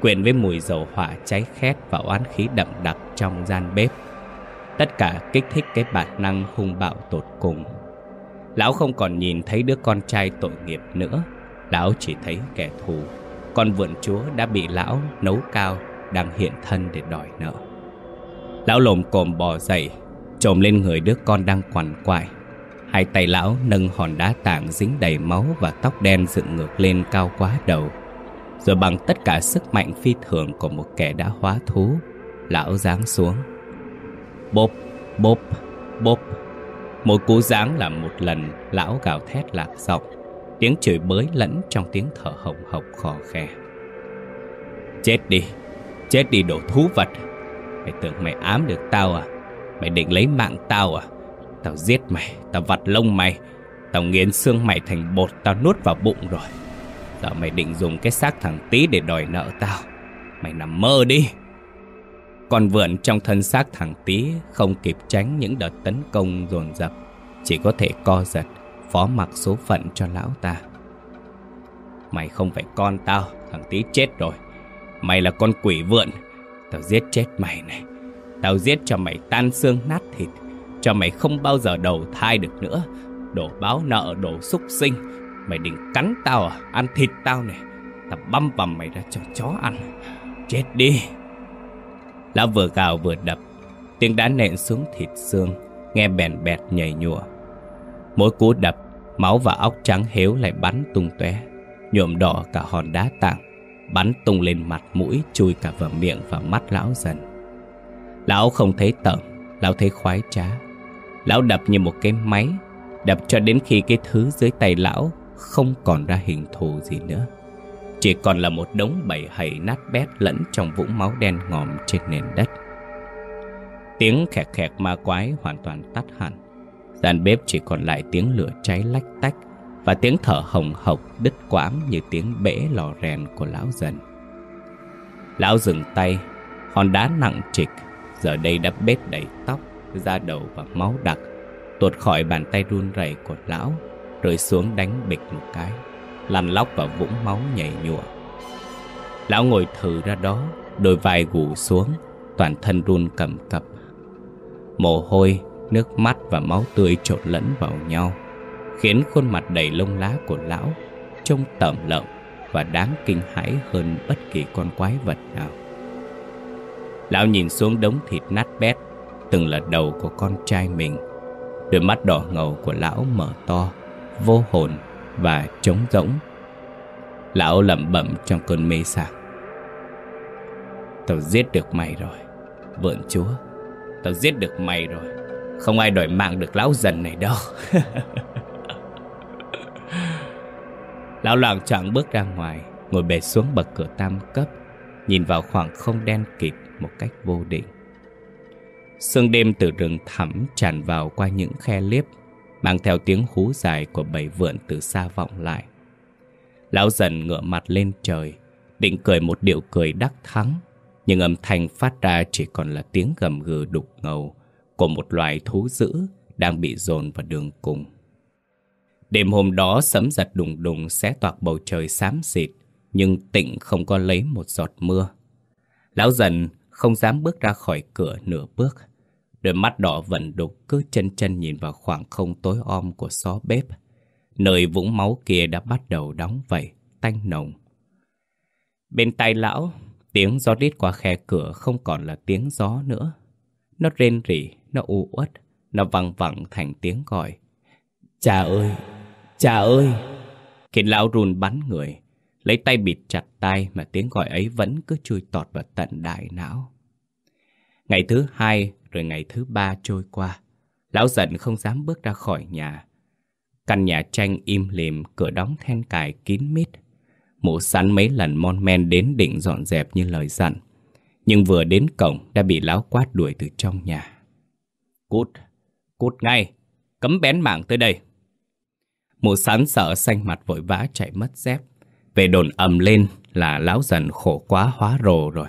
Quyện với mùi dầu hỏa cháy khét Và oán khí đậm đặc trong gian bếp. Tất cả kích thích cái bản năng hung bạo tột cùng. Lão không còn nhìn thấy đứa con trai tội nghiệp nữa. Lão chỉ thấy kẻ thù. Con vượn chúa đã bị lão nấu cao đang hiện thân để đòi nợ. Lão lồm cồm bò dậy, trồm lên người đứa con đang quằn quại. Hai tay lão nâng hòn đá tảng dính đầy máu và tóc đen dựng ngược lên cao quá đầu. Rồi bằng tất cả sức mạnh phi thường của một kẻ đã hóa thú, lão giáng xuống. Bốp, bốp, bốp. mỗi cú giáng là một lần lão gào thét lạc giọng, tiếng chửi bới lẫn trong tiếng thở hồng hộc khò khè. Chết đi, Chết đi đồ thú vật Mày tưởng mày ám được tao à Mày định lấy mạng tao à Tao giết mày, Tao vặt lông mày, Tao nghiến xương mày thành bột, Tao nuốt vào bụng rồi. Giờ mày định dùng cái xác thằng tí để đòi nợ tao. Mày nằm mơ đi. Còn vượn trong thân xác thằng tí Không kịp tránh những đợt tấn công dồn dập, Chỉ có thể co giật, Phó mặc số phận cho lão ta. Mày không phải con tao, Thằng tí chết rồi. Mày là con quỷ vượn, Tao giết chết mày này. Tao giết cho mày tan xương nát thịt. Cho mày không bao giờ đầu thai được nữa. Đổ báo nợ, đổ xúc sinh. Mày định cắn tao à, ăn thịt tao này Tao băm vằm mày ra cho chó ăn. Chết đi. Lão vừa gào vừa đập. Tiếng đá nện xuống thịt xương. Nghe bèn bẹt nhảy nhùa Mỗi cú đập Máu và óc trắng héo lại bắn tung tóe. Nhuộm đỏ cả hòn đá tảng. Bắn tung lên mặt mũi Chui cả vào miệng và mắt lão dần. Lão không thấy tởm Lão thấy khoái trá. Lão đập như một cái máy, Đập cho đến khi cái thứ dưới tay lão Không còn ra hình thù gì nữa. Chỉ còn là một đống bầy hầy nát bét Lẫn trong vũng máu đen ngòm trên nền đất. Tiếng khẹt khẹt ma quái hoàn toàn tắt hẳn. Gian bếp chỉ còn lại tiếng lửa cháy lách tách Và tiếng thở hồng hộc đứt quãng như tiếng bể lò rèn của lão dần. Lão dừng tay, Hòn đá nặng trịch, Giờ đây đã bết đầy tóc. Da đầu và máu đặc Tuột khỏi bàn tay run rẩy của lão Rơi xuống đánh bịch một cái Lăn lóc vào vũng máu nhảy nhụa. Lão ngồi thử ra đó Đôi vai gù xuống Toàn thân run cầm cập. Mồ hôi, nước mắt và máu tươi trộn lẫn vào nhau Khiến khuôn mặt đầy lông lá của lão Trông tẩm lợm và đáng kinh hãi hơn bất kỳ con quái vật nào. Lão nhìn xuống đống thịt nát bét Từng là đầu của con trai mình. Đôi mắt đỏ ngầu của lão mở to, Vô hồn và trống rỗng. Lão lẩm bẩm trong cơn mê sảng Tao giết được mày rồi, Vượn chúa. Tao giết được mày rồi. Không ai đòi mạng được lão dần này đâu. *laughs* Lão loạn choạng bước ra ngoài, Ngồi bệt xuống bậc cửa tam cấp, Nhìn vào khoảng không đen kịt Một cách vô định. Sương đêm từ rừng thẳm tràn vào qua những khe liếp, Mang theo tiếng hú dài của bầy vượn từ xa vọng lại. Lão dần ngựa mặt lên trời, Định cười một điệu cười đắc thắng, Nhưng âm thanh phát ra chỉ còn là tiếng gầm gừ đục ngầu Của một loài thú dữ đang bị dồn vào đường cùng. Đêm hôm đó sấm giật đùng đùng xé toạc bầu trời xám xịt, Nhưng tịnh không có lấy một giọt mưa. Lão dần không dám bước ra khỏi cửa nửa bước. Đôi mắt đỏ vẩn đục cứ chân chân nhìn vào khoảng không tối om của xó bếp. Nơi vũng máu kia đã bắt đầu đóng vẩy, tanh nồng. Bên tay lão, tiếng gió rít qua khe cửa không còn là tiếng gió nữa. Nó rên rỉ, nó u uất, nó văng vẳng thành tiếng gọi. Cha ơi, cha ơi! Khiến lão run bắn người, lấy tay bịt chặt tay mà tiếng gọi ấy vẫn cứ chui tọt vào tận đại não. Ngày thứ hai rồi ngày thứ ba trôi qua, lão giận không dám bước ra khỏi nhà. Căn nhà tranh im lìm, cửa đóng then cài kín mít. Mụ sắn mấy lần mon men đến định dọn dẹp như lời dặn. Nhưng vừa đến cổng đã bị lão quát đuổi từ trong nhà. Cút, cút ngay, cấm bén mảng tới đây. Mụ sắn sợ xanh mặt vội vã chạy mất dép. Về đồn ầm lên là lão dần khổ quá hóa rồ rồi.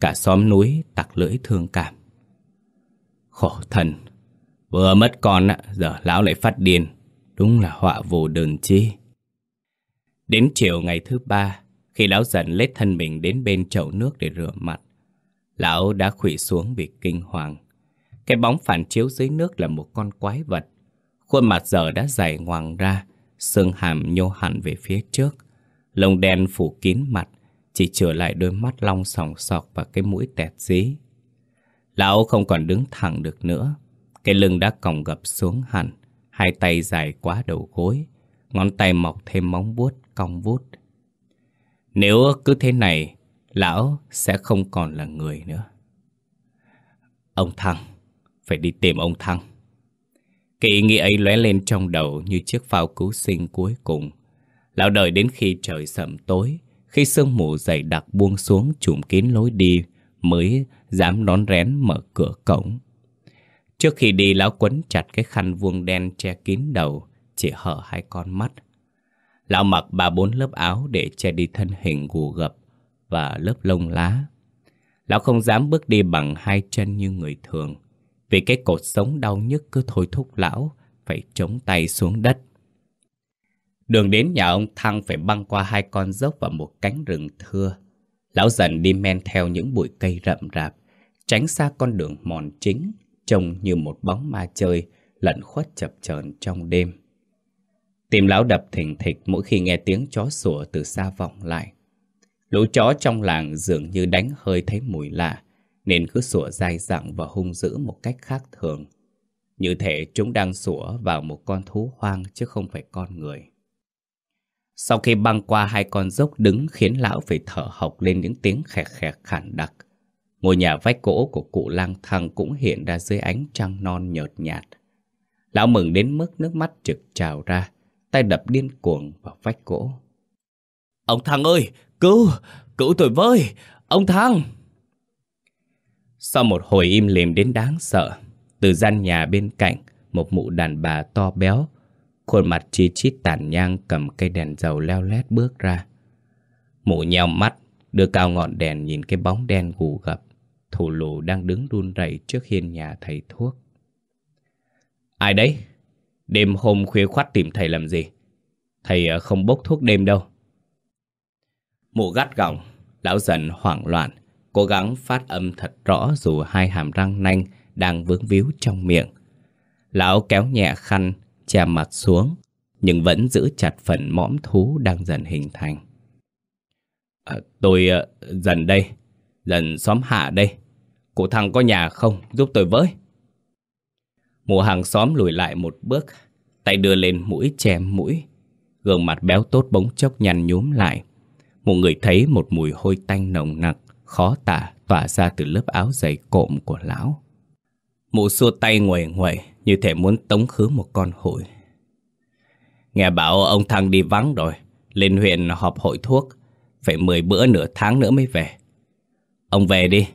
Cả xóm núi tặc lưỡi thương cảm. Khổ thần, vừa mất con giờ lão lại phát điên. Đúng là họa vô đơn chi. Đến chiều ngày thứ ba, khi lão dần lết thân mình đến bên chậu nước để rửa mặt, lão đã khủy xuống vì kinh hoàng. Cái bóng phản chiếu dưới nước là một con quái vật. Khuôn mặt giờ đã dày ngoằng ra, xương hàm nhô hẳn về phía trước. Lông đen phủ kín mặt, chỉ chừa lại đôi mắt long sòng sọc và cái mũi tẹt dí. Lão không còn đứng thẳng được nữa. Cái lưng đã còng gập xuống hẳn, hai tay dài quá đầu gối, ngón tay mọc thêm móng vuốt cong vút. Nếu cứ thế này, lão sẽ không còn là người nữa. Ông Thăng, phải đi tìm ông Thăng. Cái ý nghĩ ấy lóe lên trong đầu như chiếc phao cứu sinh cuối cùng. Lão đợi đến khi trời sậm tối, khi sương mù dày đặc buông xuống trùm kín lối đi, mới dám đón rén mở cửa cổng. Trước khi đi, lão quấn chặt cái khăn vuông đen che kín đầu, chỉ hở hai con mắt. Lão mặc ba bốn lớp áo để che đi thân hình gù gập và lớp lông lá. Lão không dám bước đi bằng hai chân như người thường, vì cái cột sống đau nhức cứ thôi thúc lão phải chống tay xuống đất. Đường đến nhà ông Thăng phải băng qua hai con dốc và một cánh rừng thưa. Lão dần đi men theo những bụi cây rậm rạp, tránh xa con đường mòn chính, trông như một bóng ma chơi lẫn khuất chập chờn trong đêm. Tim lão đập thình thịch mỗi khi nghe tiếng chó sủa từ xa vọng lại. Lũ chó trong làng dường như đánh hơi thấy mùi lạ, nên cứ sủa dai dẳng và hung dữ một cách khác thường. Như thể chúng đang sủa vào một con thú hoang chứ không phải con người. Sau khi băng qua hai con dốc đứng khiến lão phải thở hộc lên những tiếng khẹt khẹt khản đặc. Ngôi nhà vách gỗ của cụ lang thang cũng hiện ra dưới ánh trăng non nhợt nhạt. Lão mừng đến mức nước mắt trực trào ra, tay đập điên cuồng vào vách gỗ. Ông Thăng ơi, cứu, cứu tôi với, ông Thăng! Sau một hồi im lìm đến đáng sợ, từ gian nhà bên cạnh, một mụ đàn bà to béo, khuôn mặt chi chít tàn nhang cầm cây đèn dầu leo lét bước ra. Mụ nheo mắt, đưa cao ngọn đèn nhìn cái bóng đen gù gập, thủ lù đang đứng đun rẩy trước hiên nhà thầy thuốc. Ai đấy? Đêm hôm khuya khoắt tìm thầy làm gì? Thầy ờ, không bốc thuốc đêm đâu. Mụ gắt gỏng, lão dần hoảng loạn, cố gắng phát âm thật rõ dù hai hàm răng nanh đang vướng víu trong miệng. Lão kéo nhẹ khăn, che mặt xuống, nhưng vẫn giữ chặt phần mõm thú đang dần hình thành. À, tôi uh, dần đây, dần xóm hạ đây. Cụ thằng có nhà không, giúp tôi với. Mụ hàng xóm lùi lại một bước, tay đưa lên mũi che mũi. Gương mặt béo tốt bỗng chốc nhăn nhúm lại. Một người thấy một mùi hôi tanh nồng nặc, khó tả tỏa ra từ lớp áo dày cộm của lão. Mụ xua tay nguầy nguầy như thể muốn tống khứ một con hủi. Nghe bảo ông Thăng đi vắng rồi, lên huyện họp hội thuốc, phải 10 bữa nửa tháng nữa mới về. Ông về đi.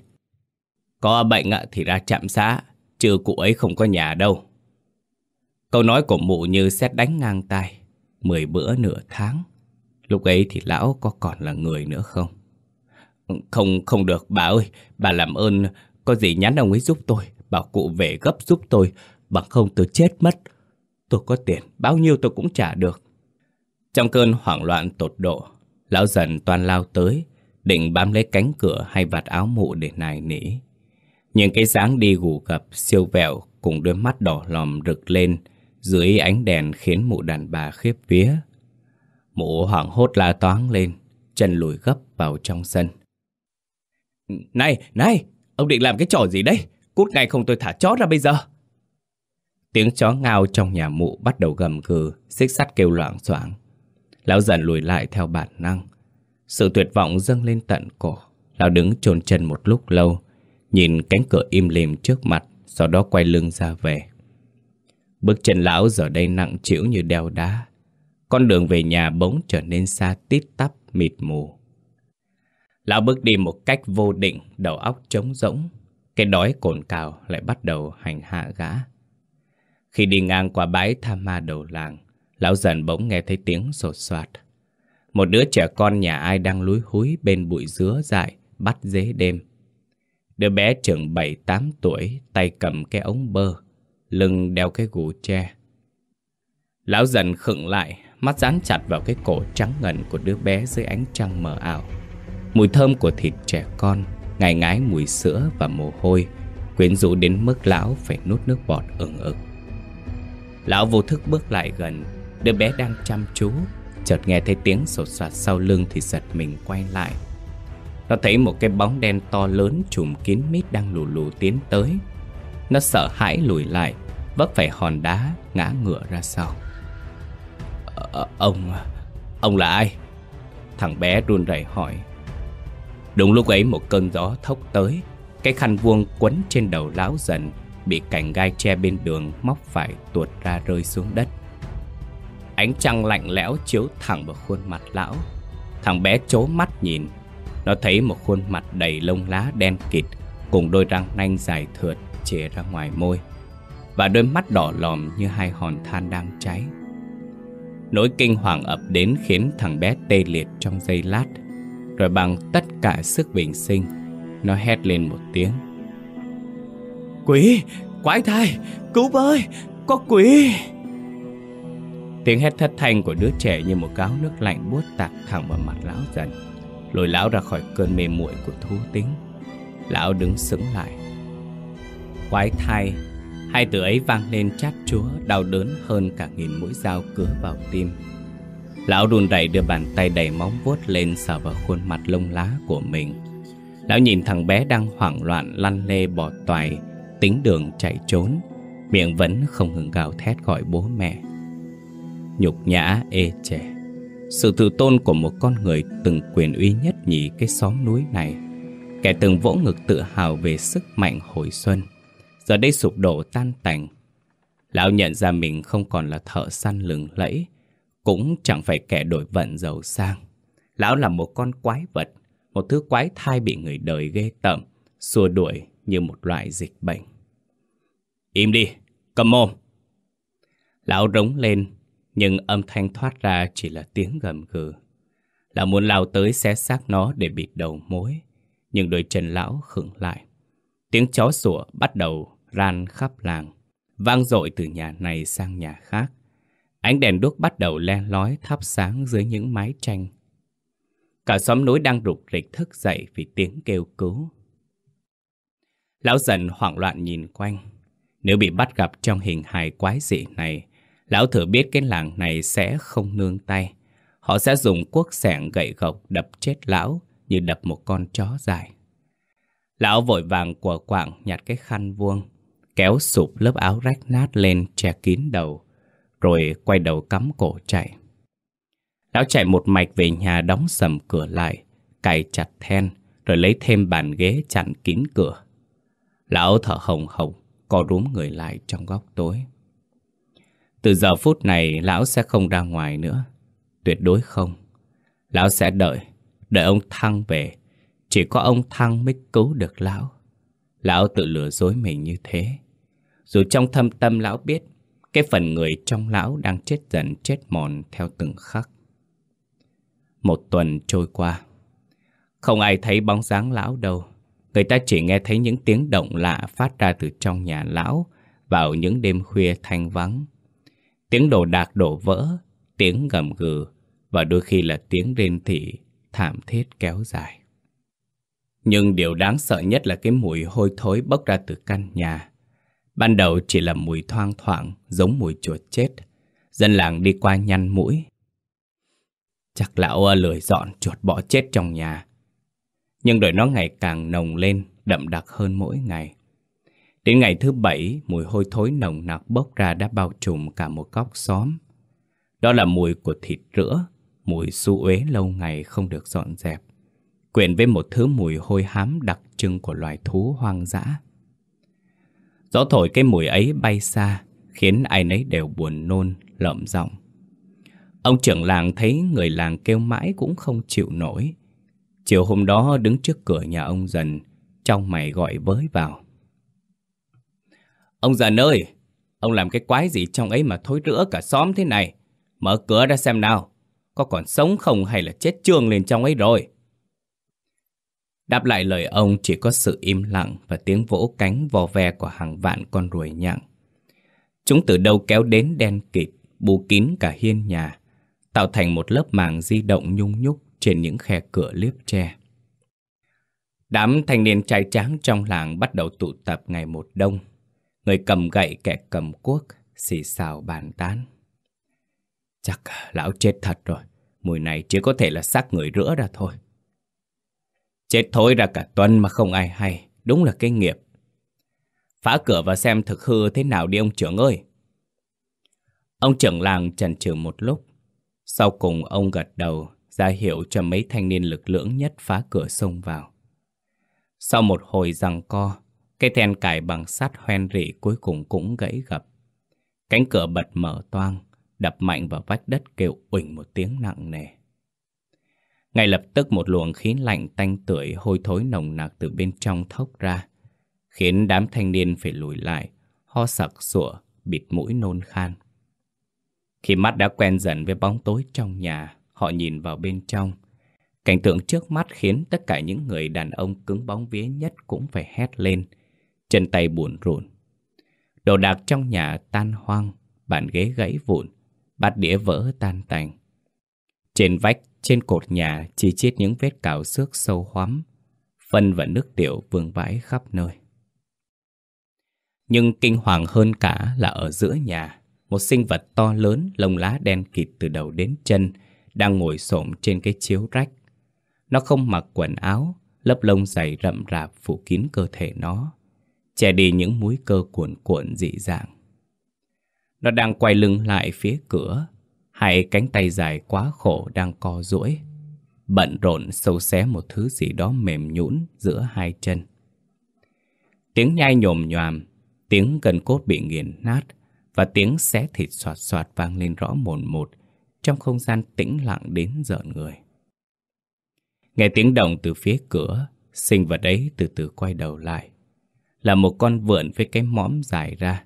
Có bệnh thì ra chạm xã, chứ cụ ấy không có nhà đâu. Câu nói của mụ như xét đánh ngang tay. Mười bữa nửa tháng. Lúc ấy thì lão có còn là người nữa không? Không, không được, bà ơi. Bà làm ơn, có gì nhắn ông ấy giúp tôi. Bảo cụ về gấp giúp tôi. Bằng không tôi chết mất. Tôi có tiền, bao nhiêu tôi cũng trả được. Trong cơn hoảng loạn tột độ, lão dần toàn lao tới, định bám lấy cánh cửa hay vạt áo mụ để nài nỉ. Nhưng cái dáng đi gù gập, siêu vẹo cùng đôi mắt đỏ lòm rực lên dưới ánh đèn khiến mụ đàn bà khiếp vía. Mụ hoảng hốt la toáng lên, chân lùi gấp vào trong sân. Này, này, ông định làm cái trò gì đấy? Cút ngay không tôi thả chó ra bây giờ. Tiếng chó ngao trong nhà mụ bắt đầu gầm gừ, xích sắt kêu loạn xoảng. Lão dần lùi lại theo bản năng. Sự tuyệt vọng dâng lên tận cổ. Lão đứng chôn chân một lúc lâu, nhìn cánh cửa im lìm trước mặt, sau đó quay lưng ra về. Bước chân lão giờ đây nặng trĩu như đeo đá. Con đường về nhà bỗng trở nên xa tít tắp, mịt mù. Lão bước đi một cách vô định, đầu óc trống rỗng. Cái đói cồn cào lại bắt đầu hành hạ gã. Khi đi ngang qua bãi tha ma đầu làng, lão dần bỗng nghe thấy tiếng sột soạt. Một đứa trẻ con nhà ai đang lúi húi bên bụi dứa dại, bắt dế đêm. Đứa bé chừng 7-8 tuổi, tay cầm cái ống bơ, lưng đeo cái gù tre. Lão dần khựng lại, mắt dán chặt vào cái cổ trắng ngần của đứa bé dưới ánh trăng mờ ảo. Mùi thơm của thịt trẻ con, ngài ngái mùi sữa và mồ hôi, quyến rũ đến mức lão phải nuốt nước bọt ửng ực. Lão vô thức bước lại gần, đứa bé đang chăm chú, chợt nghe thấy tiếng sột soạt sau lưng thì giật mình quay lại. Nó thấy một cái bóng đen to lớn trùm kín mít đang lù lù tiến tới. Nó sợ hãi lùi lại, vấp phải hòn đá, ngã ngựa ra sau. Ờ, ông, ông là ai? Thằng bé run rẩy hỏi. Đúng lúc ấy một cơn gió thốc tới, cái khăn vuông quấn trên đầu lão dần bị cành gai tre bên đường móc phải tuột ra rơi xuống đất. Ánh trăng lạnh lẽo chiếu thẳng vào khuôn mặt lão. Thằng bé chố mắt nhìn, nó thấy một khuôn mặt đầy lông lá đen kịt cùng đôi răng nanh dài thượt chề ra ngoài môi và đôi mắt đỏ lòm như hai hòn than đang cháy. Nỗi kinh hoàng ập đến khiến thằng bé tê liệt trong giây lát, rồi bằng tất cả sức bình sinh, nó hét lên một tiếng. Quỷ, quái thai, cứu với, có quỷ! Tiếng hét thất thanh của đứa trẻ như một gáo nước lạnh buốt tạt thẳng vào mặt lão dần. Lôi lão ra khỏi cơn mê muội của thú tính. Lão đứng sững lại. Quái thai Hai từ ấy vang lên chát chúa Đau đớn hơn cả nghìn mũi dao cứa vào tim. Lão run rẩy đưa bàn tay đầy móng vuốt lên sờ vào khuôn mặt lông lá của mình. Lão nhìn thằng bé đang hoảng loạn lăn lê bỏ toài. Tính đường chạy trốn, Miệng vẫn không ngừng gào thét gọi bố mẹ. Nhục nhã, ê chề. Sự tự tôn của một con người từng quyền uy nhất nhì cái xóm núi này. Kẻ từng vỗ ngực tự hào về sức mạnh hồi xuân, Giờ đây sụp đổ tan tành. Lão nhận ra mình không còn là thợ săn lừng lẫy, Cũng chẳng phải kẻ đổi vận giàu sang. Lão là một con quái vật, Một thứ quái thai bị người đời ghê tởm, Xua đuổi như một loại dịch bệnh Im đi, cầm mồm Lão rống lên Nhưng âm thanh thoát ra chỉ là tiếng gầm gừ Lão muốn lao tới xé xác nó để bịt đầu mối Nhưng đôi chân lão khựng lại Tiếng chó sủa bắt đầu ran khắp làng, vang dội từ nhà này sang nhà khác. Ánh đèn đuốc bắt đầu len lói thắp sáng dưới những mái tranh. Cả xóm núi đang rục rịch thức dậy vì tiếng kêu cứu. Lão dần hoảng loạn nhìn quanh. Nếu bị bắt gặp trong hình hài quái dị này, lão thử biết cái làng này sẽ không nương tay. Họ sẽ dùng cuốc sẻng gậy gộc đập chết lão như đập một con chó dài. Lão vội vàng của quạng nhặt cái khăn vuông, kéo sụp lớp áo rách nát lên che kín đầu, rồi quay đầu cắm cổ chạy. Lão chạy một mạch về nhà đóng sầm cửa lại, cài chặt then, rồi lấy thêm bàn ghế chặn kín cửa. Lão thở hồng hồng, co rúm người lại trong góc tối. Từ giờ phút này, lão sẽ không ra ngoài nữa. Tuyệt đối không. Lão sẽ đợi, đợi ông Thăng về. Chỉ có ông Thăng mới cứu được lão. Lão tự lừa dối mình như thế. Dù trong thâm tâm lão biết Cái phần người trong lão đang chết dần chết mòn theo từng khắc Một tuần trôi qua Không ai thấy bóng dáng lão đâu Người ta chỉ nghe thấy những tiếng động lạ phát ra từ trong nhà lão Vào những đêm khuya thanh vắng Tiếng đồ đạc đổ vỡ, Tiếng gầm gừ Và đôi khi là tiếng rên thị Thảm thiết kéo dài Nhưng điều đáng sợ nhất là cái mùi hôi thối bốc ra từ căn nhà Ban đầu chỉ là mùi thoang thoảng, giống mùi chuột chết. Dân làng đi qua nhăn mũi. Chắc lão à, lười dọn chuột bỏ chết trong nhà. Nhưng rồi nó ngày càng nồng lên, đậm đặc hơn mỗi ngày. Đến ngày thứ bảy, mùi hôi thối nồng nặc bốc ra đã bao trùm cả một góc xóm. Đó là mùi của thịt rữa, mùi su uế lâu ngày không được dọn dẹp. Quyện với một thứ mùi hôi hám đặc trưng của loài thú hoang dã. Gió thổi cái mùi ấy bay xa, khiến ai nấy đều buồn nôn, lợm giọng. Ông trưởng làng thấy người làng kêu mãi cũng không chịu nổi. Chiều hôm đó đứng trước cửa nhà ông dần, trong mày gọi với vào. Ông dần ơi, ông làm cái quái gì trong ấy mà thối rữa cả xóm thế này? Mở cửa ra xem nào, có còn sống không hay là chết trương lên trong ấy rồi? Đáp lại lời ông chỉ có sự im lặng và tiếng vỗ cánh vò ve của hàng vạn con ruồi nhặng. Chúng từ đâu kéo đến đen kịt, bù kín cả hiên nhà, tạo thành một lớp màng di động nhung nhúc trên những khe cửa liếp tre. Đám thanh niên trai tráng trong làng bắt đầu tụ tập ngày một đông. Người cầm gậy kẻ cầm cuốc, xì xào bàn tán. Chắc lão chết thật rồi, mùi này chỉ có thể là xác người rửa ra thôi. Chết thối ra cả tuần mà không ai hay, đúng là cái nghiệp. Phá cửa và xem thực hư thế nào đi ông trưởng ơi. Ông trưởng làng chần chừ một lúc. Sau cùng ông gật đầu, ra hiệu cho mấy thanh niên lực lưỡng nhất phá cửa sông vào. Sau một hồi giằng co, cái then cài bằng sắt hoen rỉ cuối cùng cũng gãy gập. Cánh cửa bật mở toang, đập mạnh vào vách đất kêu uỳnh một tiếng nặng nề. Ngay lập tức một luồng khí lạnh tanh tưởi hôi thối nồng nặc từ bên trong thốc ra, khiến đám thanh niên phải lùi lại, ho sặc sủa, bịt mũi nôn khan. Khi mắt đã quen dần với bóng tối trong nhà, họ nhìn vào bên trong. Cảnh tượng trước mắt khiến tất cả những người đàn ông cứng bóng vía nhất cũng phải hét lên, chân tay buồn rộn. Đồ đạc trong nhà tan hoang, bàn ghế gãy vụn, bát đĩa vỡ tan tành. Trên vách trên cột nhà chỉ chết những vết cào xước sâu hoắm, phân và nước tiểu vương vãi khắp nơi. Nhưng kinh hoàng hơn cả là ở giữa nhà, một sinh vật to lớn, lông lá đen kịt từ đầu đến chân, đang ngồi xổm trên cái chiếu rách. Nó không mặc quần áo, lớp lông dày rậm rạp phủ kín cơ thể nó, che đi những múi cơ cuộn cuộn dị dạng. Nó đang quay lưng lại phía cửa, hai cánh tay dài quá khổ đang co duỗi, bận rộn sâu xé một thứ gì đó mềm nhũn giữa hai chân. Tiếng nhai nhồm nhòm, tiếng gần cốt bị nghiền nát và tiếng xé thịt soạt soạt vang lên rõ mồn một trong không gian tĩnh lặng đến giận người. Nghe tiếng động từ phía cửa, sinh vật ấy từ từ quay đầu lại. Là một con vượn với cái mõm dài ra,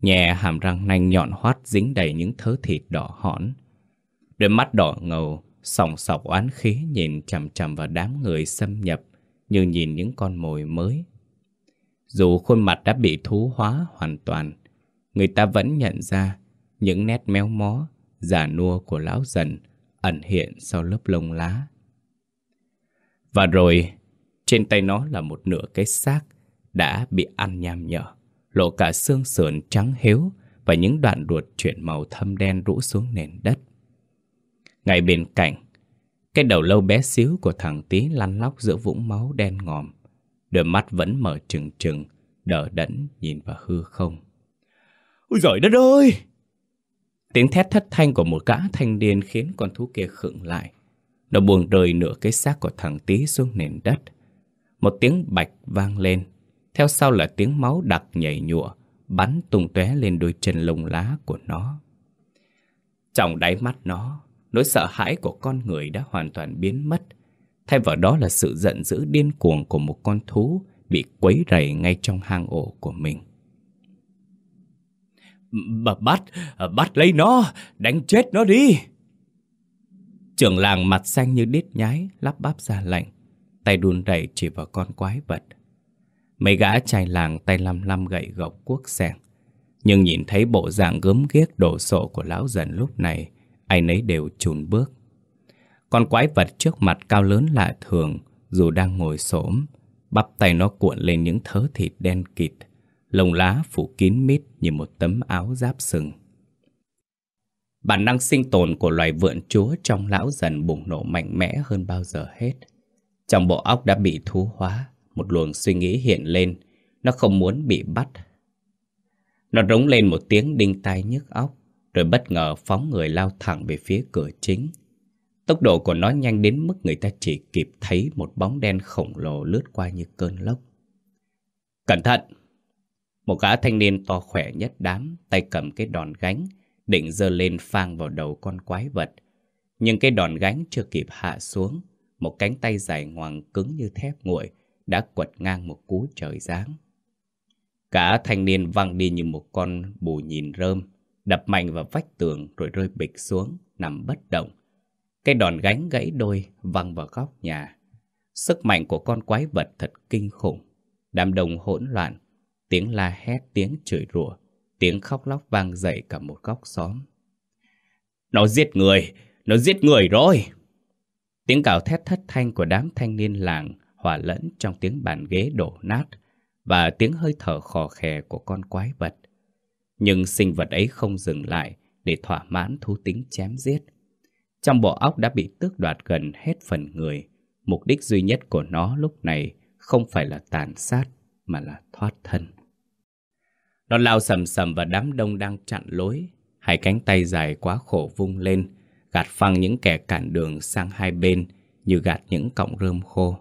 nhẹ hàm răng nanh nhọn hoắt dính đầy những thớ thịt đỏ hõn. Đôi mắt đỏ ngầu, sòng sọc oán khí nhìn chằm chằm vào đám người xâm nhập như nhìn những con mồi mới. Dù khuôn mặt đã bị thú hóa hoàn toàn, người ta vẫn nhận ra những nét méo mó, giả nua của lão dần ẩn hiện sau lớp lông lá. Và rồi, trên tay nó là một nửa cái xác đã bị ăn nham nhở, lộ cả xương sườn trắng héo và những đoạn ruột chuyển màu thâm đen rũ xuống nền đất. Ngay bên cạnh, cái đầu lâu bé xíu của thằng tí lăn lóc giữa vũng máu đen ngòm, đôi mắt vẫn mở trừng trừng, đờ đẫn nhìn vào hư không. Ôi giời đất ơi! Tiếng thét thất thanh của một gã thanh niên khiến con thú kia khựng lại. Nó buông rơi nửa cái xác của thằng tí xuống nền đất. Một tiếng bạch vang lên. Theo sau là tiếng máu đặc nhảy nhụa, bắn tung tóe lên đôi chân lông lá của nó. Trong đáy mắt nó, nỗi sợ hãi của con người đã hoàn toàn biến mất. Thay vào đó là sự giận dữ điên cuồng của một con thú bị quấy rầy ngay trong hang ổ của mình. Bắt, bắt lấy nó, đánh chết nó đi. Trưởng làng mặt xanh như đít nhái, lắp bắp ra lệnh. Tay đun đẩy chỉ vào con quái vật. Mấy gã trai làng tay lăm lăm gậy gộc cuốc sẻng. Nhưng nhìn thấy bộ dạng gớm ghiếc đổ sộ của lão dần lúc này, ai nấy đều chùn bước. Con quái vật trước mặt cao lớn lạ thường, dù đang ngồi xổm, bắp tay nó cuộn lên những thớ thịt đen kịt, lông lá phủ kín mít như một tấm áo giáp sừng. Bản năng sinh tồn của loài vượn chúa trong lão dần bùng nổ mạnh mẽ hơn bao giờ hết. Trong bộ óc đã bị thú hóa, một luồng suy nghĩ hiện lên, nó không muốn bị bắt. Nó rống lên một tiếng đinh tai nhức óc, rồi bất ngờ phóng người lao thẳng về phía cửa chính. Tốc độ của nó nhanh đến mức người ta chỉ kịp thấy một bóng đen khổng lồ lướt qua như cơn lốc. Cẩn thận! Một gã thanh niên to khỏe nhất đám, tay cầm cái đòn gánh, định giơ lên phang vào đầu con quái vật. Nhưng cái đòn gánh chưa kịp hạ xuống, một cánh tay dài ngoằng cứng như thép nguội đã quật ngang một cú trời giáng. Cả thanh niên văng đi như một con bù nhìn rơm, đập mạnh vào vách tường rồi rơi bịch xuống, nằm bất động. Cái đòn gánh gãy đôi văng vào góc nhà. Sức mạnh của con quái vật thật kinh khủng. Đám đông hỗn loạn, tiếng la hét, tiếng chửi rủa, tiếng khóc lóc vang dậy cả một góc xóm. Nó giết người, nó giết người rồi! Tiếng cào thét thất thanh của đám thanh niên làng hòa lẫn trong tiếng bàn ghế đổ nát và tiếng hơi thở khò khè của con quái vật. Nhưng sinh vật ấy không dừng lại để thỏa mãn thú tính chém giết. Trong bộ óc đã bị tước đoạt gần hết phần người. Mục đích duy nhất của nó lúc này không phải là tàn sát mà là thoát thân. Nó lao sầm sầm vào đám đông đang chặn lối. Hai cánh tay dài quá khổ vung lên, gạt phăng những kẻ cản đường sang hai bên như gạt những cọng rơm khô.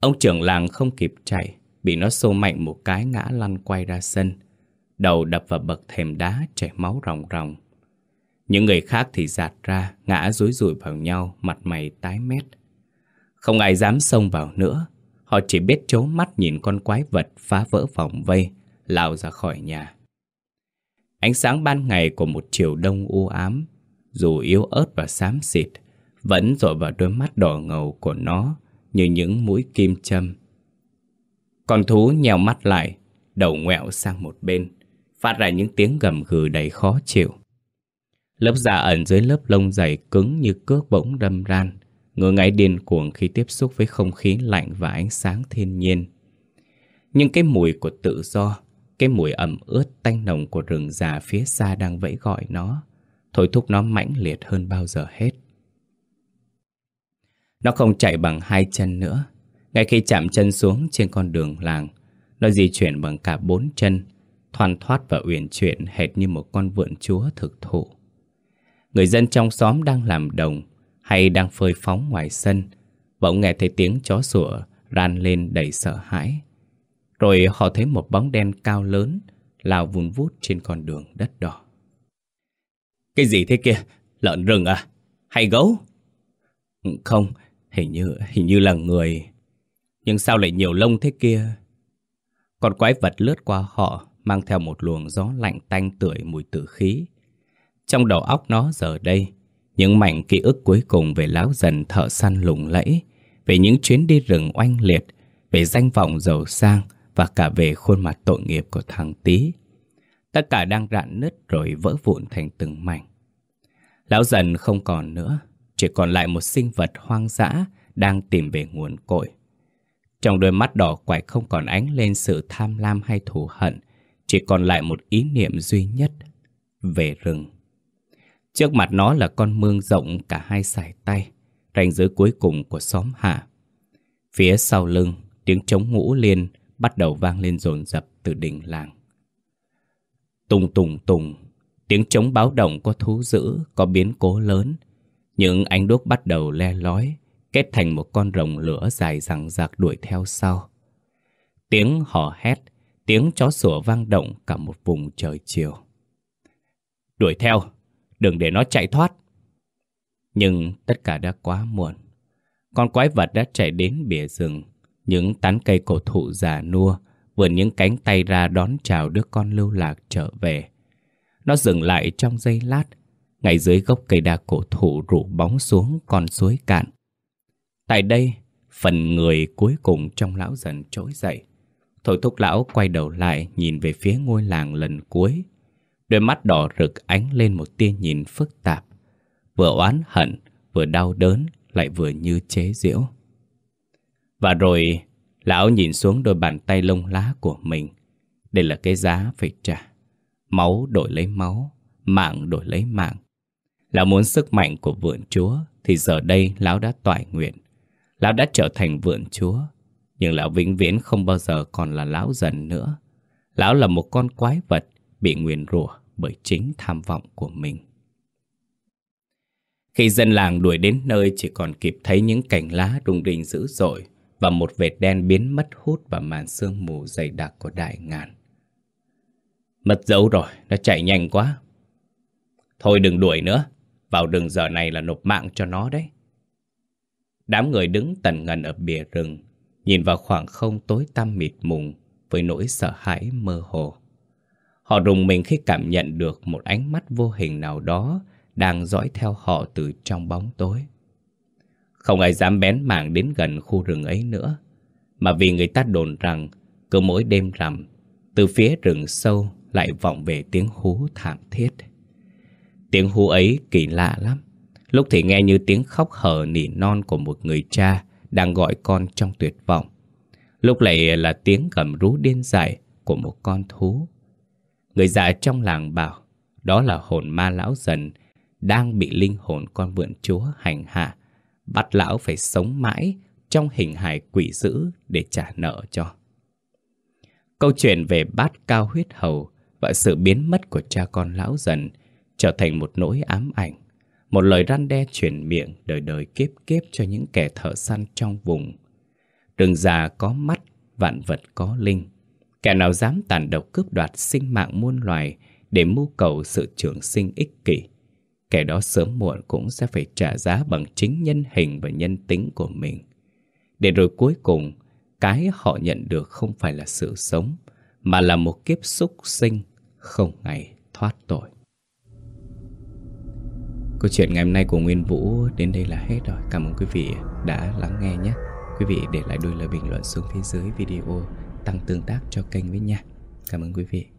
Ông trưởng làng không kịp chạy, bị nó xô mạnh một cái ngã lăn quay ra sân. Đầu đập vào bậc thềm đá chảy máu ròng ròng. Những người khác thì giạt ra, ngã rúi rủi vào nhau, mặt mày tái mét. Không ai dám xông vào nữa, họ chỉ biết chố mắt nhìn con quái vật phá vỡ vòng vây, lao ra khỏi nhà. Ánh sáng ban ngày của một chiều đông u ám, dù yếu ớt và xám xịt, vẫn dội vào đôi mắt đỏ ngầu của nó như những mũi kim châm. Con thú nhèo mắt lại, đầu ngoẹo sang một bên, phát ra những tiếng gầm gừ đầy khó chịu. Lớp da ẩn dưới lớp lông dày cứng như cước bỗng đâm ran, ngứa ngáy điên cuồng khi tiếp xúc với không khí lạnh và ánh sáng thiên nhiên. Nhưng cái mùi của tự do, cái mùi ẩm ướt tanh nồng của rừng già phía xa đang vẫy gọi nó, thôi thúc nó mãnh liệt hơn bao giờ hết. Nó không chạy bằng hai chân nữa. Ngay khi chạm chân xuống trên con đường làng, nó di chuyển bằng cả bốn chân, thoăn thoát và uyển chuyển hệt như một con vượn chúa thực thụ. Người dân trong xóm đang làm đồng hay đang phơi phóng ngoài sân, bỗng nghe thấy tiếng chó sủa ran lên đầy sợ hãi. Rồi họ thấy một bóng đen cao lớn lao vun vút trên con đường đất đỏ. Cái gì thế kia? Lợn rừng à? Hay gấu? Không, hình như hình như là người. Nhưng sao lại nhiều lông thế kia? Con quái vật lướt qua họ mang theo một luồng gió lạnh tanh tưởi mùi tử khí. Trong đầu óc nó giờ đây, những mảnh ký ức cuối cùng về láo dần thợ săn lùng lẫy, về những chuyến đi rừng oanh liệt, về danh vọng giàu sang và cả về khuôn mặt tội nghiệp của thằng Tý. Tất cả đang rạn nứt rồi vỡ vụn thành từng mảnh. Lão dần không còn nữa, chỉ còn lại một sinh vật hoang dã đang tìm về nguồn cội. Trong đôi mắt đỏ quạch không còn ánh lên sự tham lam hay thù hận, chỉ còn lại một ý niệm duy nhất, về rừng. Trước mặt nó là con mương rộng cả hai sải tay, ranh giới cuối cùng của xóm hạ. Phía sau lưng, tiếng trống ngũ liên bắt đầu vang lên rồn rập từ đỉnh làng. Tùng tùng tùng, tiếng trống báo động có thú dữ, có biến cố lớn. Những ánh đuốc bắt đầu le lói, kết thành một con rồng lửa dài rằng rạc đuổi theo sau. Tiếng hò hét, tiếng chó sủa vang động cả một vùng trời chiều. Đuổi theo, đừng để nó chạy thoát. Nhưng tất cả đã quá muộn. Con quái vật đã chạy đến bìa rừng, những tán cây cổ thụ già nua, vườn những cánh tay ra đón chào đứa con lưu lạc trở về. Nó dừng lại trong giây lát, ngay dưới gốc cây đa cổ thụ rụ bóng xuống con suối cạn. Tại đây, phần người cuối cùng trong lão dần trỗi dậy. Thôi thúc lão quay đầu lại nhìn về phía ngôi làng lần cuối. Đôi mắt đỏ rực ánh lên một tia nhìn phức tạp. Vừa oán hận, vừa đau đớn, lại vừa như chế giễu. Và rồi, lão nhìn xuống đôi bàn tay lông lá của mình. Đây là cái giá phải trả. Máu đổi lấy máu, mạng đổi lấy mạng. Lão muốn sức mạnh của vượn chúa, thì giờ đây lão đã toại nguyện. Lão đã trở thành vượn chúa, nhưng lão vĩnh viễn không bao giờ còn là lão dần nữa. Lão là một con quái vật bị nguyền rủa bởi chính tham vọng của mình. Khi dân làng đuổi đến nơi chỉ còn kịp thấy những cành lá rung rinh dữ dội và một vệt đen biến mất hút vào màn sương mù dày đặc của đại ngàn. Mất dấu rồi, nó chạy nhanh quá. Thôi đừng đuổi nữa, vào rừng giờ này là nộp mạng cho nó đấy. Đám người đứng tần ngần ở bìa rừng, nhìn vào khoảng không tối tăm mịt mùng với nỗi sợ hãi mơ hồ. Họ rùng mình khi cảm nhận được một ánh mắt vô hình nào đó đang dõi theo họ từ trong bóng tối. Không ai dám bén mảng đến gần khu rừng ấy nữa, mà vì người ta đồn rằng cứ mỗi đêm rằm, từ phía rừng sâu lại vọng về tiếng hú thảm thiết. Tiếng hú ấy kỳ lạ lắm. Lúc thì nghe như tiếng khóc hở nỉ non của một người cha đang gọi con trong tuyệt vọng. Lúc lại là tiếng gầm rú điên dại của một con thú. Người già trong làng bảo đó là hồn ma lão dần đang bị linh hồn con vượn chúa hành hạ, bắt lão phải sống mãi trong hình hài quỷ dữ để trả nợ cho. Câu chuyện về bát cao huyết hầu và sự biến mất của cha con lão dần trở thành một nỗi ám ảnh, một lời răn đe truyền miệng đời đời kiếp kiếp cho những kẻ thợ săn trong vùng. Rừng già có mắt, vạn vật có linh. Kẻ nào dám tàn độc cướp đoạt sinh mạng muôn loài để mưu cầu sự trường sinh ích kỷ, kẻ đó sớm muộn cũng sẽ phải trả giá bằng chính nhân hình và nhân tính của mình. Để rồi cuối cùng, cái họ nhận được không phải là sự sống, mà là một kiếp xúc sinh không ngày thoát tội. Câu chuyện ngày hôm nay của Nguyên Vũ đến đây là hết rồi. Cảm ơn quý vị đã lắng nghe nhé. Quý vị để lại đôi lời bình luận xuống phía dưới video tăng tương tác cho kênh với nha. Cảm ơn quý vị.